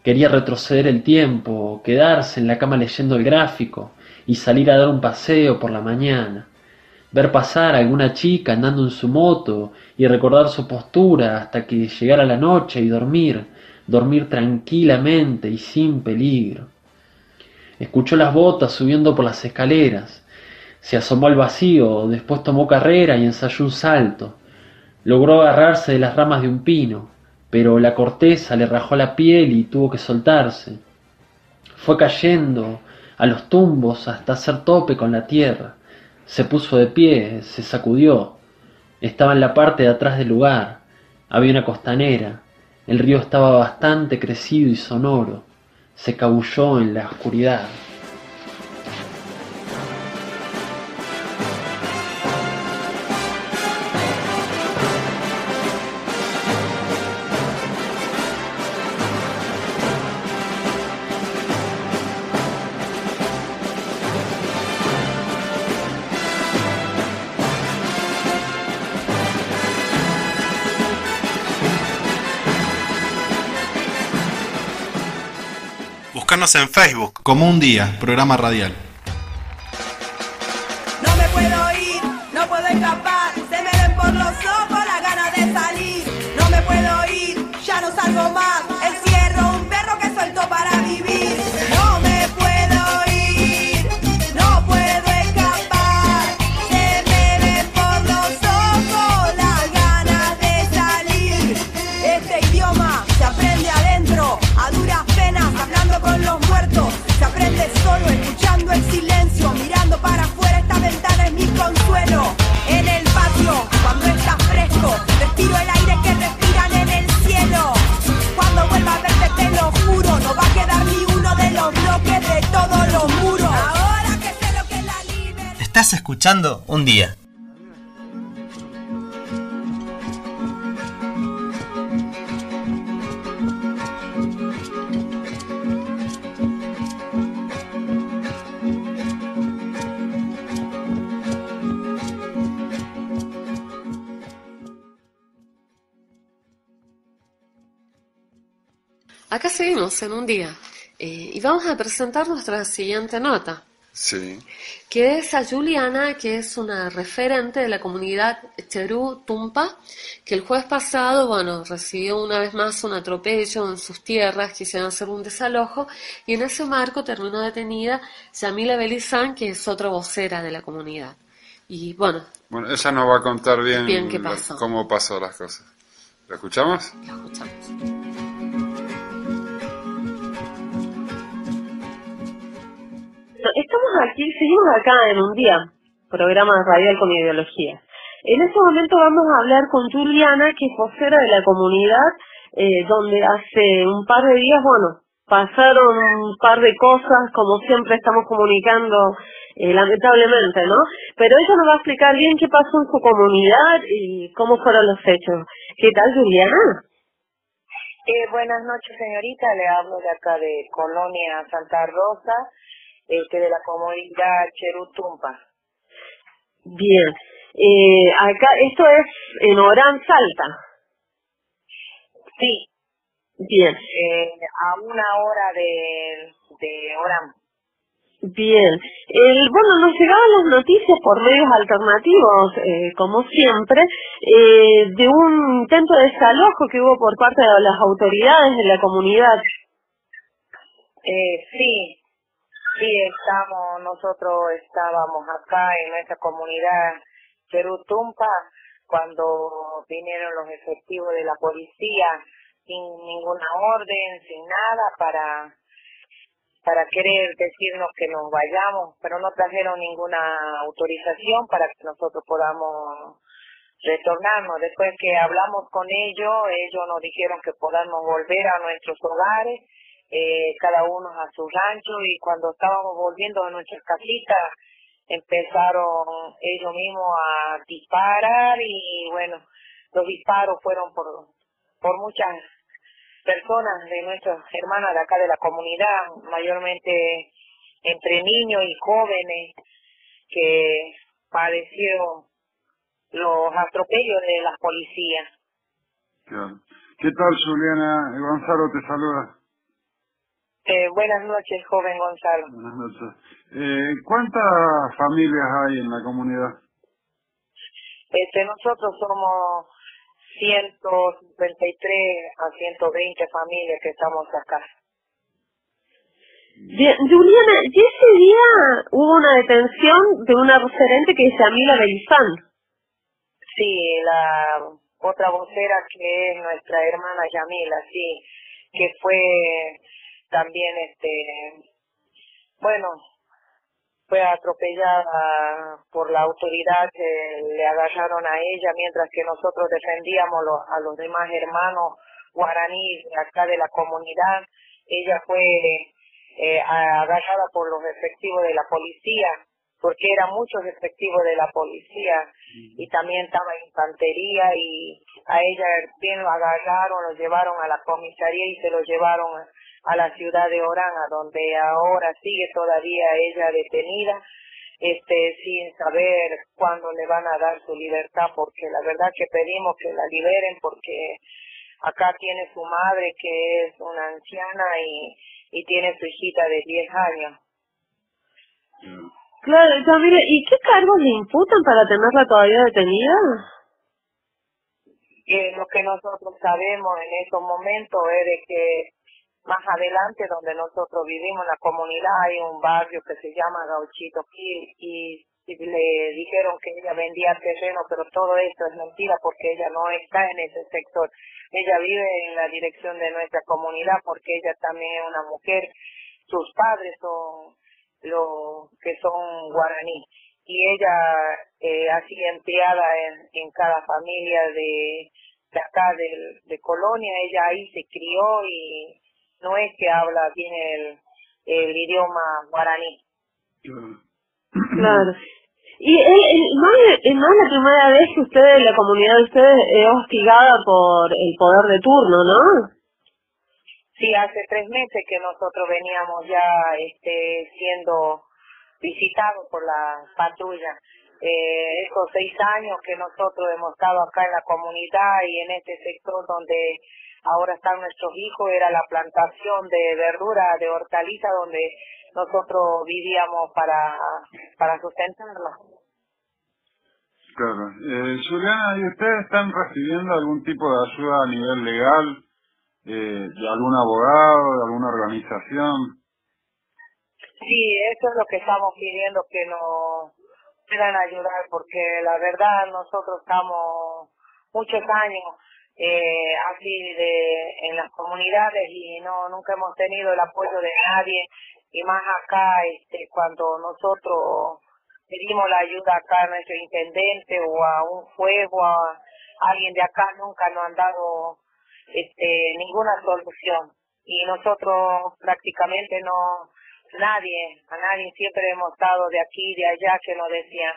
Speaker 21: Quería retroceder el tiempo, quedarse en la cama leyendo el gráfico y salir a dar un paseo por la mañana. Ver pasar a alguna chica andando en su moto y recordar su postura hasta que llegara la noche y dormir, dormir tranquilamente y sin peligro. Escuchó las botas subiendo por las escaleras, se asomó al vacío, después tomó carrera y ensayó un salto. Logró agarrarse de las ramas de un pino, pero la corteza le rajó la piel y tuvo que soltarse. Fue cayendo a los tumbos hasta hacer tope con la tierra. Se puso de pie, se sacudió. Estaba en la parte de atrás del lugar. Había una costanera. El río estaba bastante crecido y sonoro. Se cabulló en la oscuridad.
Speaker 22: Buscarnos en Facebook como un día, programa radial.
Speaker 23: No me puedo ir, no puedo escapar, se me ven por los ojos las ganas de salir. No me puedo ir, ya no salgo más, los bloques de todos los muros. Ahora que sé lo que es la libertad.
Speaker 22: Estás escuchando un día.
Speaker 12: Acá seguimos en un día eh, y vamos a presentar nuestra siguiente nota,
Speaker 6: Sí.
Speaker 12: que es a Juliana, que es una referente de la comunidad Cherú Tumpa, que el jueves pasado, bueno, recibió una vez más un atropello en sus tierras, quisieron hacer un desalojo, y en ese marco terminó detenida Yamila Belizán, que es otra vocera de la comunidad. Y bueno,
Speaker 6: Bueno, ella nos va a contar bien,
Speaker 12: Bien, ¿qué
Speaker 6: lo-
Speaker 12: pasó?
Speaker 6: cómo pasó las cosas. ¿La escuchamos?
Speaker 12: la escuchamos. Estamos aquí, seguimos acá en un día, programa radial con ideología. En este momento vamos a hablar con Juliana, que es vocera de la comunidad, eh, donde hace un par de días, bueno, pasaron un par de cosas, como siempre estamos comunicando, eh, lamentablemente, ¿no? Pero ella nos va a explicar bien qué pasó en su comunidad y cómo fueron los hechos. ¿Qué tal, Juliana?
Speaker 24: Eh, buenas noches, señorita. Le hablo de acá de Colonia Santa Rosa, este, de la comunidad Cherutumpa.
Speaker 12: Bien. Eh, acá, esto es en Orán, Salta.
Speaker 24: Sí,
Speaker 12: Bien.
Speaker 24: eh, a una hora de, de Orán.
Speaker 12: Bien. El, bueno, nos llegaban las noticias por medios alternativos, eh, como siempre, eh, de un intento de desalojo que hubo por parte de las autoridades de la comunidad.
Speaker 24: Eh, sí, sí, estamos, nosotros estábamos acá en nuestra comunidad Cherutumpa cuando vinieron los efectivos de la policía sin ninguna orden, sin nada para para querer decirnos que nos vayamos, pero no trajeron ninguna autorización para que nosotros podamos retornarnos. Después que hablamos con ellos, ellos nos dijeron que podamos volver a nuestros hogares, eh, cada uno a su rancho, y cuando estábamos volviendo a nuestras casitas, empezaron ellos mismos a disparar y bueno, los disparos fueron por, por muchas personas de nuestras hermanas de acá de la comunidad, mayormente entre niños y jóvenes que padecieron los atropellos de las policías.
Speaker 6: ¿Qué tal, Juliana? Gonzalo te saluda.
Speaker 24: Eh, buenas noches, joven Gonzalo.
Speaker 6: Buenas noches. Eh, ¿Cuántas familias hay en la comunidad?
Speaker 24: Este, nosotros somos 153 a 120 familias que estamos acá.
Speaker 12: Bien, Juliana, ¿y ese día hubo una detención de una referente que es Yamila Beizán?
Speaker 24: Sí, la otra vocera que es nuestra hermana Yamila, sí, que fue también, este, bueno, fue atropellada por la autoridad que le agarraron a ella mientras que nosotros defendíamos a los demás hermanos guaraníes de acá de la comunidad. Ella fue eh, agarrada por los efectivos de la policía porque eran muchos efectivos de la policía y también estaba infantería y a ella bien lo agarraron, lo llevaron a la comisaría y se lo llevaron a la ciudad de Orán, donde ahora sigue todavía ella detenida, este, sin saber cuándo le van a dar su libertad, porque la verdad que pedimos que la liberen, porque acá tiene su madre que es una anciana y, y tiene su hijita de 10 años.
Speaker 12: Claro, ya mire, ¿y qué cargos le imputan para tenerla todavía detenida?
Speaker 24: Eh, lo que nosotros sabemos en estos momentos es de que más adelante donde nosotros vivimos en la comunidad hay un barrio que se llama Gauchito Gil y, le dijeron que ella vendía terreno, pero todo esto es mentira porque ella no está en ese sector. Ella vive en la dirección de nuestra comunidad porque ella también es una mujer. Sus padres son los que son guaraní y ella eh, ha sido empleada en, en cada familia de, de acá de, de Colonia. Ella ahí se crió y no es que habla bien el, el idioma guaraní.
Speaker 12: Claro. Y no, es, no es la primera vez que usted, la comunidad de ustedes, es hostigada por el poder de turno, ¿no?
Speaker 24: Sí, hace tres meses que nosotros veníamos ya este, siendo visitados por la patrulla. Eh, estos seis años que nosotros hemos estado acá en la comunidad y en este sector donde ahora están nuestros hijos, era la plantación de verdura, de hortaliza, donde nosotros vivíamos para, para sustentarla.
Speaker 6: Claro. Eh, Juliana, ¿y ustedes están recibiendo algún tipo de ayuda a nivel legal eh, de algún abogado, de alguna organización?
Speaker 24: Sí, eso es lo que estamos pidiendo, que nos puedan ayudar, porque la verdad nosotros estamos muchos años eh, así de en las comunidades y no nunca hemos tenido el apoyo de nadie. Y más acá este cuando nosotros pedimos la ayuda acá a nuestro intendente o a un fuego a alguien de acá nunca nos han dado este ninguna solución. Y nosotros prácticamente no nadie a nadie siempre hemos estado de aquí de allá que nos decían.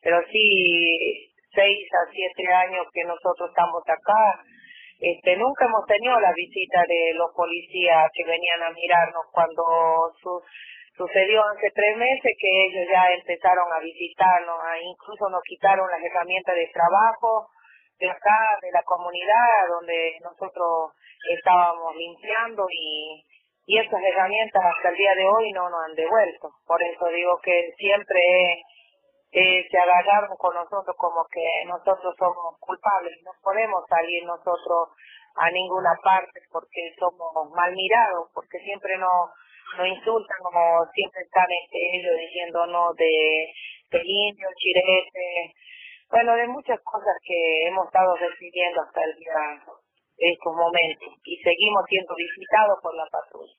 Speaker 24: Pero sí seis a siete años que nosotros estamos acá, este, nunca hemos tenido la visita de los policías que venían a mirarnos cuando su, sucedió hace tres meses que ellos ya empezaron a visitarnos, incluso nos quitaron las herramientas de trabajo de acá, de la comunidad donde nosotros estábamos limpiando y, y esas herramientas hasta el día de hoy no nos han devuelto. Por eso digo que siempre eh, se agarraron con nosotros como que nosotros somos culpables. No podemos salir nosotros a ninguna parte porque somos mal mirados, porque siempre nos, insultan como siempre están este, ellos diciendo no de, de indio, bueno, de muchas cosas que hemos estado recibiendo hasta el día de estos momentos y seguimos siendo visitados por la patrulla.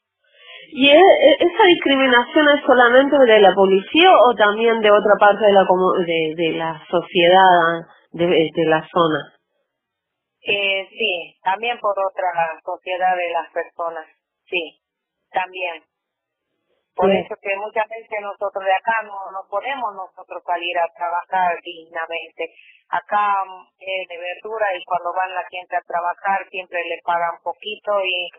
Speaker 12: ¿Y e- esa discriminación es solamente de la policía o también de otra parte de la de, de la sociedad de, de la zona?
Speaker 24: Eh, sí, también por otra sociedad de las personas, sí, también. Por
Speaker 12: Sí.
Speaker 24: eso que muchas veces nosotros de acá no, no podemos nosotros salir a trabajar dignamente. Acá es de verdura y cuando van la gente a trabajar siempre le pagan poquito y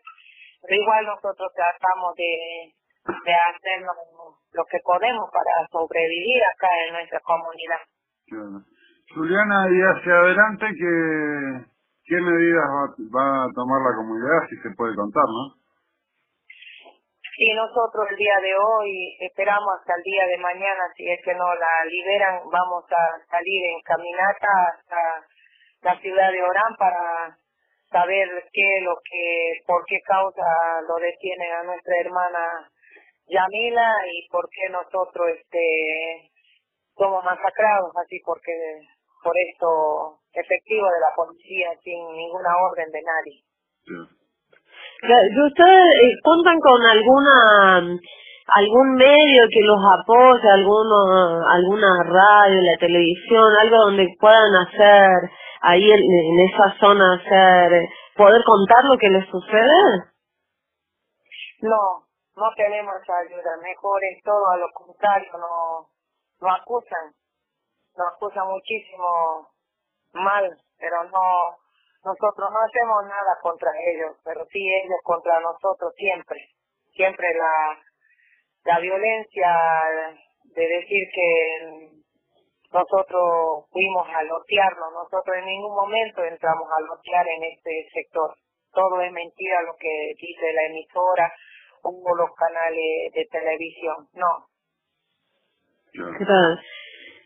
Speaker 24: pero igual nosotros tratamos de, de hacer lo, que podemos para sobrevivir acá en nuestra comunidad.
Speaker 6: Claro. Juliana, y hacia adelante, ¿qué, qué medidas va, va a tomar la comunidad, si se puede contar, no?
Speaker 24: Y nosotros el día de hoy esperamos hasta el día de mañana, si es que no la liberan, vamos a salir en caminata hasta la ciudad de Orán para saber qué lo que, por qué causa lo detienen a nuestra hermana Yamila y por qué nosotros este somos masacrados así porque por esto efectivo de la policía sin ninguna orden de nadie.
Speaker 12: ¿Y ¿Ustedes eh, cuentan con alguna algún medio que los apoye, alguno, alguna radio, la televisión, algo donde puedan hacer ahí en, esa zona, hacer poder contar lo que les sucede?
Speaker 24: No, no tenemos ayuda, mejor es todo a lo contrario, no, nos acusan, nos acusan muchísimo mal, pero no, nosotros no hacemos nada contra ellos, pero sí ellos contra nosotros siempre, siempre la, la violencia de decir que nosotros fuimos a lotearnos, nosotros en ningún momento entramos a lotear en este sector, todo es mentira lo que dice la emisora o los canales de televisión, no.
Speaker 12: Claro.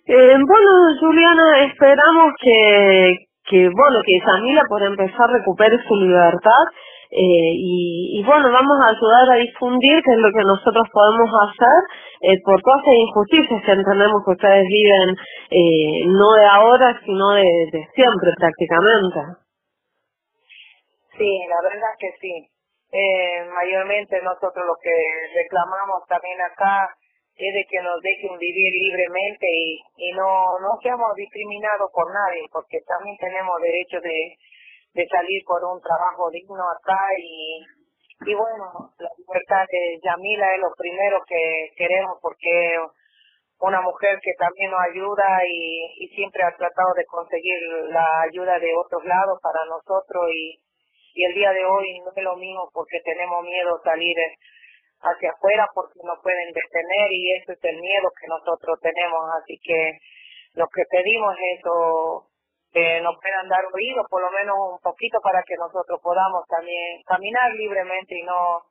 Speaker 12: Eh, bueno, Juliana, esperamos que, que, bueno, que Samila por empezar recupere su libertad eh, y, y, bueno, vamos a ayudar a difundir qué es lo que nosotros podemos hacer eh, por todas las injusticias que entendemos que ustedes viven eh, no de ahora, sino de, siempre prácticamente.
Speaker 24: Sí, la verdad que sí. Eh, mayormente nosotros lo que reclamamos también acá es de que nos dejen vivir libremente y, y no, no seamos discriminados por nadie, porque también tenemos derecho de, de salir por un trabajo digno acá y, y bueno, la libertad de Yamila es lo primero que queremos porque una mujer que también nos ayuda y, siempre ha tratado de conseguir la ayuda de otros lados para nosotros y, y el día de hoy no es lo mismo porque tenemos miedo salir hacia afuera porque nos pueden detener y ese es el miedo que nosotros tenemos. Así que lo que pedimos es eso que nos puedan dar oído por lo menos un poquito para que nosotros podamos también caminar libremente y no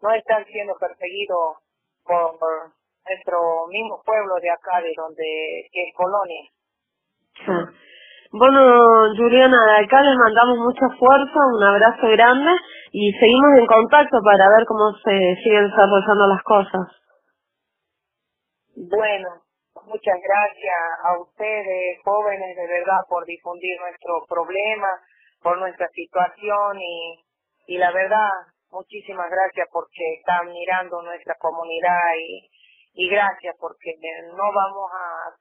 Speaker 24: no estar siendo perseguidos por nuestro mismo pueblo de acá de donde que es Colonia
Speaker 12: Sí. Bueno, Juliana, de acá les mandamos mucha fuerza, un abrazo grande y seguimos en contacto para ver cómo se siguen desarrollando las cosas.
Speaker 24: Bueno, muchas gracias a ustedes, jóvenes, de verdad, por difundir nuestro problema, por nuestra situación y, y la verdad, muchísimas gracias porque están mirando nuestra comunidad y, y gracias porque no vamos a,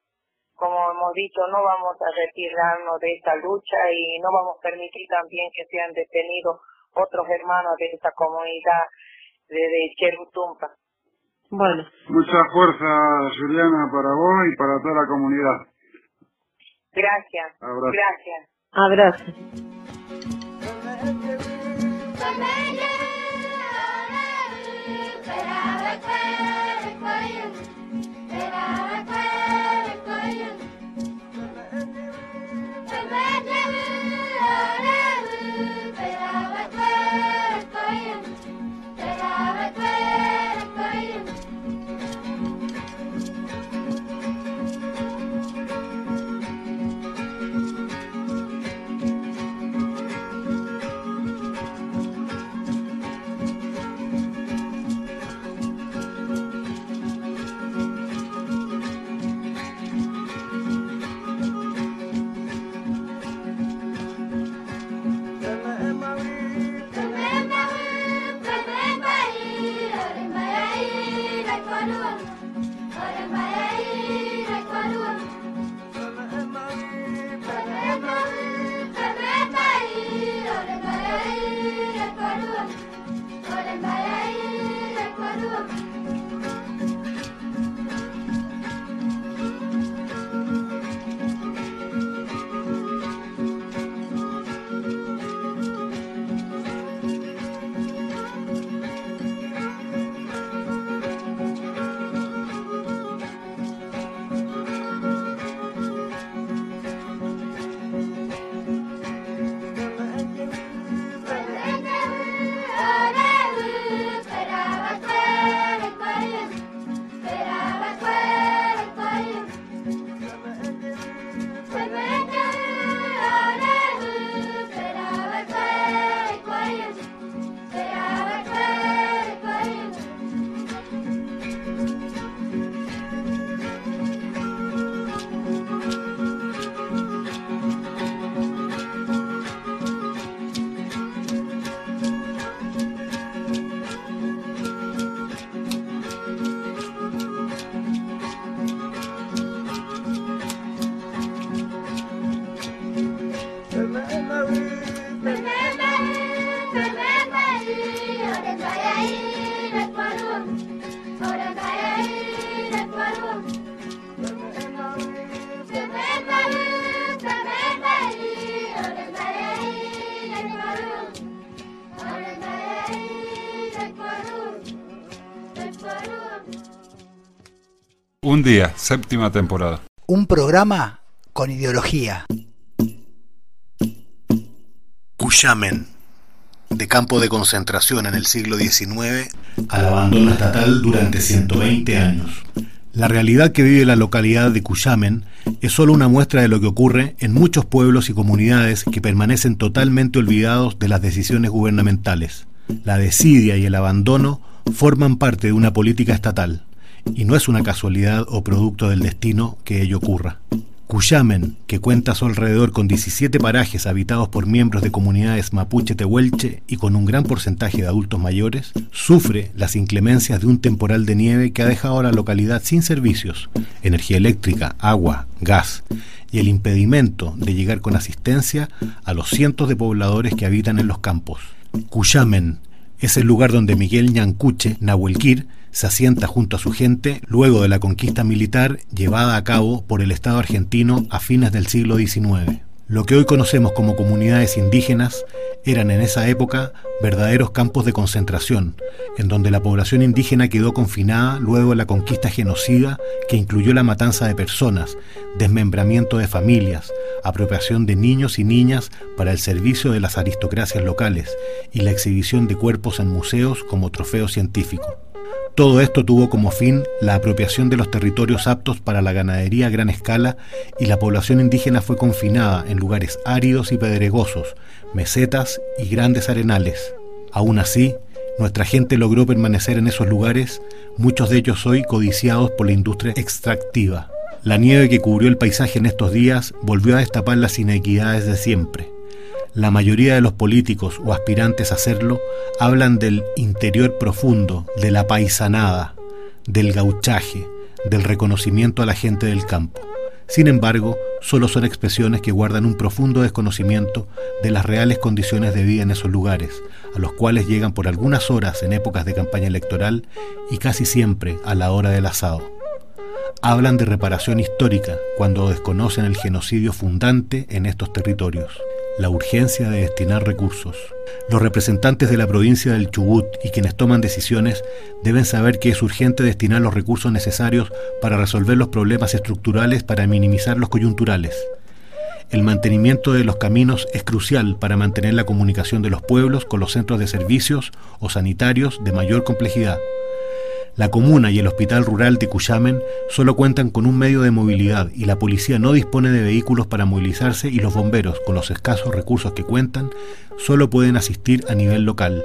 Speaker 24: como hemos dicho, no vamos a retirarnos de esta lucha y no vamos a permitir también que sean detenidos otros hermanos de esta comunidad de, de Cherutumpa.
Speaker 12: Bueno,
Speaker 6: Mucha fuerza, Juliana, para vos y para toda la comunidad.
Speaker 24: Gracias.
Speaker 6: Abrazo.
Speaker 24: Gracias.
Speaker 12: abrazo.
Speaker 6: Día, séptima temporada.
Speaker 25: Un programa con ideología.
Speaker 26: Cuyamen, de campo de concentración en el siglo XIX al abandono estatal durante 120 años. La realidad que vive la localidad de Cuyamen es solo una muestra de lo que ocurre en muchos pueblos y comunidades que permanecen totalmente olvidados de las decisiones gubernamentales. La desidia y el abandono forman parte de una política estatal, y no es una casualidad o producto del destino que ello ocurra. Cuyamen, que cuenta a su alrededor con 17 parajes habitados por miembros de comunidades mapuche tehuelche y con un gran porcentaje de adultos mayores, sufre las inclemencias de un temporal de nieve que ha dejado a la localidad sin servicios, energía eléctrica, agua, gas y el impedimento de llegar con asistencia a los cientos de pobladores que habitan en los campos. Cuyamen es el lugar donde Miguel Ñancuche, Nahuelquir, se asienta junto a su gente luego de la conquista militar llevada a cabo por el Estado argentino a fines del siglo XIX. Lo que hoy conocemos como comunidades indígenas eran en esa época verdaderos campos de concentración, en donde la población indígena quedó confinada luego de la conquista genocida que incluyó la matanza de personas, desmembramiento de familias, apropiación de niños y niñas para el servicio de las aristocracias locales y la exhibición de cuerpos en museos como trofeo científico. Todo esto tuvo como fin la apropiación de los territorios aptos para la ganadería a gran escala y la población indígena fue confinada en lugares áridos y pedregosos, mesetas y grandes arenales. Aún así, nuestra gente logró permanecer en esos lugares, muchos de ellos hoy codiciados por la industria extractiva. La nieve que cubrió el paisaje en estos días volvió a destapar las inequidades de siempre. La mayoría de los políticos o aspirantes a hacerlo hablan del interior profundo, de la paisanada, del gauchaje, del reconocimiento a la gente del campo. Sin embargo, solo son expresiones que guardan un profundo desconocimiento de las reales condiciones de vida en esos lugares, a los cuales llegan por algunas horas en épocas de campaña electoral y casi siempre a la hora del asado. Hablan de reparación histórica cuando desconocen el genocidio fundante en estos territorios la urgencia de destinar recursos. Los representantes de la provincia del Chubut y quienes toman decisiones deben saber que es urgente destinar los recursos necesarios para resolver los problemas estructurales para minimizar los coyunturales. El mantenimiento de los caminos es crucial para mantener la comunicación de los pueblos con los centros de servicios o sanitarios de mayor complejidad. La comuna y el hospital rural de Cuyamen solo cuentan con un medio de movilidad y la policía no dispone de vehículos para movilizarse y los bomberos, con los escasos recursos que cuentan, solo pueden asistir a nivel local.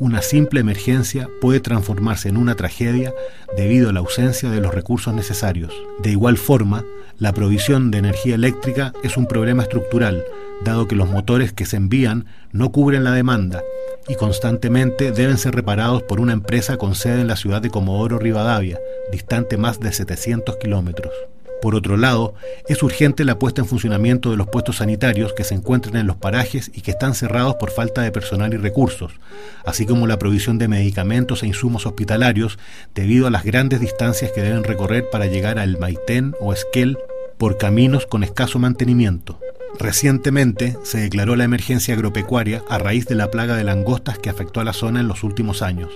Speaker 26: Una simple emergencia puede transformarse en una tragedia debido a la ausencia de los recursos necesarios. De igual forma, la provisión de energía eléctrica es un problema estructural, dado que los motores que se envían no cubren la demanda y constantemente deben ser reparados por una empresa con sede en la ciudad de Comodoro Rivadavia, distante más de 700 kilómetros. Por otro lado, es urgente la puesta en funcionamiento de los puestos sanitarios que se encuentran en los parajes y que están cerrados por falta de personal y recursos, así como la provisión de medicamentos e insumos hospitalarios debido a las grandes distancias que deben recorrer para llegar al Maitén o Esquel por caminos con escaso mantenimiento. Recientemente se declaró la emergencia agropecuaria a raíz de la plaga de langostas que afectó a la zona en los últimos años.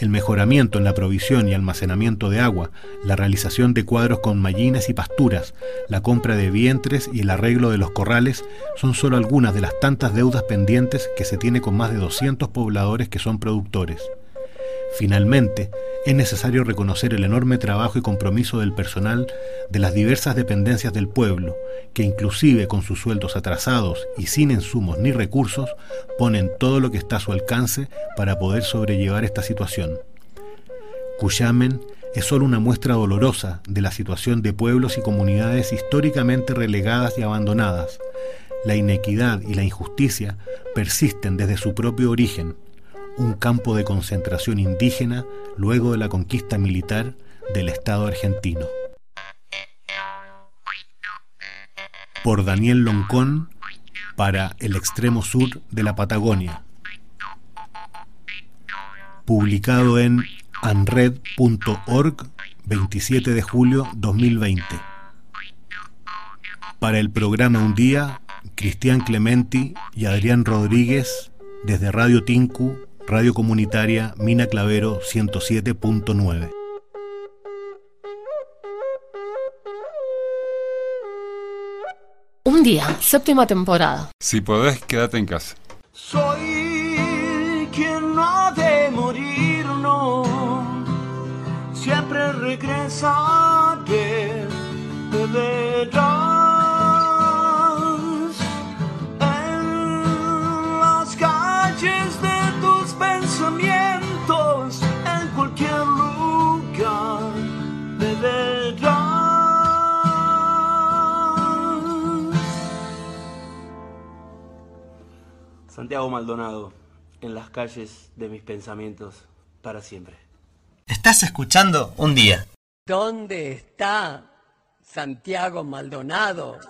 Speaker 26: El mejoramiento en la provisión y almacenamiento de agua, la realización de cuadros con mallines y pasturas, la compra de vientres y el arreglo de los corrales son solo algunas de las tantas deudas pendientes que se tiene con más de 200 pobladores que son productores. Finalmente, es necesario reconocer el enorme trabajo y compromiso del personal de las diversas dependencias del pueblo, que inclusive con sus sueldos atrasados y sin insumos ni recursos, ponen todo lo que está a su alcance para poder sobrellevar esta situación. Cuyamen es solo una muestra dolorosa de la situación de pueblos y comunidades históricamente relegadas y abandonadas. La inequidad y la injusticia persisten desde su propio origen, un campo de concentración indígena luego de la conquista militar del Estado argentino. Por Daniel Loncón para el extremo sur de la Patagonia. publicado en anred.org 27 de julio 2020. Para el programa Un Día, Cristian Clementi y Adrián Rodríguez desde Radio Tinku, Radio Comunitaria Mina Clavero 107.9.
Speaker 1: Un día, séptima temporada.
Speaker 6: Si podés, quédate en casa.
Speaker 13: Soy quien no ha de morir, no. Siempre regresaré de veras
Speaker 27: Santiago Maldonado, en las calles de mis pensamientos, para siempre.
Speaker 28: Estás escuchando un día.
Speaker 29: ¿Dónde está Santiago Maldonado?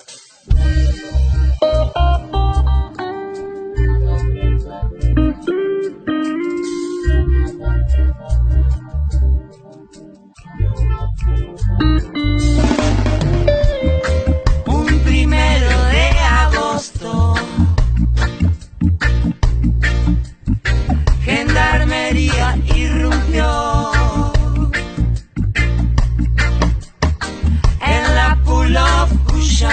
Speaker 5: Y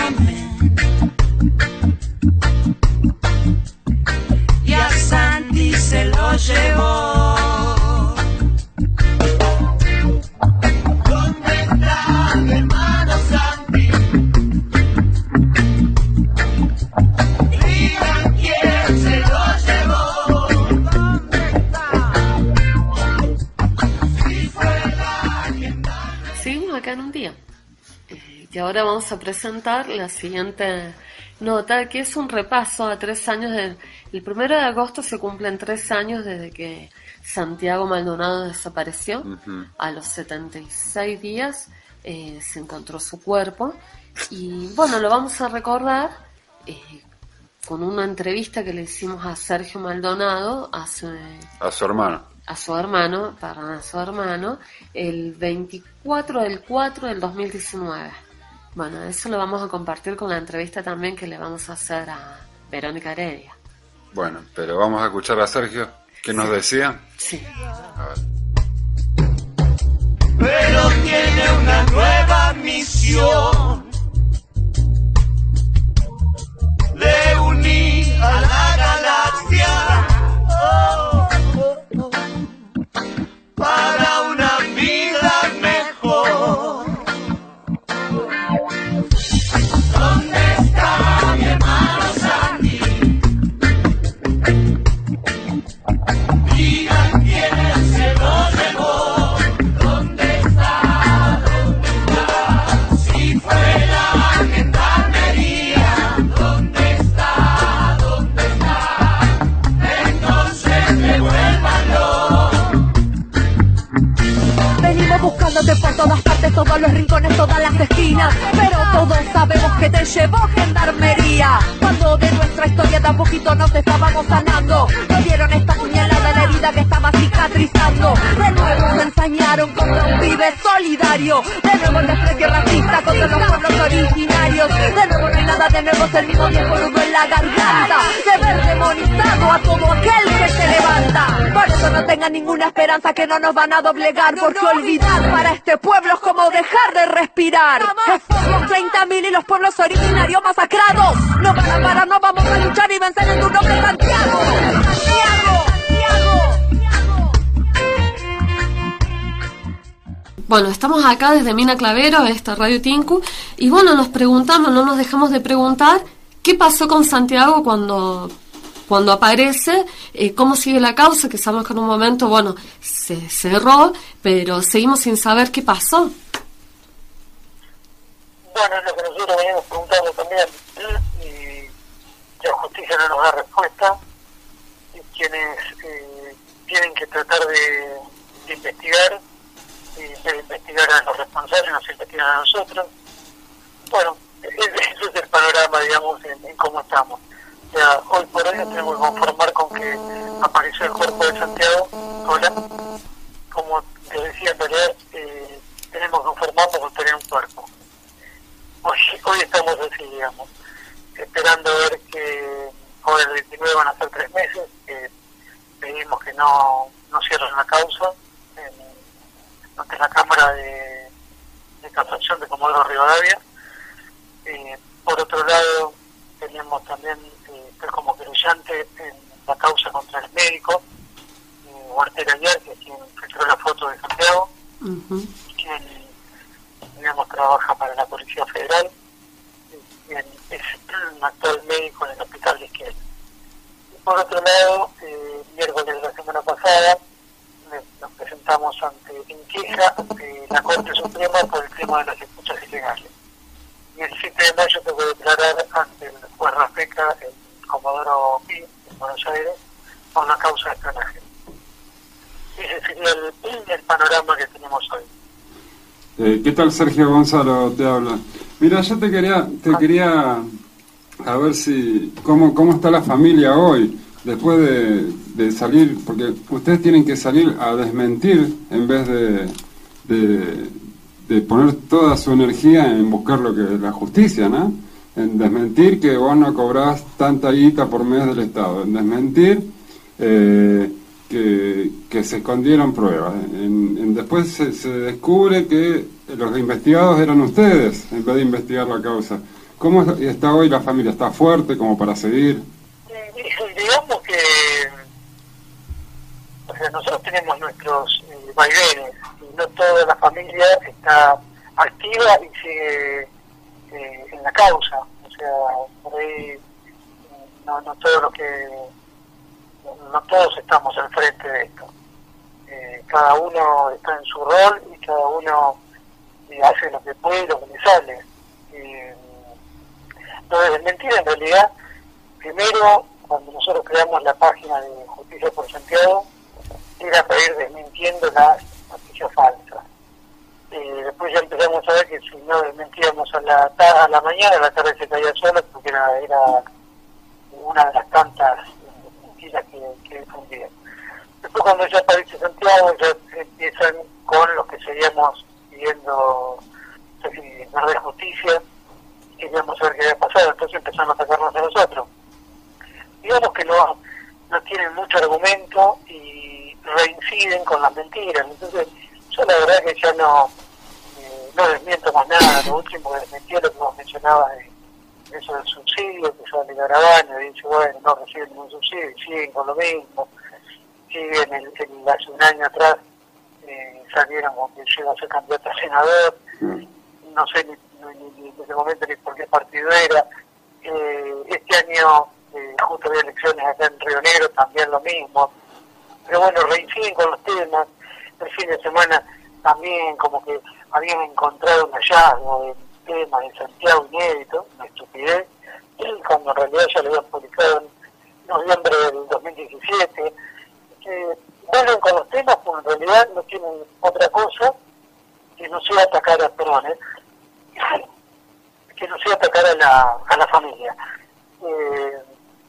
Speaker 5: a Santi se lo llevó.
Speaker 4: Y ahora vamos a presentar la siguiente nota, que es un repaso a tres años. del- el primero de agosto se cumplen tres años desde que Santiago Maldonado desapareció. A los 76 días eh, se encontró su cuerpo. Y bueno, lo vamos a recordar eh, con una entrevista que le hicimos a Sergio Maldonado hace
Speaker 6: A su hermano.
Speaker 4: a su hermano, perdón, a su hermano, el 24 del 4 del 2019. Bueno, eso lo vamos a compartir con la entrevista también que le vamos a hacer a Verónica Heredia.
Speaker 6: Bueno, pero vamos a escuchar a Sergio. ¿Qué nos decía?
Speaker 4: Sí.
Speaker 6: A ver.
Speaker 5: pero tiene una nueva misión de unir a la galaxia oh, oh, oh, para
Speaker 30: todos los rincones, todas las esquinas. Pero todos sabemos que te llevó gendarmería. Cuando de nuestra historia tan poquito nos estábamos sanando. Nos dieron esta puñalada la herida que estaba cicatrizando. De nuevo nos ensañaron contra un pibe solidario. De nuevo el desprecio racista contra los pueblos originarios. De nuevo no hay nada de nuevo, es el mismo viejo nudo en la garganta. De ver demonizado a todo aquel que se levanta. Por eso no tengan ninguna esperanza que no nos van a doblegar. Porque olvidar para este pueblo es como dejar de respirar. Somos 30.000 y los pueblos originarios masacrados. No van a parar, no vamos a luchar y vencer en tu nombre. Santiago, Santiago.
Speaker 4: Bueno, estamos acá desde Mina Clavero, esta Radio Tinku, y bueno, nos preguntamos, no nos dejamos de preguntar qué pasó con Santiago cuando, cuando aparece, eh, cómo sigue la causa, que sabemos que en un momento, bueno, se cerró, pero seguimos sin saber qué pasó.
Speaker 31: Bueno, es lo que nosotros venimos preguntando también, y la justicia no nos da respuesta, y quienes eh, tienen que tratar de, investigar, y de investigar a los responsables, nos investigan a nosotros. Bueno, ese es el panorama, digamos, en cómo estamos. Sea, hoy por hoy nos tenemos que conformar con que apareció el cuerpo de Santiago, Hola. Como te decía, realidad eh, tenemos que enfermarnos por tener un cuerpo. Hoy, hoy estamos así, digamos, esperando ver que ahora el 29 van a ser tres meses, que pedimos que no, no cierren la causa en, ante la Cámara de, de Casación de Comodoro Rivadavia. Eh, por otro lado, tenemos también eh, estoy como querellante en la causa contra el médico, eh, ayer, que es quien filtró la foto de Santiago, quien digamos trabaja para la Policía Federal, quien es un actual médico en el hospital de Esquel. Y por otro lado, eh, miércoles de la semana pasada, me- nos presentamos ante en queja ante la Corte Suprema por el tema de las escuchas ilegales. Y el 7 de mayo tengo que declarar ante el juez el Comodoro Pi, en Buenos Aires, por una causa de espionaje. Ese sería el, el panorama que tenemos hoy.
Speaker 6: Eh, ¿Qué tal Sergio Gonzalo te habla? Mira, yo te quería, te quería a ver si cómo, cómo está la familia hoy después de, de salir, porque ustedes tienen que salir a desmentir en vez de, de, de poner toda su energía en buscar lo que es la justicia, ¿no? En desmentir que vos no cobrás tanta guita por mes del Estado, en desmentir eh, que, que se escondieron pruebas. En- en- después se, se descubre que los investigados eran ustedes en vez de investigar la causa. ¿Cómo está hoy la familia? ¿Está fuerte como para seguir?
Speaker 31: Y digamos que o sea, nosotros tenemos nuestros eh, vaivenes y no toda la familia está activa y sigue eh, en la causa. O sea, por ahí eh, no, no todo lo que no todos estamos al frente de esto. Eh, cada uno está en su rol y cada uno eh, hace lo que puede y lo que le sale. Eh, lo de desmentir en realidad, primero, cuando nosotros creamos la página de Justicia por Santiago, era para ir desmintiendo las noticias falsas. Eh, después ya empezamos a ver que si no desmentíamos a la, ta- a la mañana, a la tarde se caía sola porque era, era una de las tantas mentiras que, que difundían. Después cuando ya aparece Santiago, ya empiezan con los que seguíamos pidiendo verdadera justicia, queríamos saber qué había pasado, entonces empezaron a atacarnos a nosotros. Digamos que no, no tienen mucho argumento y reinciden con las mentiras, entonces yo la verdad que ya no, eh, no desmiento más nada, lo último que desmentí es lo que vos mencionabas de eso del subsidio, que sale Garabano y dice, bueno, no reciben ningún subsidio, siguen con lo mismo, siguen, el, el- hace un año atrás eh, salieron con que llega a ser candidato a senador, no sé ni, ni- ni en ese momento ni por qué partido era, Eh, este año eh, justo había elecciones acá en Río Negro, también lo mismo, pero bueno, reinciden con los temas, el fin de semana también como que habían encontrado un hallazgo de temas de Santiago inédito, una estupidez, y cuando en realidad ya lo habían publicado en noviembre del 2017, que vuelven con los temas, porque en realidad no tienen otra cosa que no sea atacar a perdón, ¿eh? que no sea atacar a la, a la familia. Eh,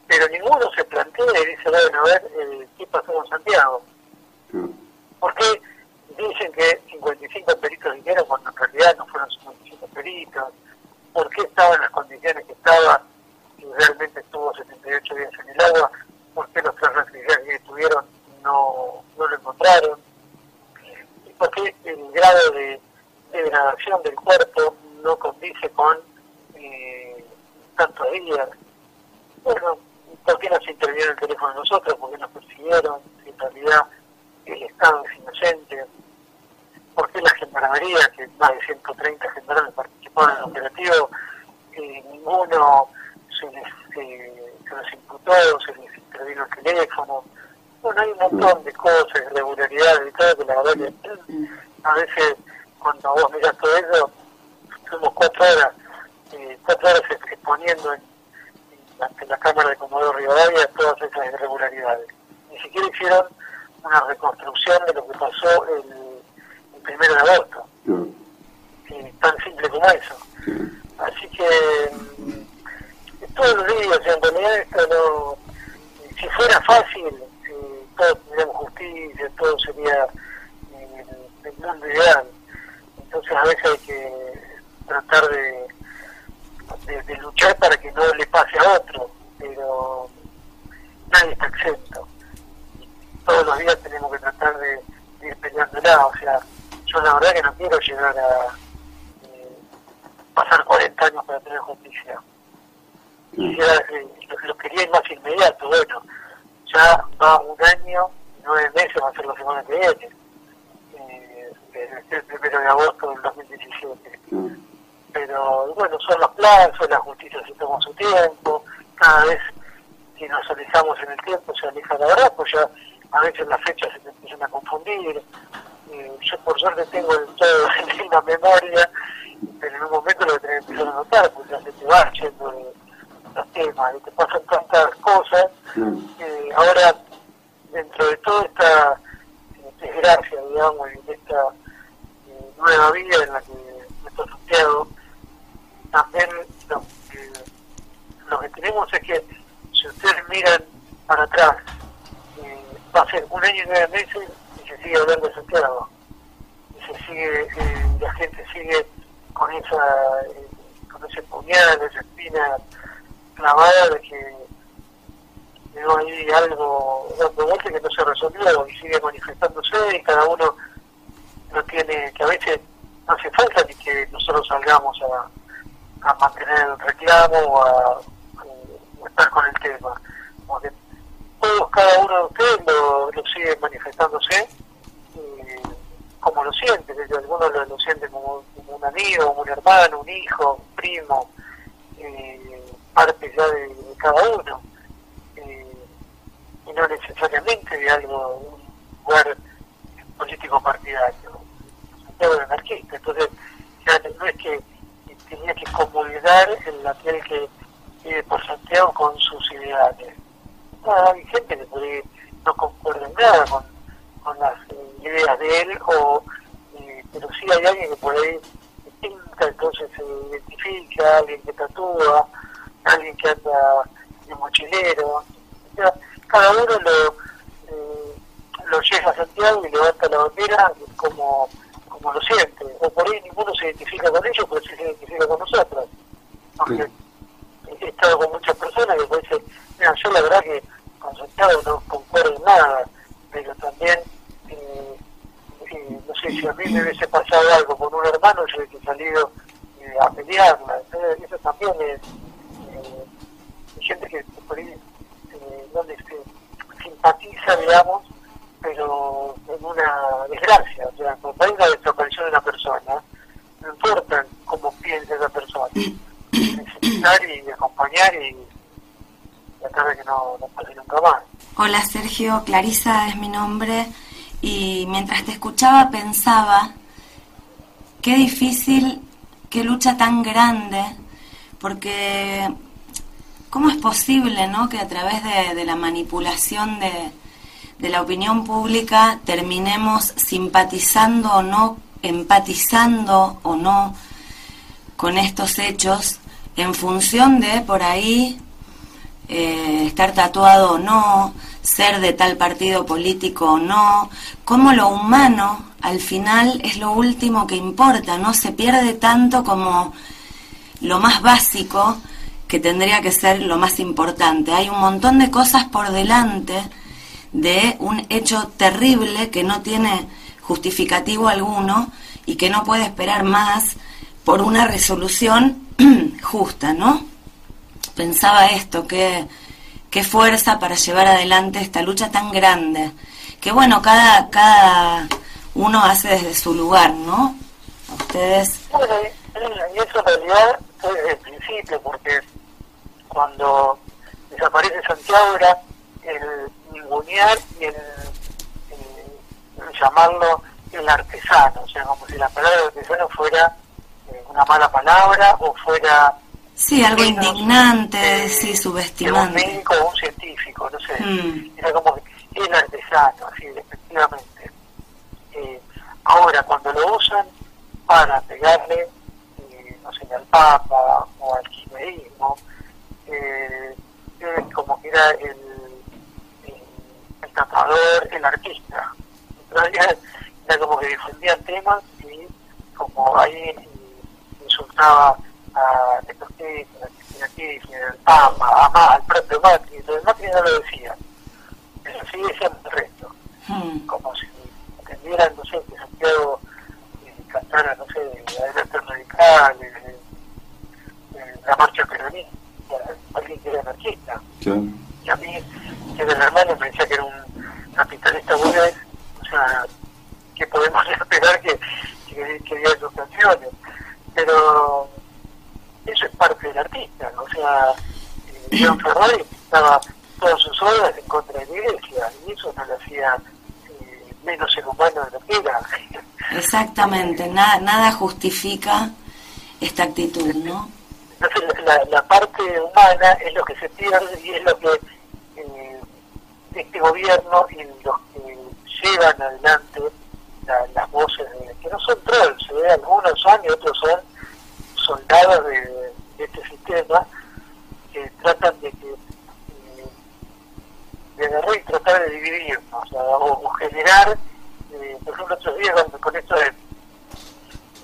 Speaker 31: pero ninguno se plantea y dice, bueno, a ver, eh, ¿qué pasó con Santiago? ¿Por qué dicen que 55 peritos dijeron cuando en realidad no fueron 55 peritos? ¿Por qué estaba en las condiciones que estaba y realmente estuvo 78 días en el agua? ¿Por qué los tres refugiados que estuvieron no, no lo encontraron? ¿Y por qué el grado de degradación del cuerpo no condice con eh, tantos días? Bueno, ¿por qué no se interviene el teléfono de nosotros? ¿Por qué nos persiguieron? Si en realidad el Estado es inocente. ¿Por qué la gendarmería, que más de 130 gendarmes participaron en el operativo, eh, ninguno se les, eh, se les imputó, se les intervino el teléfono? Bueno, hay un montón de cosas, irregularidades y todo, que la verdad que a veces cuando vos mirás todo eso, fuimos cuatro horas, eh, cuatro horas exponiendo en, en- ante la Cámara de Comodoro Rivadavia todas esas irregularidades. Ni siquiera hicieron una reconstrucción de lo que pasó el, el primero de agosto. Eh, tan simple como eso. Así que mm, todos los días, en realidad esto no, si fuera fácil, eh, todos tendríamos justicia, todo sería eh, el, el mundo ideal. Entonces a veces hay que tratar de, de, de luchar para que no le pase a otro, pero nadie está exento. Todos los días tenemos que tratar de, de ir peleándola, o sea, yo la verdad que no quiero llegar a eh, pasar 40 años para tener justicia. Quisiera, eh, lo, lo quería ir más inmediato, bueno, ya va un año, nueve meses, va a ser la semana que viene, eh, desde el primero de agosto del 2017. Pero bueno, son los plazos, la justicia se toma su tiempo, cada vez que nos alejamos en el tiempo se aleja la verdad, pues ya a veces las fechas se te empiezan a confundir. Eh, yo por suerte tengo el todo en la memoria, pero en un momento lo que empezar a notar, porque ya se te va yendo de los temas y te pasan tantas cosas. Eh, ahora, dentro de toda esta eh, desgracia, digamos, y de esta eh, nueva vida en la que me estoy Santiago, también lo lo que tenemos es que si ustedes miran para atrás, a ser un año y nueve meses y se sigue hablando de Santiago. Y se sigue, eh, la gente sigue con esa, eh, con ese puñal, esa espina clavada de que no hay algo dando vuelta que no se resolvió y sigue manifestándose y cada uno no tiene, que a veces hace falta ni que nosotros salgamos a, a mantener el reclamo o a, o estar con el tema. Porque todos, cada uno de ustedes lo, sigue manifestándose como lo siente, algunos lo, lo sienten como, un amigo, un hermano, un hijo, un primo, eh, parte ya de, cada uno. Eh, y no necesariamente de algo, un lugar político partidario. Santiago anarquista, entonces ya no es que tenía que comulgar en aquel que vive por Santiago con sus ideales. No, hay gente que por ahí no concuerda en nada con, con las ideas de él, o, eh, pero sí hay alguien que por ahí pinta, entonces se identifica, alguien que tatúa, alguien que anda de mochilero. O sea, cada uno lo, eh, lo llega a Santiago y levanta la bandera como, como lo siente. O por ahí ninguno se identifica con ellos, pero sí se identifica con nosotros. He estado con muchas personas que me dicen, mira, yo la verdad que con Santiago no concuerdo en nada, pero también, eh, eh, no sé, si a mí me hubiese pasado algo con un hermano, yo hubiese salido eh, a pelearla. Eso también es, hay gente que por ahí no les simpatiza, digamos, pero en una desgracia. O sea, cuando hay una desaparición de una persona, no importa cómo piensa esa persona, y acompañar y tratar de que no, no pase nunca más.
Speaker 32: Hola Sergio, Clarisa es mi nombre y mientras te escuchaba pensaba qué difícil, qué lucha tan grande, porque ¿cómo es posible ¿no? que a través de, de la manipulación de, de la opinión pública terminemos simpatizando o no, empatizando o no con estos hechos en función de por ahí eh, estar tatuado o no, ser de tal partido político o no, cómo lo humano al final es lo último que importa, no se pierde tanto como lo más básico que tendría que ser lo más importante. Hay un montón de cosas por delante de un hecho terrible que no tiene justificativo alguno y que no puede esperar más por una resolución justa, ¿no? Pensaba esto, qué, qué fuerza para llevar adelante esta lucha tan grande, que bueno, cada, cada uno hace desde su lugar, ¿no? Ustedes...
Speaker 31: Bueno, y eso en realidad fue desde el principio, porque cuando desaparece Santiago era el ningunear y el, el- llamarlo el artesano, o sea, como si la palabra artesano fuera una mala palabra o fuera
Speaker 32: Sí, algo
Speaker 31: menos
Speaker 32: indignante, sí,
Speaker 31: de un
Speaker 32: subestimante.
Speaker 31: médico o un científico, no sé,
Speaker 32: Mm.
Speaker 31: era como que el artesano, así, efectivamente. Eh, ahora, cuando lo usan para pegarle, eh, no sé, al Papa o al kirchnerismo, eh, como que era el, el, el tatuador el artista. En realidad era como que difundían temas y como ahí insultaba a Kirchner, a Cristina Kirchner, al Papa, a Ma- al propio Macri, lo de Macri no lo decía, eso sí decían el resto, como si entendieran, no sé, que Santiago eh, cantara, no sé, adelante radical, eh, eh, la marcha peronista, alguien que era anarquista. Y a mí, que del hermano me decía que era un capitalista burgués, o sea, que podemos esperar que, que, que diga sus canciones. Pero eso es parte del artista, ¿no? o sea, eh, John Ferrari estaba todas sus obras en contra de la iglesia, y eso no lo hacía eh, menos ser humano de lo que era.
Speaker 32: Exactamente, nada, nada justifica esta actitud, ¿no?
Speaker 31: Entonces la, la parte humana es lo que se pierde y es lo que eh, este gobierno y los que llevan adelante la- las voces, de, que no son trolls, ¿eh? algunos son y otros son soldados de, de este sistema que tratan de que eh, de agarrar y tratar de dividirnos, o, generar, eh, por ejemplo, otros días con, esto de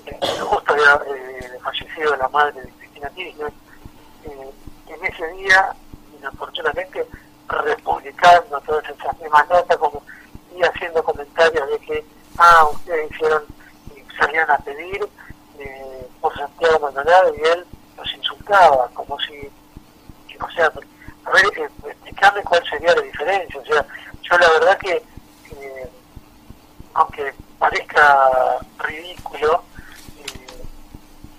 Speaker 31: eh, justo había eh, fallecido la madre de Cristina Kirchner, eh, en ese día, inoportunamente, republicando todas esas mismas notas, como y haciendo comentarios de que, ah, ustedes hicieron, salían a pedir eh, por Santiago Maldonado y él los insultaba, como si, o sea, a ver, eh, explícame cuál sería la diferencia, o sea, yo la verdad que, eh, aunque parezca ridículo, eh,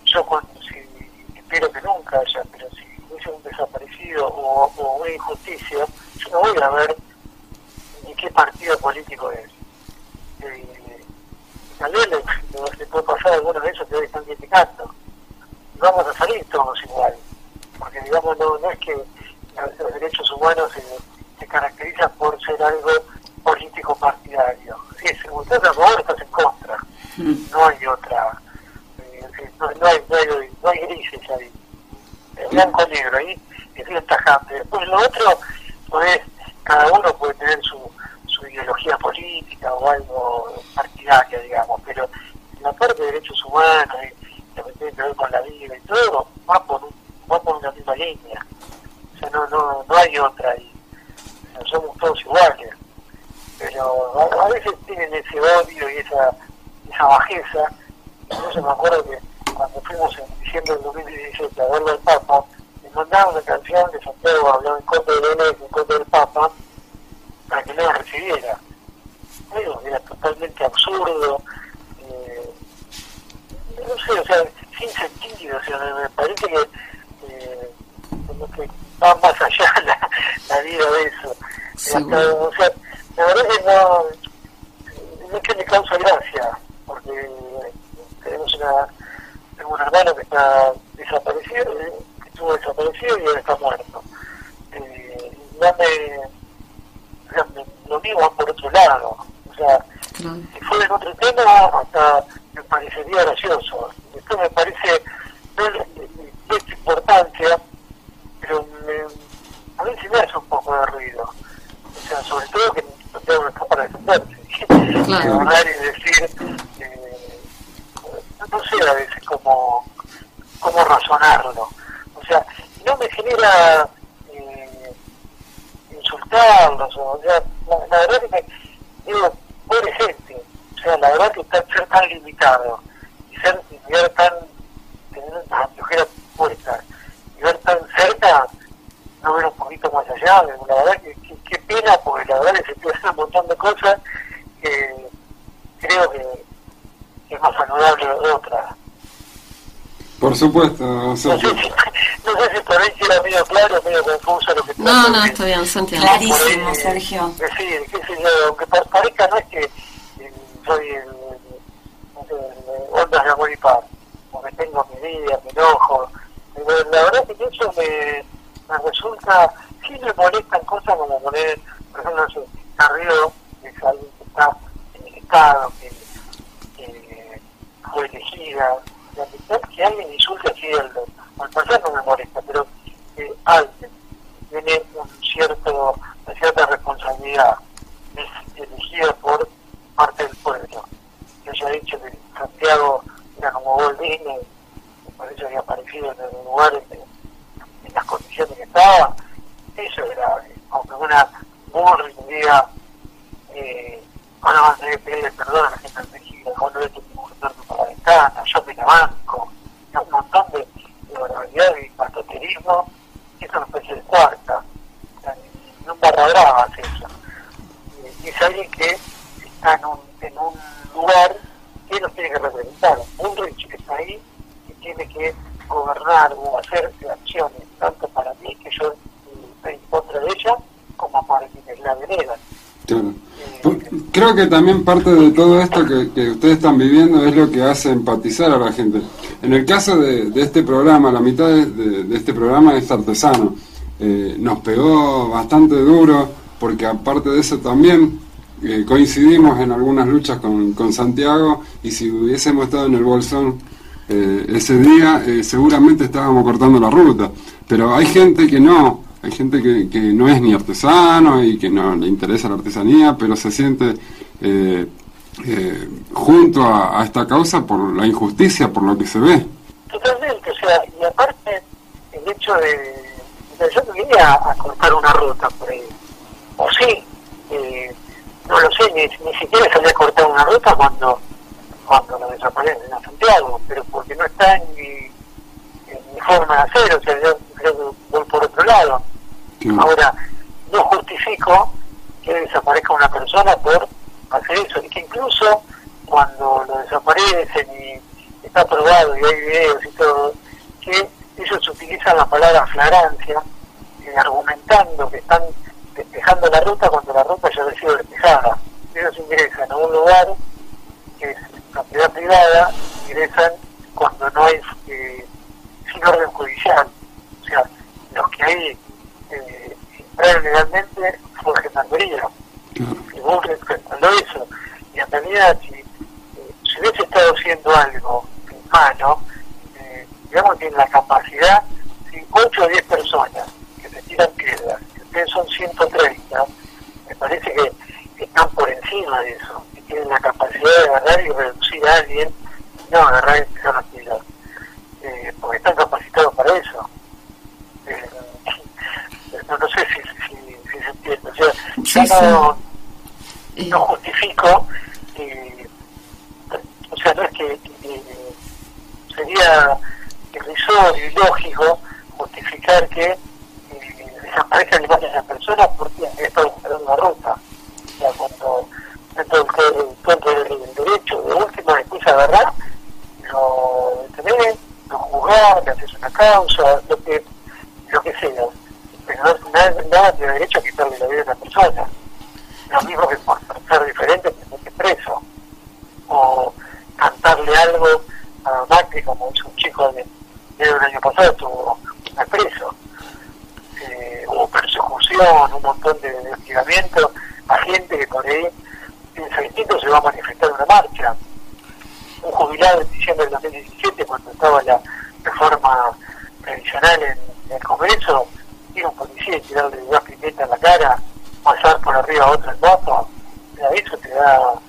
Speaker 31: yo cuando, si, espero que nunca haya, pero si hubiese un desaparecido o, o una injusticia, yo no voy a ver ni qué partido político es. Eh, tal vez le, le- le puede pasar algunos de esos que hoy están criticando. Vamos a salir todos igual. Porque digamos, no, no es que los, derechos humanos se, se caracterizan por ser algo político partidario. Sí, si estás a favor, estás en contra. No hay otra. eh, eh, no, no hay, no, hay, no hay grises ahí. Es blanco negro, ahí es bien tajante. Después lo otro, pues, cada uno puede tener su, su ideología política o algo partidaria, digamos, pero la parte de derechos humanos y lo que tiene que ver con la vida y todo, va por, un- va por una misma línea. O sea, no, no, no hay otra ahí. O somos todos iguales. Pero a, veces tienen ese odio y esa, esa bajeza. Entonces me acuerdo que cuando fuimos en diciembre del 2017 a verlo al Papa, me mandaba una canción de Santiago hablando en contra de la iglesia, en contra del Papa, para que no lo recibiera. Bueno, era totalmente absurdo, eh, no sé, o sea, sin sentido, o sea, me, parece que, eh, como que va más allá la, la vida de eso. Hasta, o sea, la verdad que no, no es que me causa gracia, porque tenemos una, tengo un hermano que está desaparecido, eh, que estuvo desaparecido y ahora está muerto. Eh, no me, lo mío va por otro lado. O sea, si fuera en otro tema, hasta me parecería gracioso. Esto me parece, no esta importancia, pero me, a mí sí me hace un poco de ruido. O sea, sobre todo que no tengo estar para defenderse.
Speaker 1: Claro.
Speaker 31: Hablar y decir, eh, no sé a veces cómo, cómo razonarlo. O sea, no me genera o sea, la, verdad que me, digo, pobre gente, o sea, la verdad que está, ser tan limitado y ser y ver tan, tener las anteojeras puestas y ver tan cerca, no ver un poquito más allá, la verdad que, que- qué pena, porque la verdad que se puede hacer un montón de cosas que creo que, que es más saludable de otra.
Speaker 6: Por supuesto, o sea,
Speaker 31: No sé si, no sé si por ahí era medio claro, medio confuso lo que
Speaker 1: No, no, está bien, Santiago.
Speaker 32: Clarísimo,
Speaker 31: ahí,
Speaker 32: Sergio.
Speaker 31: Decir, qué sé yo, aunque pa- parezca no es que eh, soy el, no sé, el ondas de amor y paz, porque tengo mi vida, mi enojo, pero la verdad es que eso me, me resulta, sí me molestan cosas como poner, por ejemplo, no sé, Carrillo, que es alguien que está en el Estado, que, que fue elegida, que alguien insulte así al, pues ya no me molesta, pero eh, alguien tiene un cierto, una cierta responsabilidad es elegida por parte del pueblo. Dicho que Santiago era como Goldín, por eso había aparecido en el lugar en, las condiciones que estaba, eso era, aunque una burra diga, bueno, vas a que pedirle perdón a la gente de México, vos no ves para la ventana, yo me la banco, un montón de de barbaridades y pastoterismo, que es una especie de cuarta. En un barra eso. Y es alguien que está en un, en un lugar que nos tiene que representar. Bullrich está ahí y tiene que gobernar o hacer acciones, tanto para mí, que yo eh, estoy en contra de ella, como para quienes la veneran.
Speaker 6: Claro. Creo que también parte de todo esto que, que ustedes están viviendo es lo que hace empatizar a la gente. En el caso de, de este programa, la mitad de, de- de este programa es artesano. Eh, nos pegó bastante duro porque aparte de eso también eh, coincidimos en algunas luchas con, con Santiago y si hubiésemos estado en el Bolsón eh, ese día eh, seguramente estábamos cortando la ruta. Pero hay gente que no, hay gente que, que no es ni artesano y que no le interesa la artesanía, pero se siente eh, eh, junto a, esta causa por la injusticia, por lo que se ve.
Speaker 31: Totalmente, o sea, y aparte el hecho de, de yo no quería a cortar una ruta por ahí, o sí, eh, no lo sé, ni, siquiera salí a cortar una ruta cuando cuando lo desaparecen a Santiago, pero porque no está en mi forma de hacer, o sea, yo creo que voy por otro lado. Ahora, no justifico que desaparezca una persona por hacer eso, y que incluso cuando lo desaparecen y está probado y hay videos y todo, que ellos utilizan la palabra flagrancia, eh, argumentando que están despejando la ruta cuando la ruta ya ha sido despejada. Ellos ingresan a un lugar que es propiedad privada, ingresan cuando no es eh, sin orden judicial. O sea, los que ahí eh, entraron legalmente fue Gendarmería. Y vos respetando eso. Y en realidad, si, eh, si hubiese estado haciendo algo malo, eh, digamos que en la capacidad, si 8 o 10 personas que se tiran piedras, que ustedes son 130, me parece que están por encima de eso, que tienen la capacidad de agarrar y reducir a alguien, no agarrar y tirar las piedras, eh, porque están capacitados para eso. Eh, no, no sé si, si, si se entiende, o sea,
Speaker 4: Sí,
Speaker 31: no, no justifico, eh, o sea, no es que eh, sería irrisorio y lógico justificar que eh, desaparezcan imágenes de personas porque han estado esperando una ruta. O sea, cuando dentro del cuento del, del derecho, de última después agarrar, lo detener, lo juzgar, le haces una causa, lo que, lo que sea. Pero nada, nada tiene derecho a quitarle la vida a una persona. Lo mismo que por ser diferente, que esté preso. O cantarle algo a Macri, como hizo un chico de, de un año pasado, estuvo preso. Eh, hubo persecución, un montón de, de a gente que por ahí piensa distinto se va a manifestar una marcha. Un jubilado en diciembre del 2017, cuando estaba la reforma previsional en, el Congreso, a un policía y tirarle gas pimienta en la cara, pasar por arriba a otro en moto, eso te da, o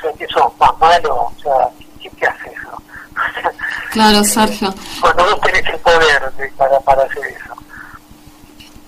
Speaker 31: sea, que eso es más malo, o sea, ¿qué, qué hace eso?
Speaker 4: Claro, Sergio.
Speaker 31: Cuando vos tenés el poder de- para, para hacer eso.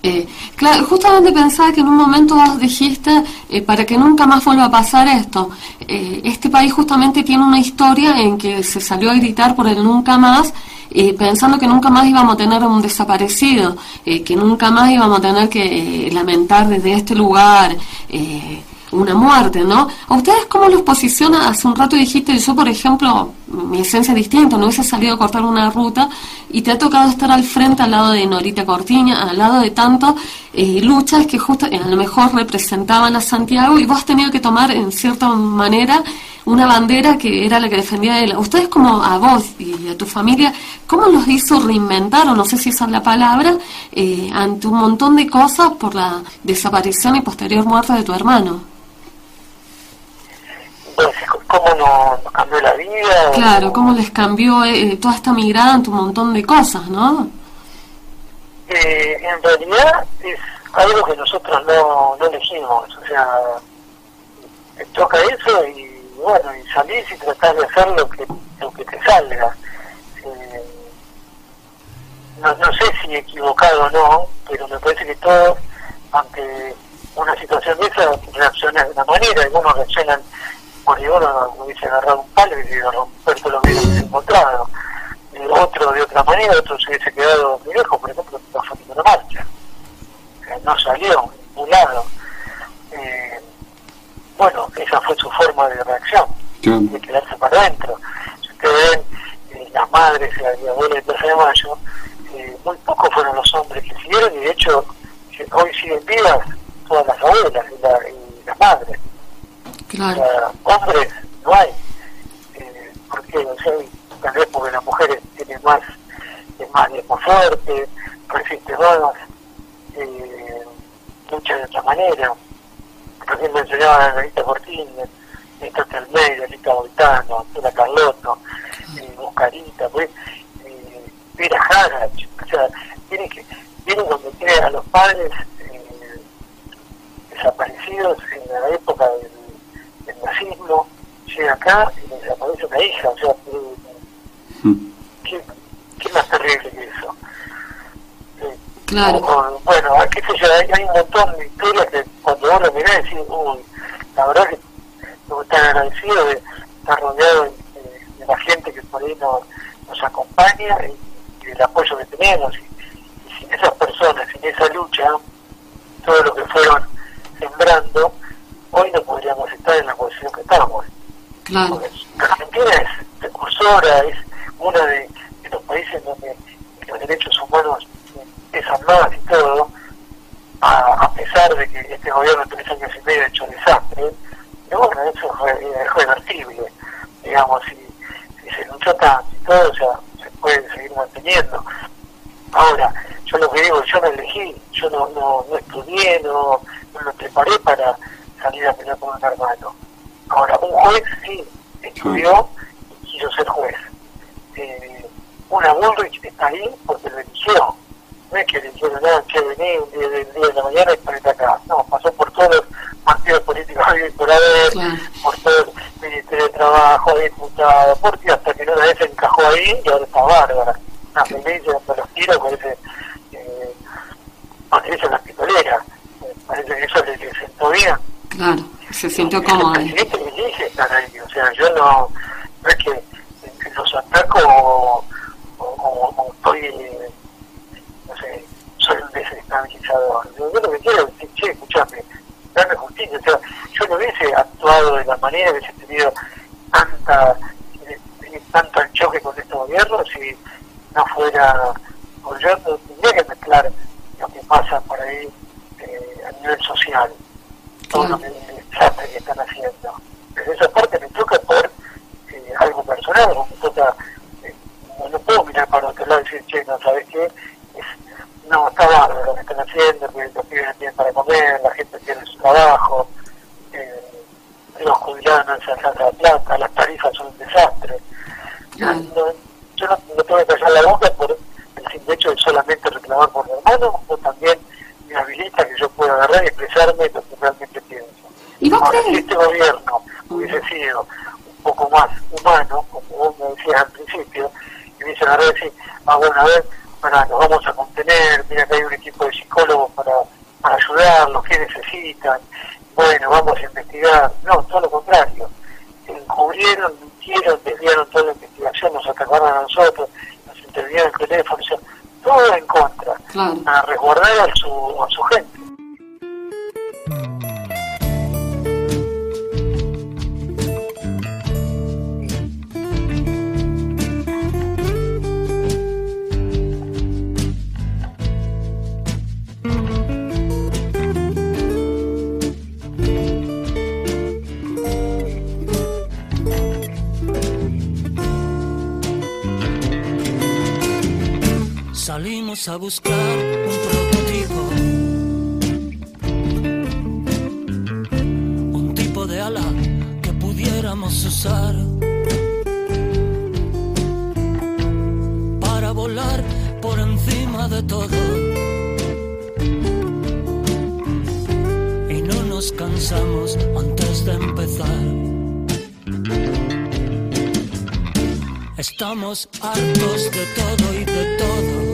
Speaker 4: Eh, claro, justamente pensaba que en un momento vos dijiste, eh, para que nunca más vuelva a pasar esto, eh, este país justamente tiene una historia en que se salió a gritar por el nunca más, eh, pensando que nunca más íbamos a tener un desaparecido, eh, que nunca más íbamos a tener que eh, lamentar desde este lugar eh, una muerte, ¿no? ¿A ustedes cómo los posiciona? Hace un rato dijiste, yo por ejemplo, mi esencia es distinta, no hubiese salido a cortar una ruta y te ha tocado estar al frente al lado de Norita Cortiña, al lado de tantas eh, luchas que justo eh, a lo mejor representaban a Santiago y vos has tenido que tomar en cierta manera una bandera que era la que defendía él. Ustedes como a vos y a tu familia, ¿cómo los hizo reinventar, o no sé si esa es la palabra, eh, ante un montón de cosas por la desaparición y posterior muerte de tu hermano?
Speaker 31: Entonces, ¿cómo nos, nos cambió la vida?
Speaker 4: Claro, cómo les cambió eh, toda esta mirada ante un montón de cosas, ¿no?
Speaker 31: Eh, en realidad es algo que nosotros no, no elegimos, o sea, toca eso y bueno, y salís y tratás de hacer lo que, lo que te salga. Eh, no, no sé si equivocado o no, pero me parece que todos, aunque una situación de esa reacciona de una manera, algunos reaccionan por uno hubiese agarrado un palo y hubiese romperto lo hubiese encontrado, eh, otro de otra manera, otro se hubiese quedado muy lejos, por ejemplo, no fue ninguna marcha, Eh, no salió en ningún lado. Eh, bueno, esa fue su forma de reacción, de quedarse para adentro. Si ustedes ven eh, las madres y la abuela de Plaza de Mayo, eh, muy pocos fueron los hombres que siguieron y de hecho hoy siguen vivas todas las abuelas y, la- y las madres.
Speaker 1: Claro.
Speaker 31: O sea, hombres no hay. Eh, porque, o sea, tal vez porque las mujeres tienen más, es más, es más fuerte, resiste más, eh, lucha de otra manera. Recién mencionaba a Anita Cortines, Nita Almeida, Nita Boitano, Antonio Carlotto, eh, Oscarita, pues, eh, Vera Jara, o sea, tiene que, tiene donde tiene a los padres eh, desaparecidos en la época del, del nazismo, llega acá y desaparece una hija, o sea, ¿qué, qué más terrible que eso? Eh,
Speaker 1: Claro.
Speaker 31: o- bueno, hay, qué sé yo, hay, hay un montón de historias que cuando vos lo mirás decís, uy, la verdad que que estar agradecido de estar rodeado de, de- de la gente que por ahí nos, nos acompaña y, y del apoyo que tenemos. Y, y sin esas personas, sin esa lucha, todo lo que fueron sembrando, hoy no podríamos estar en la posición que estamos.
Speaker 1: Claro.
Speaker 31: Argentina es precursora, es uno de, los países donde los derechos humanos pesan más y todo, a, pesar de que este gobierno en tres años y medio ha hecho desastre, pero bueno, eso es revertible, digamos, si, si se luchó tanto y todo, o sea, se puede seguir manteniendo. Ahora, yo lo que digo, yo no elegí, yo no, no, no estudié, no, no me preparé para salir a pelear con un hermano. Ahora, un juez sí estudió y quiso ser juez. Eh, una Bullrich está ahí porque lo eligió. No es que le dijeron, no, che, vení un día, del día de la mañana y ponete acá. No, pasó por todos los partidos políticos por haber, por todo el Ministerio de Trabajo, diputado, porque hasta que una vez se encajó ahí y ahora está bárbara. Una feliz, dando los tiros, parece, eh, parece la pistolera. Parece que eso le, le sentó bien.
Speaker 1: Claro, se sintió cómodo.
Speaker 31: El presidente elige estar ahí, o sea, yo no, no es que los ataco o, o, estoy, eh, no sé, soy un desestabilizador. Yo yo lo que quiero es decir, che, escuchame, dame justicia, o sea, yo no hubiese actuado de la manera que hubiese tenido tanta, eh, tanto el choque con este gobierno si no fuera, porque yo no tendría que mezclar lo que pasa por ahí eh, a nivel social todo lo que están haciendo. Pero esa parte me toca por eh, algo personal, eh, no, no puedo mirar para otro lado y decir, che, no, ¿sabes qué? Es- no, está bárbaro lo que están haciendo, que los pibes no tienen para comer, la gente tiene su trabajo, eh, los jubilados no se alcanza la plata, las tarifas son un desastre. No, no, yo no, no tengo que callar la boca por el simple hecho de solamente reclamar por mi hermano, o también me habilita que yo pueda agarrar y expresarme lo que realmente pienso.
Speaker 1: ¿Y vos
Speaker 31: Ahora,
Speaker 1: crees?
Speaker 31: si este gobierno hubiese sido poco más humano, como vos me decías al principio, y hubiese agarrado y decir, ah, bueno, a ver, para, nos vamos a contener, mira que hay un equipo de psicólogos para, para ayudarlos, qué necesitan, bueno, vamos a investigar. No, todo lo contrario. Encubrieron, mintieron, desviaron toda la investigación, nos atacaron a nosotros, nos intervinieron el teléfono, o sea, todo en contra,
Speaker 1: Claro.
Speaker 31: a resguardar a su, a su gente.
Speaker 33: Salimos a buscar un prototipo, un tipo de ala que pudiéramos usar para volar por encima de todo. Y no nos cansamos antes de empezar. Estamos hartos de todo y de todos.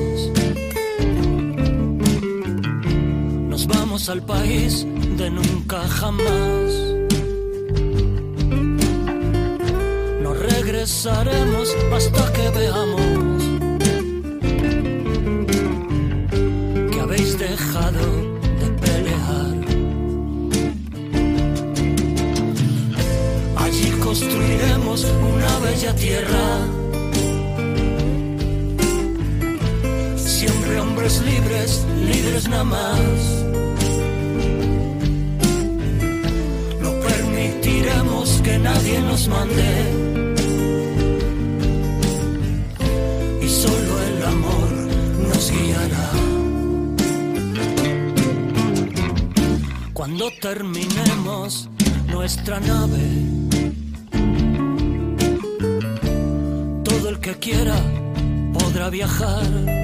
Speaker 33: Al país de nunca jamás. No regresaremos hasta que veamos que habéis dejado de pelear. Allí construiremos una bella tierra. Siempre hombres libres, libres nada más. Que nadie nos mande. Y solo el amor nos guiará. Cuando terminemos nuestra nave, todo el que quiera podrá viajar.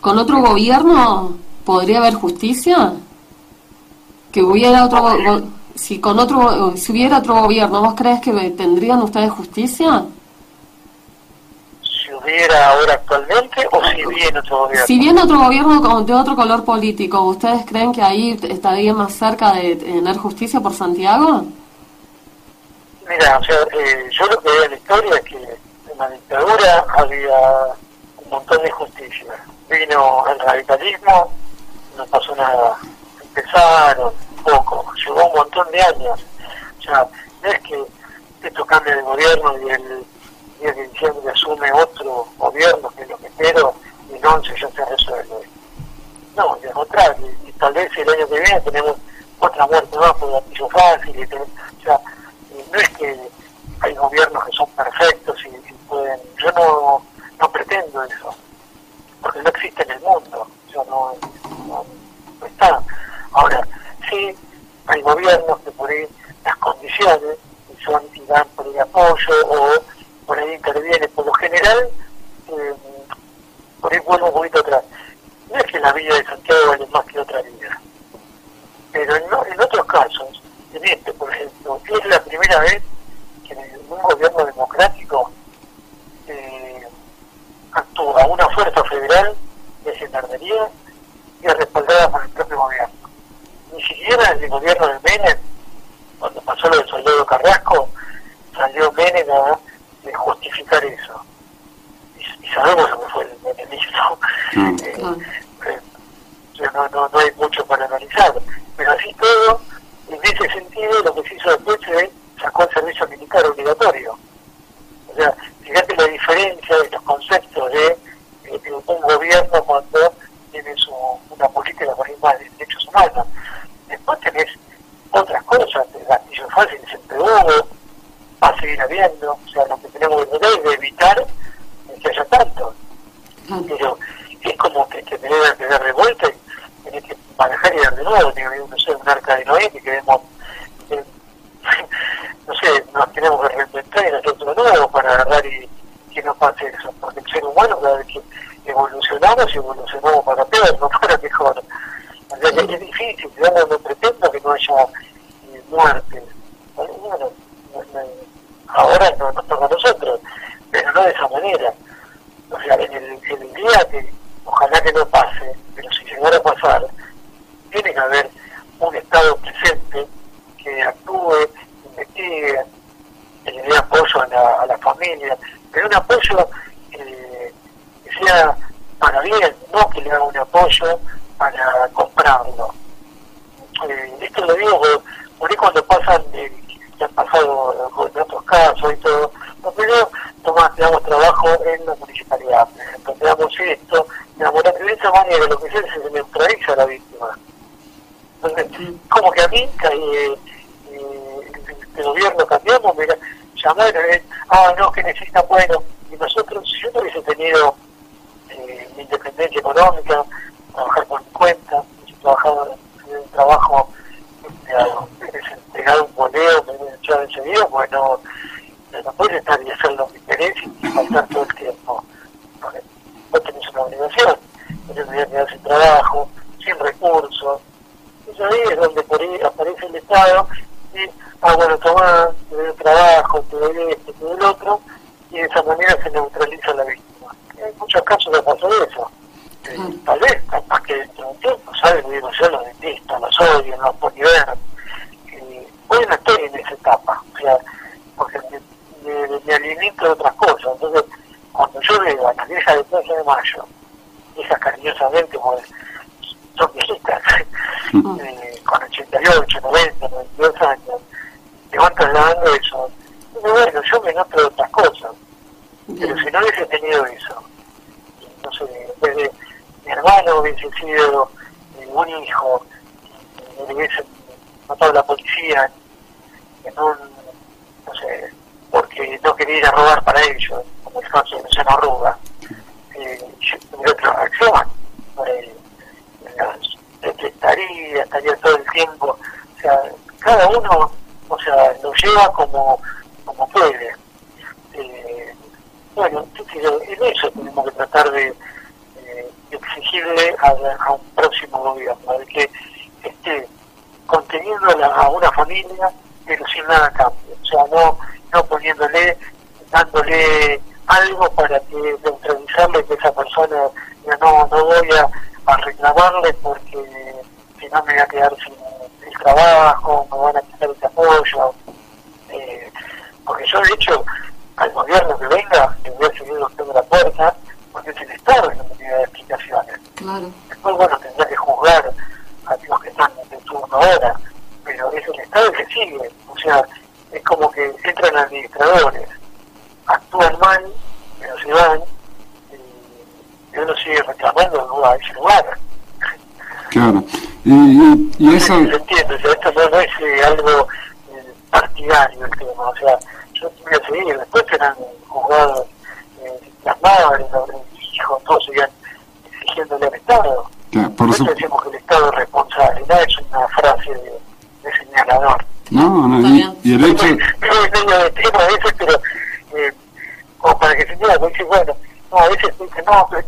Speaker 1: Con, otro gobierno podría haber justicia? Que hubiera otro go- si con otro si hubiera otro gobierno, ¿vos crees que tendrían ustedes justicia?
Speaker 31: Si hubiera ahora actualmente o si viene otro gobierno.
Speaker 1: Si viene otro gobierno con- de otro color político, ¿ustedes creen que ahí estaría más cerca de tener justicia por Santiago?
Speaker 31: Mira, o sea, eh, yo lo que veo en la historia es que en la dictadura había montón de injusticia. Vino el radicalismo, no pasó nada. Empezaron poco, llevó un montón de años. O sea, no es que esto cambia de gobierno y el 10 de diciembre asume otro gobierno, que es lo que espero, y el 11 ya se resuelve. No, al contrario, y, tal vez el año que viene tenemos otra muerte más por gatillo fácil. Y o sea, no es que hay gobiernos que son perfectos y, y pueden. Yo no, no pretendo eso, porque no existe en el mundo. O sea, no, no- está. Ahora, sí, hay gobiernos que por ahí las condiciones y son y dan por ahí apoyo o por ahí intervienen. Por lo general, eh, por ahí vuelvo un poquito atrás. No es que la vida de Santiago vale más que otra vida, pero en otros casos, en este, por ejemplo, es la primera vez que en un gobierno democrático eh, actúa una fuerza federal de gendarmería y es respaldada por el propio gobierno. Ni siquiera en el gobierno de Menem, cuando pasó lo del soldado Carrasco, salió Menem a eh, justificar eso. Y, y sabemos lo que fue el menemismo. Eh, eh, yo no, no, no hay mucho para analizar. Pero así todo, en ese sentido, lo que se hizo después se sacó el servicio militar obligatorio. O sea, Fíjate la diferencia de los conceptos eh, de, un gobierno cuando tiene su, una política con más de derechos humanos. Después tenés otras cosas, el gatillo fácil siempre hubo, va a seguir habiendo, o sea, lo que tenemos que tener es evitar que haya tanto. Ah. Pero es como que te tenés que dar de vuelta y tenés que manejar y dar de nuevo, digo, no sé, un arca de Noé que queremos, eh, no sé, nos tenemos que reinventar y no sé porque el ser humano cada vez que evolucionamos, evolucionamos para peor, no para mejor. Es difícil, digamos,
Speaker 6: office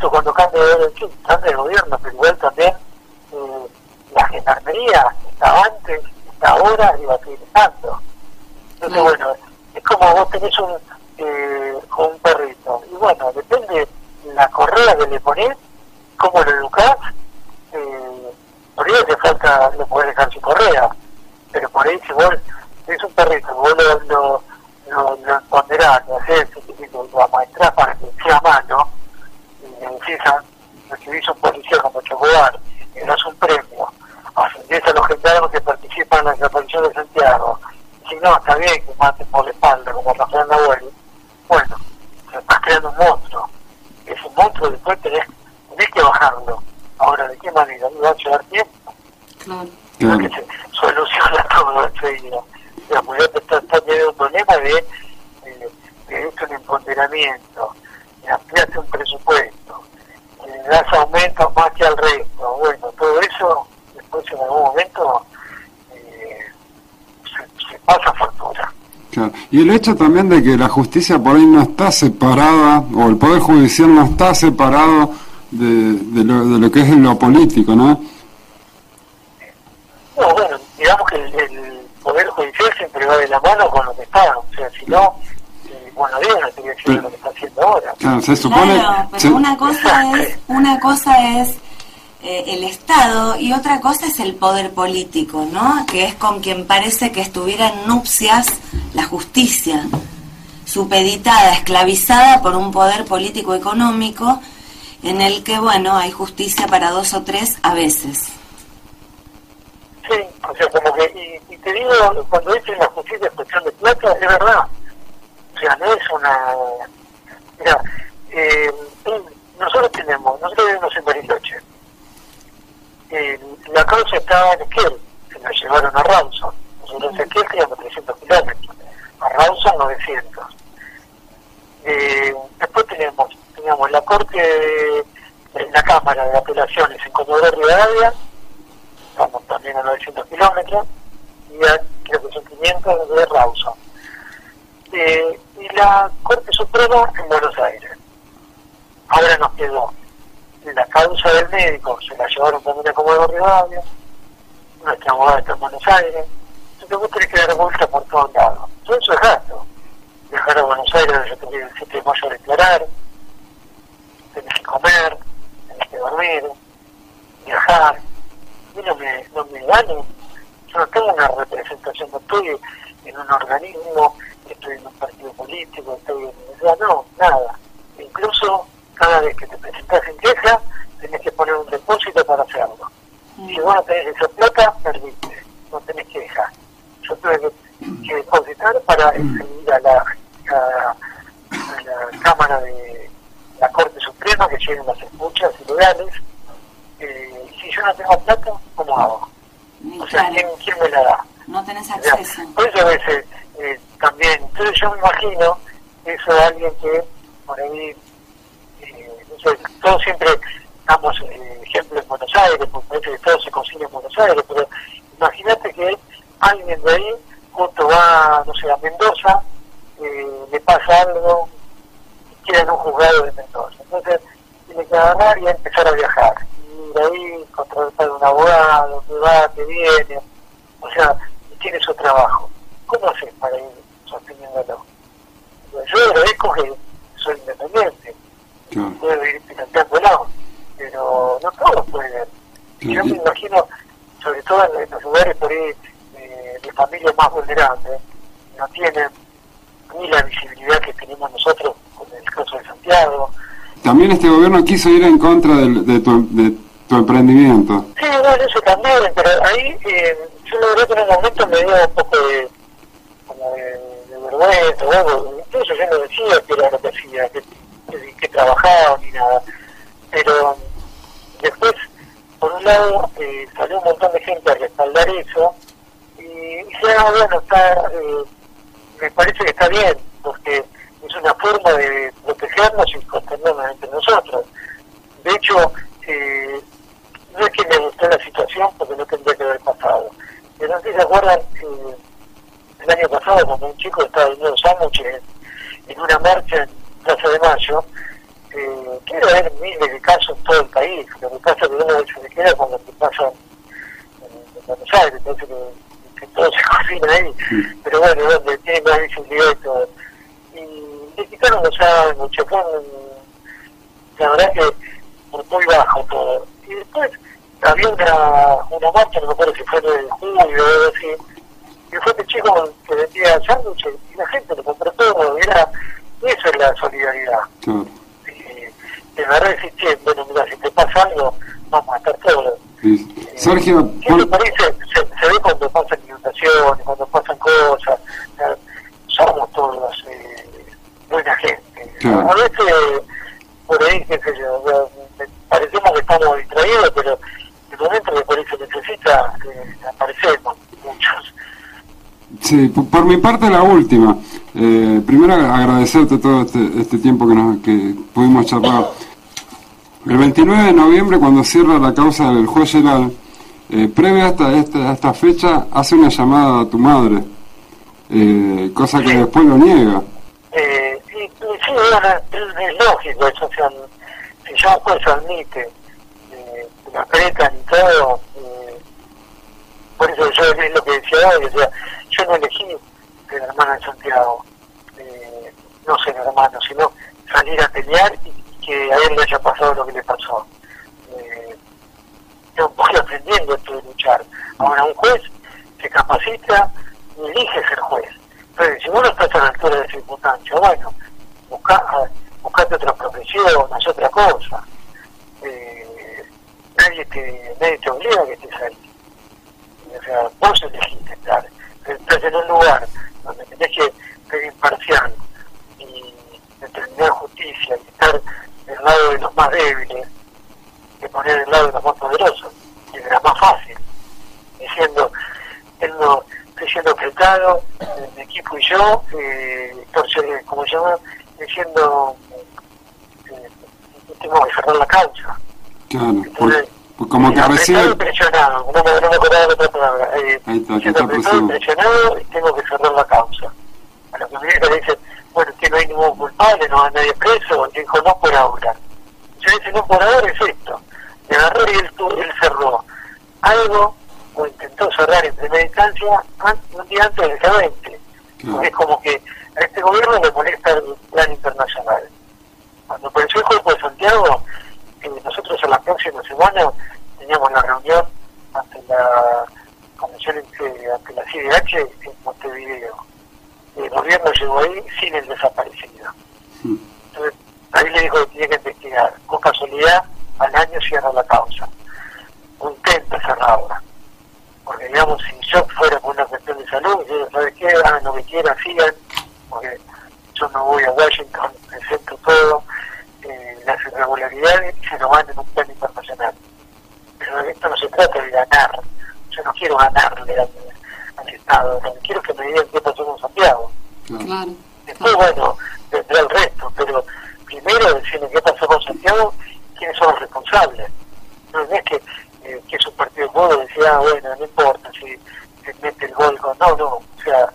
Speaker 6: hecho también de que la justicia por ahí no está separada, o el Poder Judicial no está separado de, de, lo, de lo que es lo político, ¿no?
Speaker 31: No, bueno, digamos que el, el Poder Judicial siempre va de la mano con lo que está, o sea, si no, eh, bueno, Dios no haciendo lo que está haciendo ahora.
Speaker 6: Claro, se supone...
Speaker 32: Claro, pero
Speaker 6: se-
Speaker 32: una cosa es, una cosa es eh, el Estado y otra cosa es el poder político, ¿no? Que es con quien parece que estuviera en nupcias justicia, supeditada, esclavizada por un poder político económico en el que, bueno, hay justicia para dos o tres a veces.
Speaker 31: Sí, o sea, como que, y, y te digo, cuando dicen la justicia es cuestión de plata, es verdad. O sea, no es una... Mira, eh, nosotros tenemos, nosotros vivimos en Bariloche. La causa estaba en Esquel, se la llevaron a Rawson. Nosotros en Esquel teníamos 300 kilómetros, a Rawson 900. Eh, después tenemos, teníamos la corte, de- la Cámara de Apelaciones en Comodoro Rivadavia, estamos también a 900 kilómetros, y a, creo que son 500 de Rawson. Eh, y la Corte Suprema en Buenos Aires. Ahora nos quedó la causa del médico, se la llevaron también a Comodoro Rivadavia, nuestra abogada está en Buenos Aires, entonces vos tenés que dar vuelta por todos lados. Todo eso es gasto. Viajar a Buenos Aires, yo tenía el 7 de mayo a declarar, tenés que comer, tenés que dormir, viajar, a mí no me, no me gano, yo no tengo una representación, no estoy en un organismo, estoy en un partido político, estoy en universidad, no, nada. Incluso cada vez que te presentas en queja, tenés que poner un depósito para hacerlo. Si vos no tenés esa plata, perdiste, no tenés que dejar. Yo tuve que, que depositar para ir a la, a, a la Cámara de la Corte Suprema que lleguen las escuchas ilegales. Eh, si yo no tengo plata, ¿cómo hago? O sea, ¿quién, quién me la da?
Speaker 32: No tenés
Speaker 31: O sea,
Speaker 32: acceso.
Speaker 31: por eso a veces eh, también, entonces yo me imagino eso de alguien que por ahí, eh, no sé, todos siempre damos eh, ejemplos en Buenos Aires, porque parece que todo se consigue en Buenos Aires, pero imagínate que alguien de ahí justo va, no sé, a Mendoza, eh, le pasa algo, y queda en un juzgado de Mendoza. Entonces tiene que agarrar y empezar a viajar. Y de ahí contratar un abogado, que va, que viene, o sea, tiene su trabajo. ¿Cómo haces para ir sosteniéndolo? Pues yo agradezco que soy independiente, puedo ir financiándolo, pero no todos pueden. Yo me imagino, sobre todo en, los lugares por ahí familias más vulnerables, no tienen ni la visibilidad que tenemos nosotros con el caso de Santiago.
Speaker 6: También este gobierno quiso ir en contra del- de, tu, de tu emprendimiento.
Speaker 31: Sí, bueno, eso también, pero ahí eh, yo la verdad que en un momento me dio un poco de, como de, de vergüenza, incluso yo no decía que era lo que hacía, que, que, que trabajaba ni nada, pero después, por un lado, eh, salió un montón de gente a respaldar eso, y ah, bueno, está, eh, me parece que está bien, porque es una forma de protegernos y contenernos entre nosotros. De hecho, eh, no es que me gustó la situación porque no tendría que haber pasado. Pero si se acuerdan, eh, el año pasado cuando un chico estaba vendiendo sándwiches en, una marcha en Plaza de Mayo, eh, quiero ver miles de casos en todo el país. Lo que pasa que uno se queda lo que pasa en, en Buenos Aires, que, que todo se cocina ahí. Pero bueno, donde tiene más visibilidad y todo. Y le quitaron los sándwiches, fue un- la verdad que por muy bajo todo. Y después había una, una marcha, no me acuerdo si fue el 9 de julio o algo así, y fue este chico que vendía sándwiches y la gente lo compró todo, y era, eso es la solidaridad.
Speaker 6: Claro.
Speaker 31: De verdad decir, bueno, mira, si te pasa algo, vamos a estar todos.
Speaker 6: Sergio,
Speaker 31: Y eso por ahí se, se, se ve cuando pasan inundaciones, cuando pasan cosas, sea, somos todos eh, buena gente.
Speaker 6: Claro.
Speaker 31: A veces, por ahí, qué sé yo, parecemos que estamos distraídos, pero en el momento que por ahí se necesita, eh, aparecemos muchos.
Speaker 6: Sí, por, por mi parte la última. Eh, primero agradecerte todo este, este tiempo que, nos, que pudimos charlar. El 29 de noviembre, cuando cierra la causa del juez Gelal, Eh, previa a esta, esta, a esta fecha, hace una llamada a tu madre, eh, cosa que después lo niega.
Speaker 31: Eh, sí, bueno, es, lógico eso, sea, si ya un juez admite eh, la apretan y todo, eh, por eso yo es lo que decía hoy, o sea, yo no elegí ser hermano de Santiago, eh, no ser hermano, sino salir a pelear y que a él le haya pasado lo que le pasó. Eh, yo voy aprendiendo esto de luchar. Ahora un juez se capacita y elige ser juez. Entonces, si vos no estás a la altura de circunstancias, bueno, busca, buscate otra profesión, haz otra cosa. Eh, nadie, te, nadie te obliga a que estés ahí. O sea, vos elegiste estar. Estás en un lugar donde tenés que ser imparcial y determinar justicia y estar del lado de los más débiles que poner del lado de los más poderosos. Y era más fácil. Diciendo, él no, estoy siendo apretado, mi equipo y yo, eh, entonces, como se llama, diciendo, eh, tengo que cerrar la cancha.
Speaker 6: Claro, pues, pues como que recién...
Speaker 31: presionado, no me, no me acordaba de otra palabra. Eh,
Speaker 6: Ahí está, que está presionado.
Speaker 31: presionado y tengo que cerrar la causa. A lo que me dicen, bueno, que no hay ningún culpable, no hay nadie preso, dijo, no por ahora. Yo dice, no por ahora es esto. Le agarró y él, él cerró algo, o intentó cerrar en primera instancia, an- un día antes del G20. Porque es como que a este gobierno le molesta el plan internacional. Cuando apareció el cuerpo de Santiago, eh, nosotros a la próxima semana teníamos la reunión ante la comisión ante la CIDH en Montevideo. El gobierno llegó ahí sin el desaparecido. Entonces, ahí le dijo que tenía que investigar. Con casualidad, al año cierra la causa. O intenta cerrarla. Porque, digamos, si yo fuera por una cuestión de salud, yo, ¿sabes qué? Hagan lo que quieran, sigan. Porque yo no voy a Washington, excepto todo, eh, las irregularidades y se lo van en un plan internacional. Pero esto no se trata de ganar. Yo no quiero ganarle al, al Estado. Lo que quiero es que me digan qué pasó con Santiago.
Speaker 4: Claro.
Speaker 31: Después, bueno, vendrá el resto, pero primero decirle qué pasó con Santiago, quiénes son los responsables. No es que, eh, que es un partido de fútbol, decía, ah, bueno, no importa si se mete el gol con... No, no, o sea,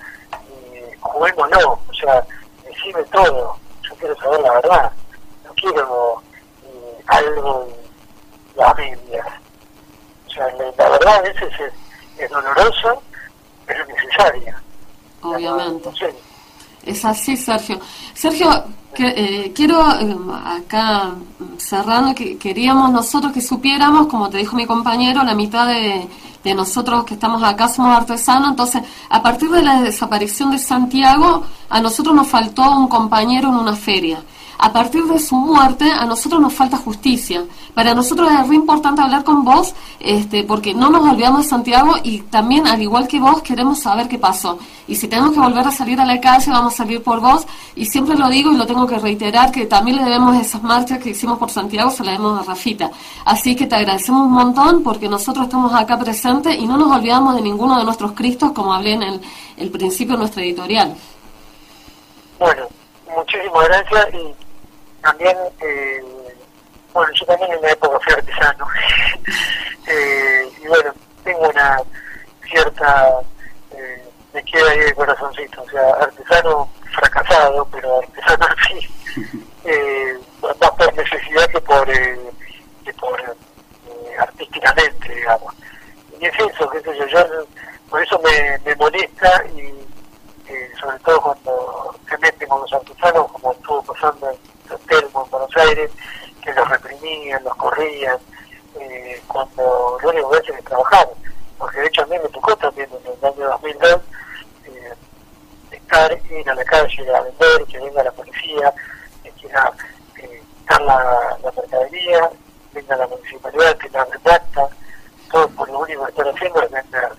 Speaker 31: eh, juguémoslo, o sea, decime todo, yo quiero saber la verdad, no quiero eh, algo de la Biblia. O sea, la, la verdad a veces es, es dolorosa, pero es necesaria.
Speaker 4: Obviamente. Es así, Sergio. Sergio, que, eh, quiero eh, acá mm, cerrando que queríamos nosotros que supiéramos, como te dijo mi compañero, la mitad de, de nosotros que estamos acá somos artesanos, entonces a partir de la desaparición de Santiago, a nosotros nos faltó un compañero en una feria. A partir de su muerte, a nosotros nos falta justicia. Para nosotros es re importante hablar con vos, este, porque no nos olvidamos de Santiago y también, al igual que vos, queremos saber qué pasó. Y si tenemos que volver a salir a la calle, vamos a salir por vos. Y siempre lo digo y lo tengo que reiterar, que también le debemos esas marchas que hicimos por Santiago, se las debemos a Rafita. Así que te agradecemos un montón porque nosotros estamos acá presentes y no nos olvidamos de ninguno de nuestros Cristos, como hablé en el, principio de nuestra editorial.
Speaker 31: Bueno, muchísimas gracias y también, eh, bueno, yo también en una época fui artesano eh, y bueno, tengo una cierta, eh, me queda ahí de corazoncito, o sea, artesano fracasado, pero artesano fin, eh, más por necesidad que por, eh, que por eh, artísticamente, digamos. Y es eso, qué sé yo, yo por eso me, me molesta y sobre todo cuando se meten con los artesanos, como estuvo pasando Telmo, en Buenos Aires, que los reprimían, los corrían, eh, cuando lo único que hacen es trabajar. Porque de hecho a mí me tocó también en el año 2002 eh, estar, ir a la calle a vender, que venga la policía, que quiera eh, quitar la, la mercadería, venga la municipalidad, que la retracta, todo por lo único que están haciendo es vender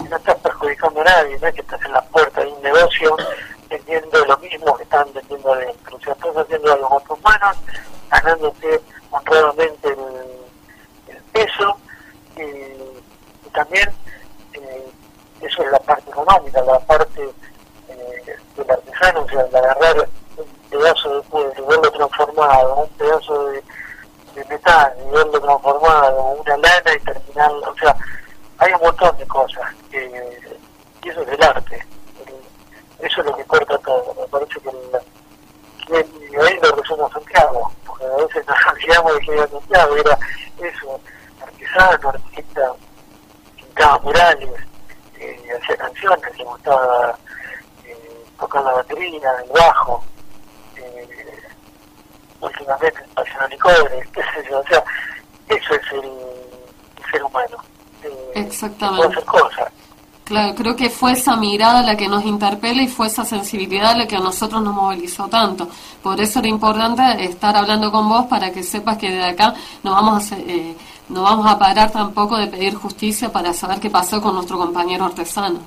Speaker 31: y no estás perjudicando a nadie, no es que estás en la puerta de un negocio vendiendo lo mismo que están vendiendo adentro. O sea, estás haciendo algo con tus manos, ganándote honradamente el, el peso y, también eh, eso es la parte económica, la parte eh, del artesano, o sea, de agarrar un pedazo de pueblo verlo transformado, un pedazo de, metal y verlo transformado, una lana y terminar, o sea, hay un montón de cosas, y eso es el arte, eso es lo que corta todo, me parece que, el, que y ahí lo resumo Santiago, porque a veces nos olvidamos de que era Santiago, era eso, artesano, artista, pintaba murales, eh, hacía canciones, le gustaba eh, tocar la batería, el bajo, eh, últimamente apasionó licores, qué sé yo, o sea, eso es el, el ser humano. Eh,
Speaker 1: Exactamente.
Speaker 31: puede hacer cosas.
Speaker 1: Claro, creo que fue esa mirada la que nos interpela y fue esa sensibilidad la que a nosotros nos movilizó tanto. Por eso era importante estar hablando con vos para que sepas que de acá no vamos a eh, no vamos a parar tampoco de pedir justicia para saber qué pasó con nuestro compañero artesano.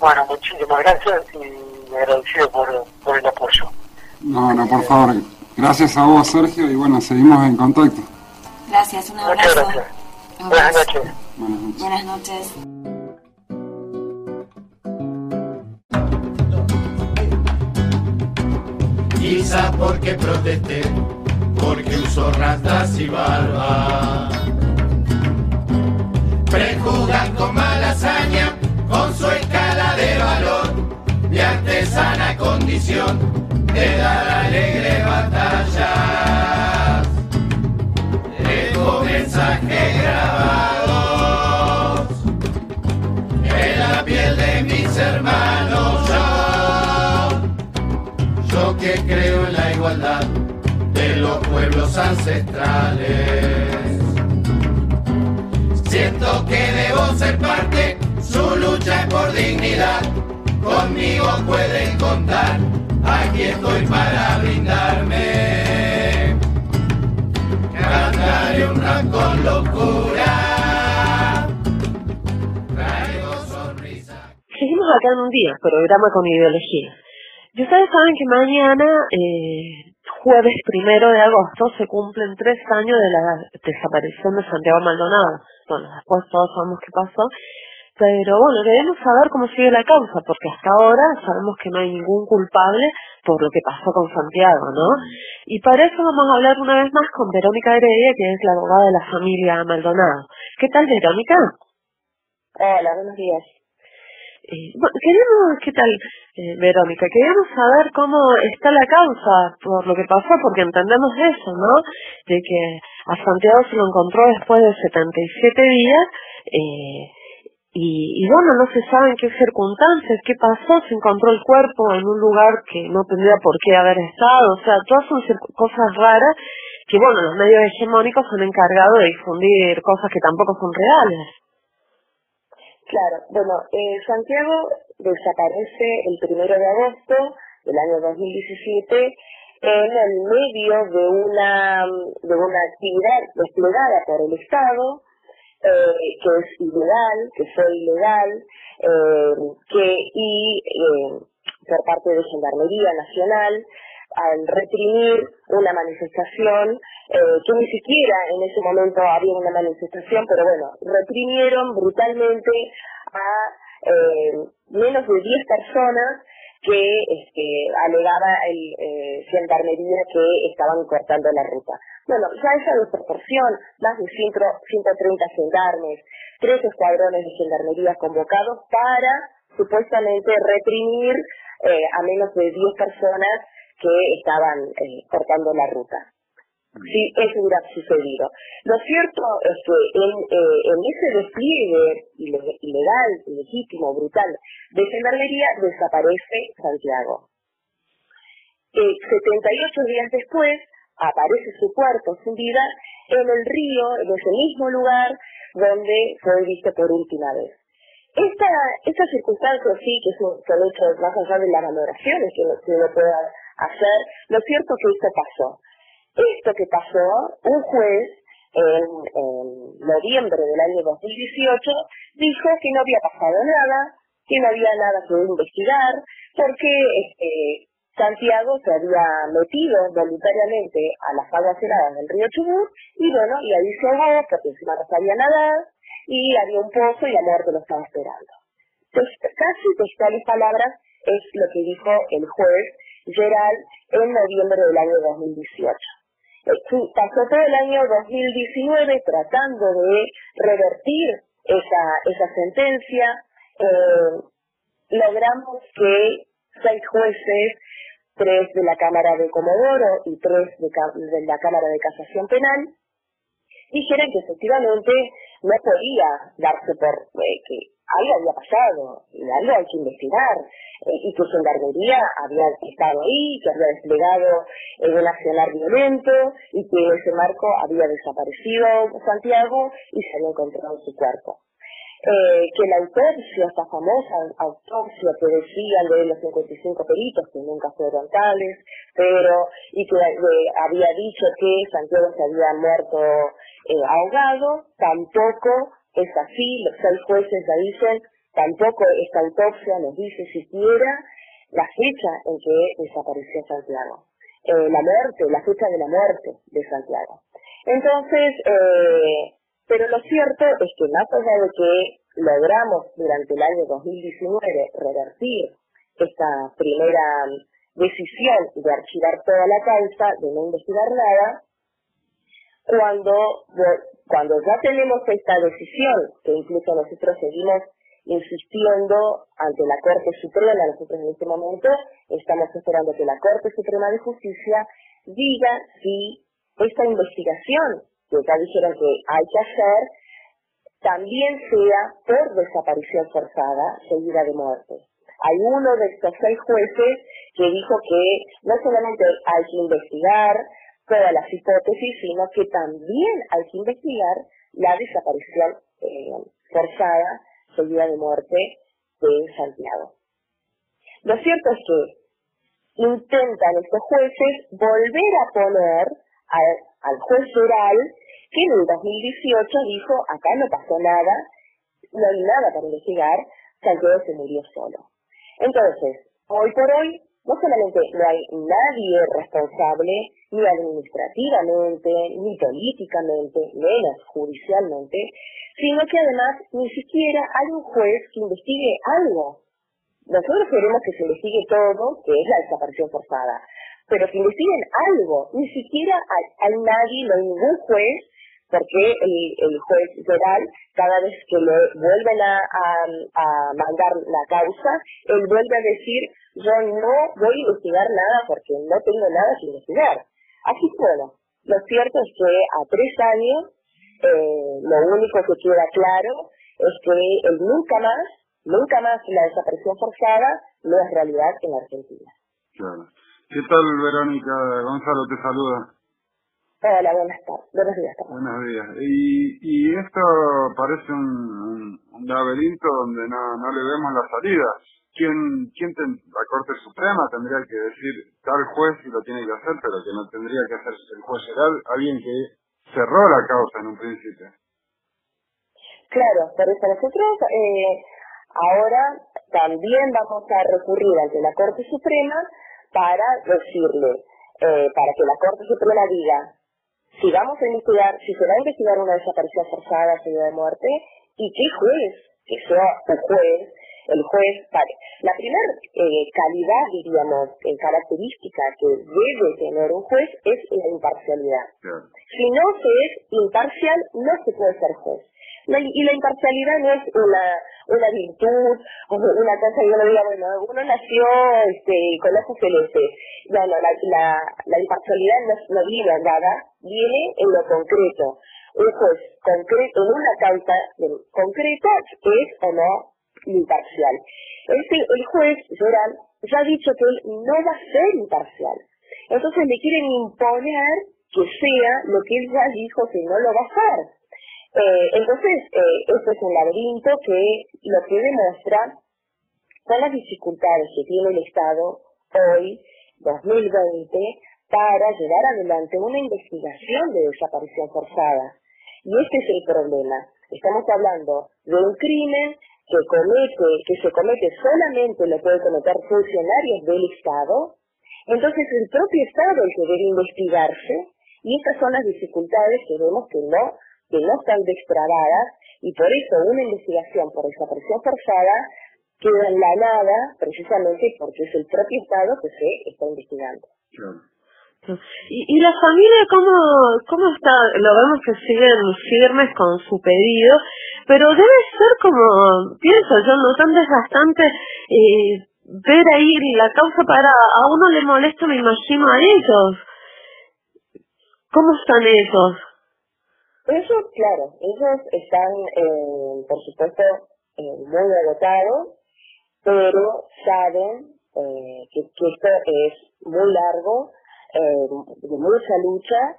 Speaker 31: Bueno, muchísimas gracias y agradecido por, por el apoyo.
Speaker 6: No, no, por favor. Gracias a vos, Sergio, y bueno, seguimos en contacto.
Speaker 32: Gracias, un
Speaker 31: Muchas
Speaker 32: abrazo.
Speaker 31: gracias. Buenas noches.
Speaker 6: Buenas noches.
Speaker 32: Buenas noches.
Speaker 34: Quizá porque protesté, porque uso ratas y barba. Prejuzgan con mala hazaña, con su escala de valor, mi artesana condición de dar alegre batallas. De los pueblos ancestrales. Siento que debo ser parte, su lucha es por dignidad. Conmigo pueden contar, aquí estoy para brindarme. Cantaré un rap con locura. Traigo sonrisa.
Speaker 12: Seguimos acá en un día, programa con ideología. Y ustedes saben que mañana, eh, jueves primero de agosto, se cumplen tres años de la desaparición de Santiago Maldonado. Bueno, después todos sabemos qué pasó. Pero bueno, queremos saber cómo sigue la causa, porque hasta ahora sabemos que no hay ningún culpable por lo que pasó con Santiago, ¿no? Y para eso vamos a hablar una vez más con Verónica Heredia, que es la abogada de la familia Maldonado. ¿Qué tal, Verónica?
Speaker 35: Hola, buenos días.
Speaker 12: Eh, queremos, ¿qué tal, eh, Verónica? Queríamos saber cómo está la causa por lo que pasó, porque entendemos eso, ¿no? De que a Santiago se lo encontró después de 77 días, eh, y, bueno, no se sabe en qué circunstancias, qué pasó, se encontró el cuerpo en un lugar que no tendría por qué haber estado, o sea, todas son cosas raras que, bueno, los medios hegemónicos han encargado de difundir cosas que tampoco son reales.
Speaker 35: Claro, bueno, eh, Santiago desaparece el primero de agosto del año 2017 en el medio de una, de una actividad desplegada por el Estado, eh, que es ilegal, que fue ilegal, eh, que y por parte de Gendarmería Nacional, al reprimir una manifestación, eh, que ni siquiera en ese momento había una manifestación, pero bueno, reprimieron brutalmente a eh, menos de 10 personas que este, alegaba el eh, Gendarmería que estaban cortando la ruta. Bueno, ya esa desproporción, más de 100 130 gendarmes, tres escuadrones de Gendarmería convocados para supuestamente reprimir eh, a menos de 10 personas que estaban eh, cortando la ruta. Sí, eso hubiera sucedido. Lo cierto es que en, eh, en ese despliegue ile- ilegal, ilegítimo, brutal de Gendarmería desaparece Santiago. Eh, 78 días después aparece su cuerpo sin vida en el río, en ese mismo lugar donde fue visto por última vez. Esta, esta circunstancia sí que es un, son hechos más allá de las valoraciones que uno, que uno pueda hacer, lo cierto que esto pasó. Esto que pasó, un juez en, en noviembre del año 2018 dijo que no había pasado nada, que no había nada que investigar, porque este, Santiago se había metido voluntariamente a las aguas heladas del río Chubut y bueno, y ahí se ahogó porque encima no sabía nadar y había un pozo y la muerte lo estaba esperando. Entonces, casi textuales palabras es lo que dijo el juez Gerald en noviembre del año 2018. Eh, Pasó todo el año 2019 tratando de revertir esa, esa sentencia. Eh, logramos que seis jueces, tres de la Cámara de Comodoro y tres de, la Cámara de Casación Penal, dijeran que efectivamente no podía darse por eh, que algo había pasado, algo hay que investigar, y que Gendarmería había estado ahí, que había desplegado eh, un accionar violento, y que en ese marco había desaparecido Santiago y se había encontrado su cuerpo. Eh, que la autopsia, esta famosa autopsia que decían de los 55 peritos, que nunca fueron tales, pero, y que había dicho que Santiago se había muerto eh, ahogado, tampoco es así, los seis jueces la dicen, tampoco esta autopsia nos dice siquiera la fecha en que desapareció Santiago, eh, la muerte, la fecha de la muerte de Santiago. Entonces, eh, pero lo cierto es que más allá de que logramos durante el año 2019 revertir esta primera decisión de archivar toda la causa, de no investigar nada, cuando, cuando ya tenemos esta decisión, que incluso nosotros seguimos insistiendo ante la Corte Suprema, nosotros en este momento estamos esperando que la Corte Suprema de Justicia diga si esta investigación que ya dijeron que hay que hacer, también sea por desaparición forzada seguida de muerte. Hay uno de estos seis jueces que dijo que no solamente hay que investigar todas las hipótesis, sino que también hay que investigar la desaparición eh, forzada seguida de muerte de Santiago. Lo cierto es que intentan estos jueces volver a poner al juez oral que en el 2018 dijo, acá no pasó nada, no hay nada para investigar, Santiago se murió solo. Entonces, hoy por hoy, no solamente no hay nadie responsable, ni administrativamente, ni políticamente, menos judicialmente, sino que además ni siquiera hay un juez que investigue algo. Nosotros queremos que se investigue todo, que es la desaparición forzada, pero que investiguen algo. Ni siquiera hay, nadie, no hay ningún juez, porque el, juez federal, cada vez que le vuelven a, mandar la causa, él vuelve a decir, yo no voy a investigar nada porque no tengo nada que investigar. Así que lo cierto es que a tres años, eh, lo único que queda claro es que el nunca más, nunca más la desaparición forzada no es realidad en Argentina.
Speaker 6: Claro. ¿Qué tal, Verónica? Gonzalo te saluda.
Speaker 35: Hola, buenas tardes. Buenos días.
Speaker 6: Buenos días. Y, y esto parece un, un, laberinto donde no, no le vemos la salida. ¿Quién, quién la Corte Suprema tendría que decir tal juez y lo tiene que hacer, pero que no tendría que hacer el juez general, alguien que cerró la causa en un principio?
Speaker 35: Claro, por eso nosotros eh, ahora también vamos a recurrir ante la Corte Suprema para decirle, eh, para que la Corte Suprema diga, si vamos a investigar, si se va a investigar una desaparición forzada, seguida de muerte, y qué juez, que sea un juez, el juez, vale. La primera eh, calidad, diríamos, en característica que debe tener un juez es la imparcialidad. Si no se es imparcial, no se puede ser juez y la imparcialidad no es una, una virtud una cosa que uno diga, bueno, uno nació este, con ojos celestes. No, no, la, la, la imparcialidad no, no viene nada, viene en lo concreto. Un juez concreto, en una causa concreta, es o no imparcial. Este, el juez, Gerald, ya ha dicho que él no va a ser imparcial. Entonces le quieren imponer que sea lo que él ya dijo que no lo va a hacer. Eh, entonces, eh, esto es un laberinto que lo que demuestra son las dificultades que tiene el Estado hoy, 2020, para llevar adelante una investigación de desaparición forzada. Y este es el problema. Estamos hablando de un crimen que comete, que se comete solamente lo puede cometer funcionarios del Estado. Entonces el propio Estado es el que debe investigarse y estas son las dificultades que vemos que no que no están destrabadas y por eso una investigación por desaparición forzada queda en la nada precisamente porque es el propio Estado que se está investigando.
Speaker 12: ¿Y, ¿Y la familia cómo, cómo está? Lo vemos que siguen firmes con su pedido, pero debe ser como, pienso yo, no tan desgastante eh, ver ahí la causa para, a uno le molesta, me imagino, a ellos. ¿Cómo están ellos?
Speaker 35: Ellos, claro, ellos están, eh, por supuesto, eh, muy agotados, pero saben eh, que, que esto es muy largo, de mucha lucha.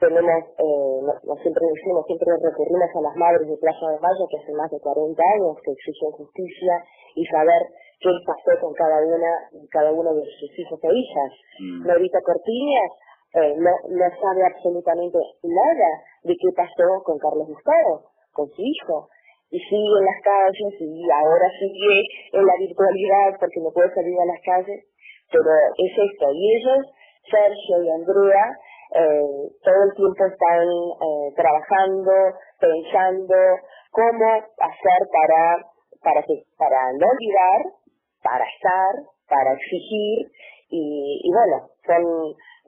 Speaker 35: Tenemos, eh, no, no siempre decimos, siempre recurrimos a las madres de Plaza de Mayo que hace más de 40 años que exigen justicia y saber qué pasó con cada una, cada uno de sus hijos e hijas. Norita Cortiñas eh, no, no sabe absolutamente nada de qué pasó con Carlos Gustavo, con su hijo. Y sigue en las calles y ahora sigue en la virtualidad porque no puede salir a las calles. Pero es esto. Y ellos, Sergio y Andrea, eh, todo el tiempo están eh, trabajando, pensando cómo hacer para, para, que, para no olvidar, para estar, para exigir. Y, y bueno, son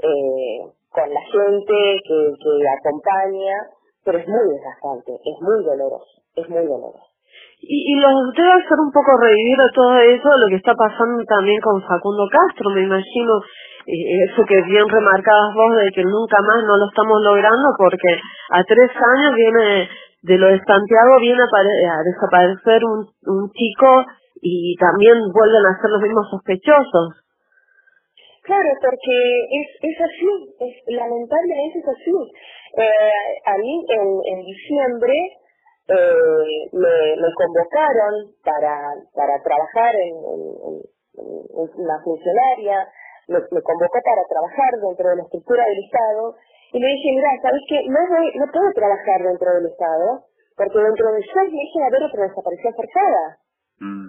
Speaker 35: eh, con la gente que, que acompaña, pero es muy desgastante, es muy doloroso, es muy doloroso.
Speaker 12: Y, y los debe hacer un poco revivir todo eso, lo que está pasando también con Facundo Castro, me imagino, eso que bien remarcabas vos de que nunca más no lo estamos logrando porque a tres años viene, de lo de Santiago viene a, a desaparecer un, un chico y también vuelven a ser los mismos sospechosos.
Speaker 35: Claro, porque es, así, lamentablemente es así. Eh, a mí en, diciembre eh, me, convocaron para, para trabajar en, en- una funcionaria, me, convocó para trabajar dentro de la estructura del Estado y le dije, mira, ¿sabes qué? No, no puedo trabajar dentro del Estado porque dentro de seis meses va a haber otra desaparición forzada.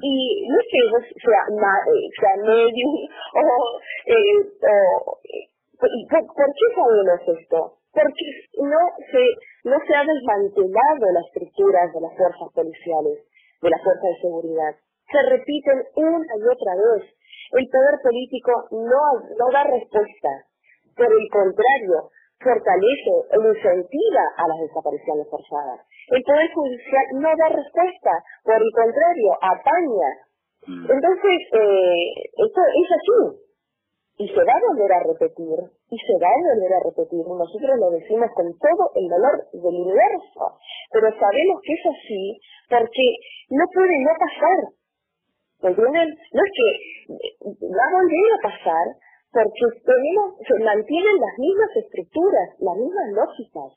Speaker 35: Y no es que vos sea, ma- eh, sea medium o, eh, o eh, ¿y ¿por, por qué sabemos esto? Porque no se, no se ha desmantelado las estructuras de las fuerzas policiales, de las fuerzas de seguridad. Se repiten una y otra vez. El poder político no, no da respuesta. Por el contrario, fortalece e incentiva a las desapariciones forzadas. El Poder Judicial no da respuesta, por el contrario, apaña. Entonces, eh, esto es así. Y se va a volver a repetir, y se va a volver a repetir. Nosotros lo decimos con todo el dolor del universo, pero sabemos que es así porque no puede no pasar. ¿Me entienden? No es que va a volver a pasar porque se mantienen las mismas estructuras, las mismas lógicas.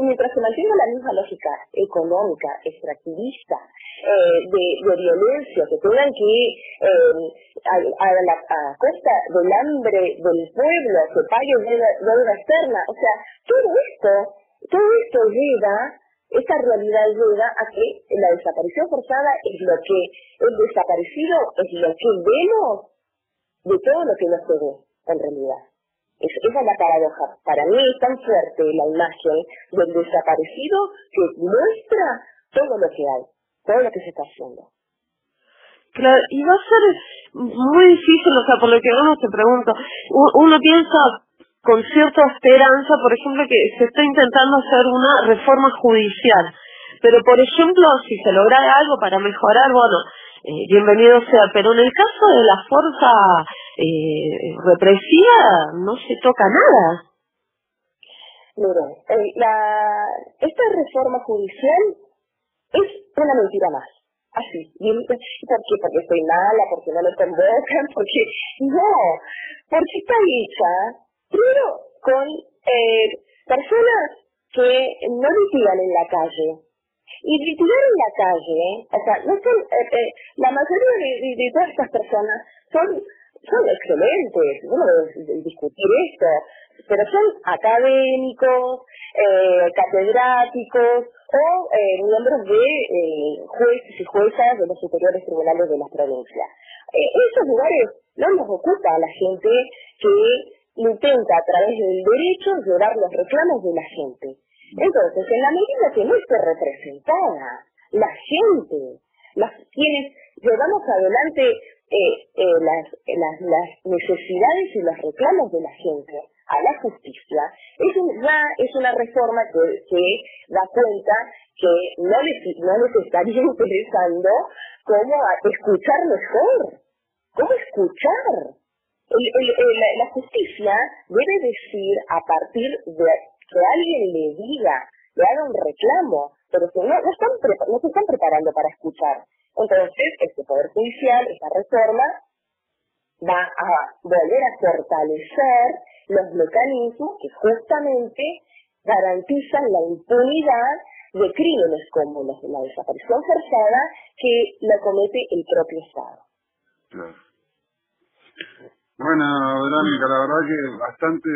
Speaker 35: Mientras se mantenga la misma lógica económica, extractivista, eh, de, violencia, que tengan que eh, a, a, la, a costa del hambre del pueblo, que paguen deuda, deuda externa, o sea, todo esto, todo esto lleva, esta realidad lleva a que la desaparición forzada es lo que, el desaparecido es lo que vemos de todo lo que no se ve, en realidad. Es, esa es la paradoja. Para mí es tan fuerte la imagen del desaparecido que muestra todo lo que hay, todo lo que se está haciendo.
Speaker 12: Claro, y va a ser muy difícil, o sea, por lo que uno se pregunta, u- uno piensa con cierta esperanza, por ejemplo, que se está intentando hacer una reforma judicial, pero por ejemplo, si se logra algo para mejorar, bueno, eh, bienvenido sea, pero en el caso de la fuerza eh, represiva no se toca nada.
Speaker 35: Miren, eh, la, esta reforma judicial es una mentira más. Así. Y, ¿Por qué? Porque estoy mala, porque no me convocan, porque... No, porque está hecha, primero, con eh, personas que no litigan en la calle. Y litigar en la calle, o sea, no son, eh, eh, la mayoría de, de, de estas personas son, son excelentes, no debo discutir esto, pero son académicos, eh, catedráticos o eh, miembros de eh, jueces y juezas de los superiores tribunales de las provincias. Esos lugares no los ocupa la gente que intenta a través del derecho llevar los reclamos de la gente. Entonces, en la medida que no esté representada la gente, las quienes llevamos adelante eh, eh, las, las, necesidades y los reclamos de la gente a la justicia, es una, es una reforma que, da cuenta que no les, no les estaría interesando cómo escuchar mejor, cómo escuchar. La- justicia debe decir a partir de que alguien le diga, le haga un reclamo, pero que no, no, están no se están preparando para escuchar. Entonces, este Poder Judicial, esta reforma, va a volver a fortalecer los mecanismos que justamente garantizan la impunidad de crímenes como los de la desaparición forzada que lo comete el propio Estado.
Speaker 6: Claro. Bueno, Verónica, la verdad que bastante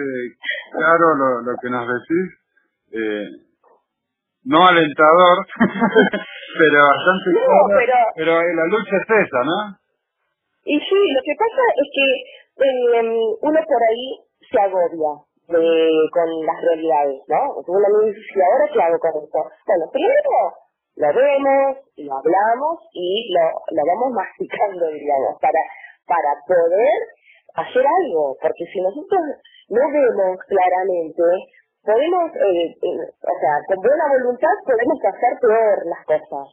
Speaker 6: claro lo, lo que nos decís. Eh, no alentador, pero bastante
Speaker 35: No, pero-
Speaker 6: pero eh, la lucha es esa, ¿no?
Speaker 35: Y sí, lo que pasa es que eh, uno por ahí se agobia de- con las realidades, ¿no? Uno me dice, "¿Y ahora qué hago con esto? Bueno, primero lo vemos, lo hablamos y lo, lo vamos masticando, digamos, para, para poder hacer algo, porque si nosotros no vemos claramente, podemos, eh, eh, o sea, con buena voluntad podemos hacer peor las cosas.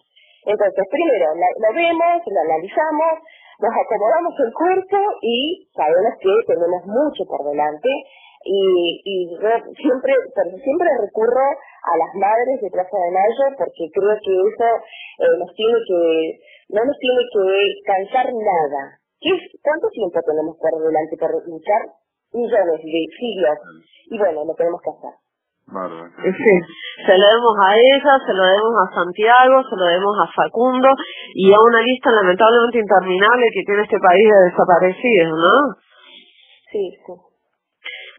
Speaker 35: Entonces, primero, la- lo vemos, lo analizamos, nos acomodamos el cuerpo y sabemos que tenemos mucho por delante y, yo siempre, siempre recurro a las madres de Plaza de Mayo porque creo que eso eh, tiene que, no nos tiene que cansar nada. ¿Qué ¿Cuánto tiempo tenemos por delante por luchar? Millones de siglos. Y bueno, lo tenemos que hacer.
Speaker 6: Bárbaro.
Speaker 12: Sí, se lo debemos a ella, se lo debemos a Santiago, se lo debemos a Facundo y a una lista lamentablemente interminable que tiene este país de desaparecidos, ¿no?
Speaker 35: Sí, sí.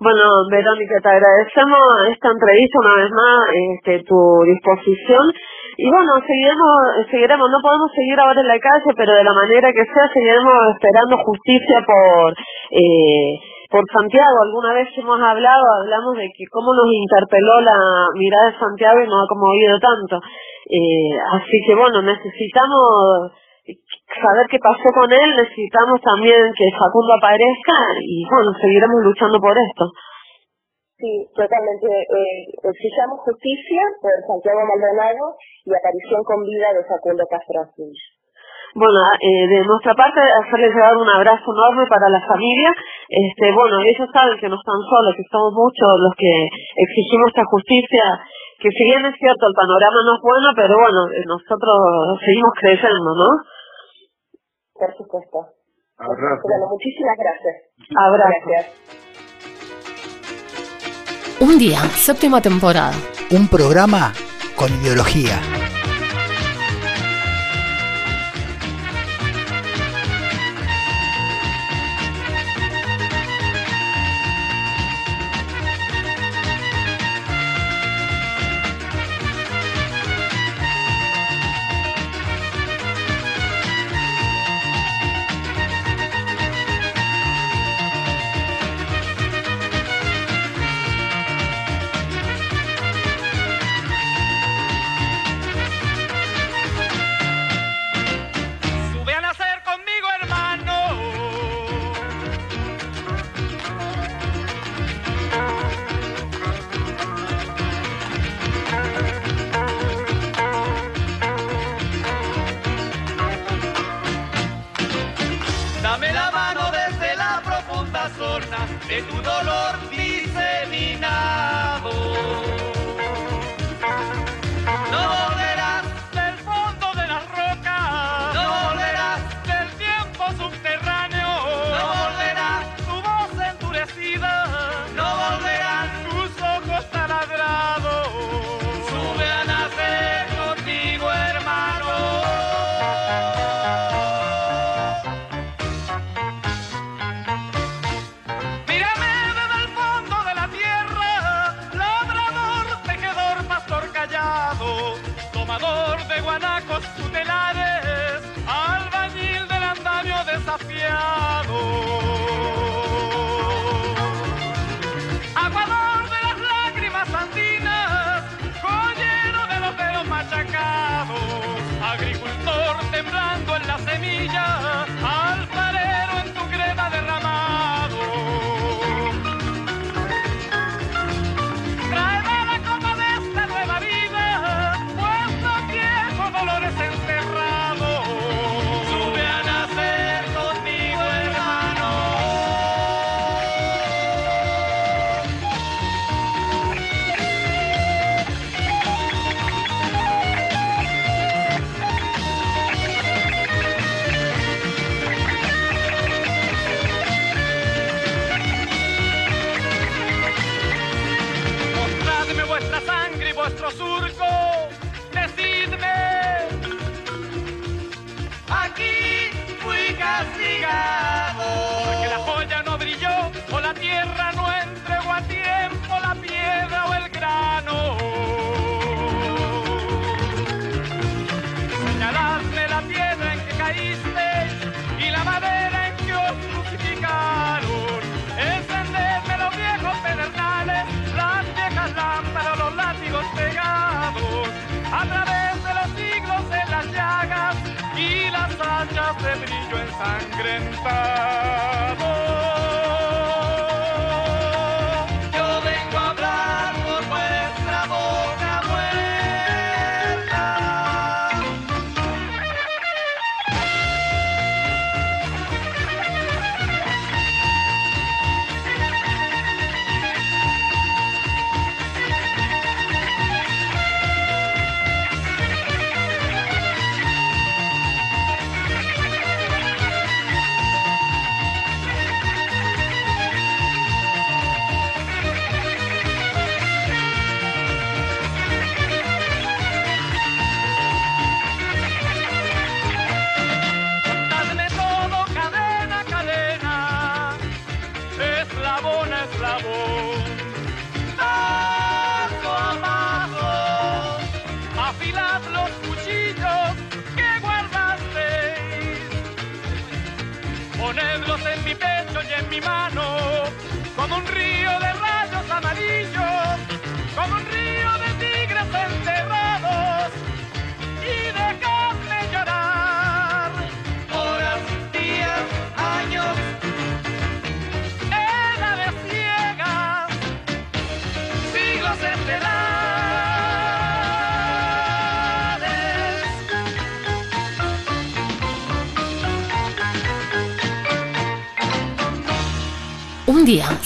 Speaker 12: Bueno, Verónica, te agradecemos esta entrevista una vez más, este, tu disposición. Y bueno, seguiremos, seguiremos, no podemos seguir ahora en la calle, pero de la manera que sea, seguiremos esperando justicia por, eh, por Santiago. Alguna vez hemos hablado, hablamos de que cómo nos interpeló la mirada de Santiago y nos ha conmovido tanto. Eh, así que bueno, necesitamos saber qué pasó con él, necesitamos también que Facundo aparezca y bueno, seguiremos luchando por esto.
Speaker 35: Sí, totalmente. Eh, justicia por Santiago Maldonado y aparición con vida de Facundo Castro Asís.
Speaker 12: Bueno, eh, de nuestra parte, hacerles llegar un abrazo enorme para la familia. Este, bueno, ellos saben que no están solos, que somos muchos los que exigimos esta justicia, que si bien es cierto, el panorama no es bueno, pero bueno, eh, nosotros seguimos creyendo, ¿no?
Speaker 35: Por supuesto.
Speaker 6: Abrazo.
Speaker 35: Bueno, muchísimas gracias.
Speaker 12: Abrazo.
Speaker 35: Gracias.
Speaker 4: Un día, séptima temporada.
Speaker 25: Un programa con ideología.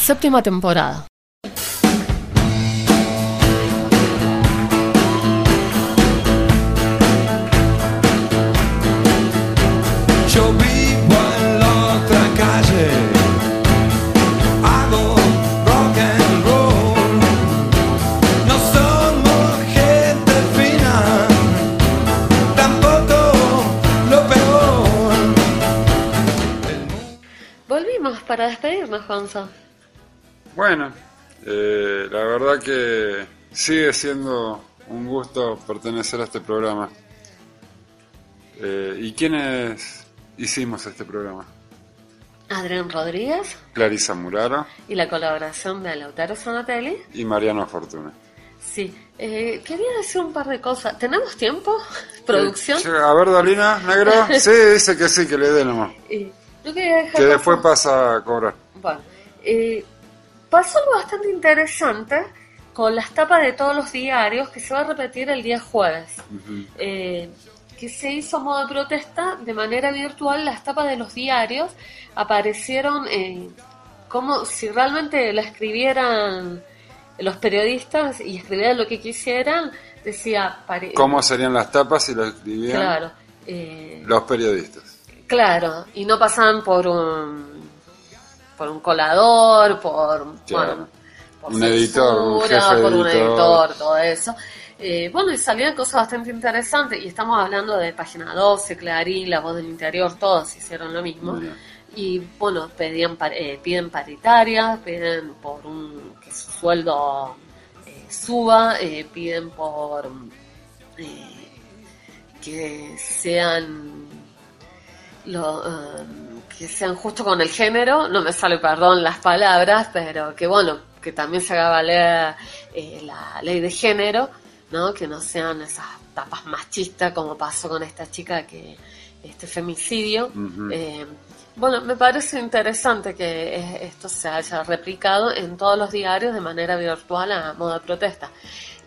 Speaker 4: Séptima temporada.
Speaker 6: Que sigue siendo un gusto pertenecer a este programa. Eh, ¿Y quiénes hicimos este programa?
Speaker 4: Adrián Rodríguez
Speaker 6: Clarisa Muraro
Speaker 4: y la colaboración de Lautaro Sanatelli.
Speaker 6: y Mariano Fortuna.
Speaker 4: Sí, eh, quería decir un par de cosas. ¿Tenemos tiempo? ¿Producción?
Speaker 6: Eh, a ver, Dolina, negro. Sí, dice que sí, que le dé nomás.
Speaker 4: Yo quería dejar
Speaker 6: Que
Speaker 4: pasar-
Speaker 6: después pasa a cobrar.
Speaker 4: Bueno, eh, pasó algo bastante interesante con las tapas de todos los diarios que se va a repetir el día jueves. Eh, que se hizo a modo de protesta de manera virtual, las tapas de los diarios aparecieron eh, como si realmente la escribieran los periodistas y escribieran lo que quisieran, decía...
Speaker 6: ¿Cómo serían las tapas si lo escribían
Speaker 4: Claro, eh,
Speaker 6: los periodistas?
Speaker 4: claro, y no pasaban por un, por un colador, por...
Speaker 6: Claro.
Speaker 4: bueno, por
Speaker 6: un editor, un
Speaker 4: censura,
Speaker 6: jefe
Speaker 4: por un
Speaker 6: editor.
Speaker 4: editor, todo eso. Eh, bueno, y salían cosas bastante interesantes, y estamos hablando de Página 12, Clarín, La Voz del Interior, todos hicieron lo mismo. Y bueno, pedían eh, piden paritarias, piden por un que su sueldo eh, suba, eh, piden por que sean lo, que sean justo con el género, no me sale perdón las palabras, pero que bueno, que también se haga valer eh, la ley de género, ¿no? Que no sean esas tapas machistas como pasó con esta chica que este femicidio.
Speaker 6: Ujú.
Speaker 4: Eh, bueno, me parece interesante que esto se haya replicado en todos los diarios de manera virtual a modo de protesta.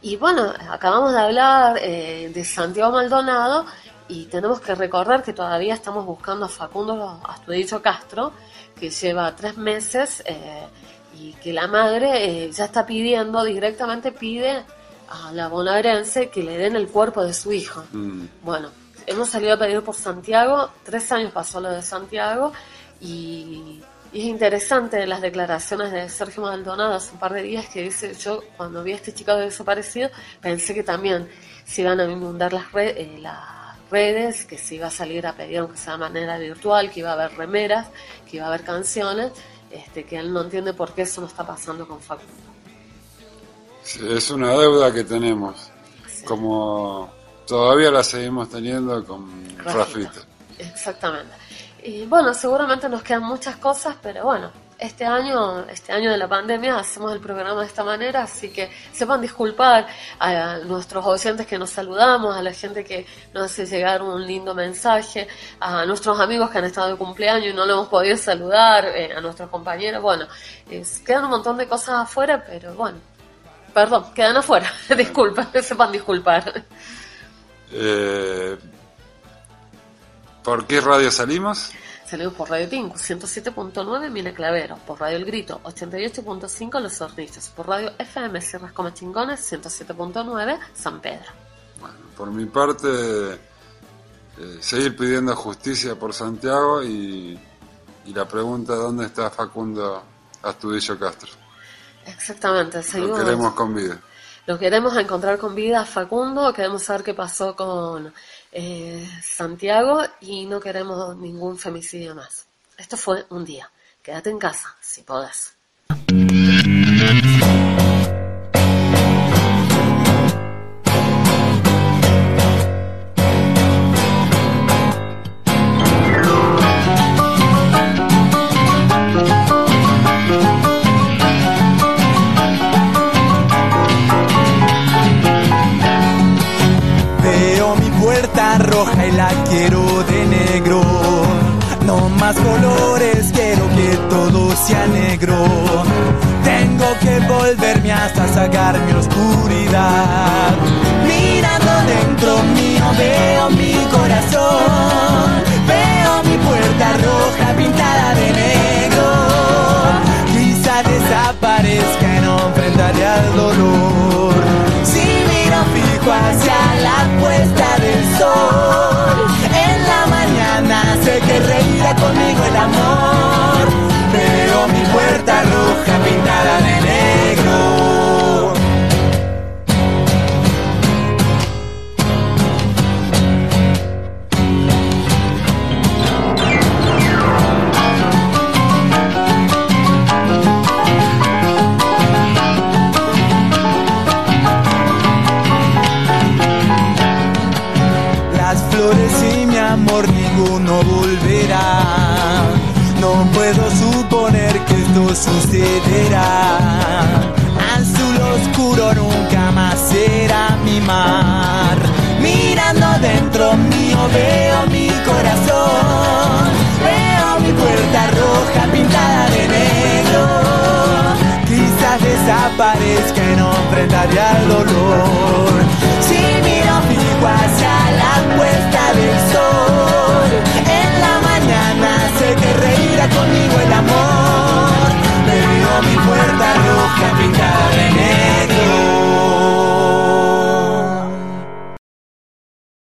Speaker 4: Y bueno, acabamos de hablar eh, de Santiago Maldonado y tenemos que recordar que todavía estamos buscando a Facundo Astudillo Castro, que lleva tres meses eh, y que la madre eh, ya está pidiendo, directamente pide a la bonaerense que le den el cuerpo de su hijo.
Speaker 6: Mm.
Speaker 4: Bueno, hemos salido a pedir por Santiago, tres años pasó lo de Santiago y, y es interesante las declaraciones de Sergio Maldonado hace un par de días que dice, yo cuando vi a este chico desaparecido pensé que también se iban a inundar las, eh, las redes, que se iba a salir a pedir aunque sea de manera virtual, que iba a haber remeras, que iba a haber canciones, este, que él no entiende por qué eso no está pasando con Facundo.
Speaker 6: Sí, Es una deuda que tenemos. Como todavía la seguimos teniendo con
Speaker 4: Rafita.
Speaker 6: Rafita.
Speaker 4: Exactamente. Y bueno, seguramente nos quedan muchas cosas, pero bueno, este año, este año de la pandemia hacemos el programa de esta manera, así que sepan disculpar a nuestros oyentes que nos saludamos, a la gente que nos hace llegar un lindo mensaje, a nuestros amigos que han estado de cumpleaños y no lo hemos podido saludar, eh, a nuestros compañeros, bueno, quedan un montón de cosas afuera, pero bueno, perdón, quedan afuera, disculpen, sepan disculpar.
Speaker 6: Eh, ¿Por qué radio salimos?
Speaker 4: Salimos por Radio Tinku 107.9 Mina Clavero, por Radio El Grito 88.5 Los Hornillos, por Radio FM Sierras Como Chingones 107.9 San Pedro.
Speaker 6: Por mi parte, eh, seguir pidiendo justicia por Santiago y, y la pregunta ¿dónde está Facundo Astudillo Castro?
Speaker 4: Exactamente,
Speaker 6: Lo
Speaker 4: seguimos.
Speaker 6: queremos con vida.
Speaker 4: Lo queremos encontrar con vida a Facundo, queremos saber qué pasó con eh, Santiago y no queremos ningún femicidio más. Esto fue un día. Quédate en casa, si podés.
Speaker 36: Hasta sacar veo mi corazón, veo mi puerta roja pintada de negro. Quizás desaparezca en enfrentaré al dolor. Si miro fijo hacia la puesta del sol, en la mañana sé que reirá conmigo el amor. Veo mi puerta roja pintada de negro.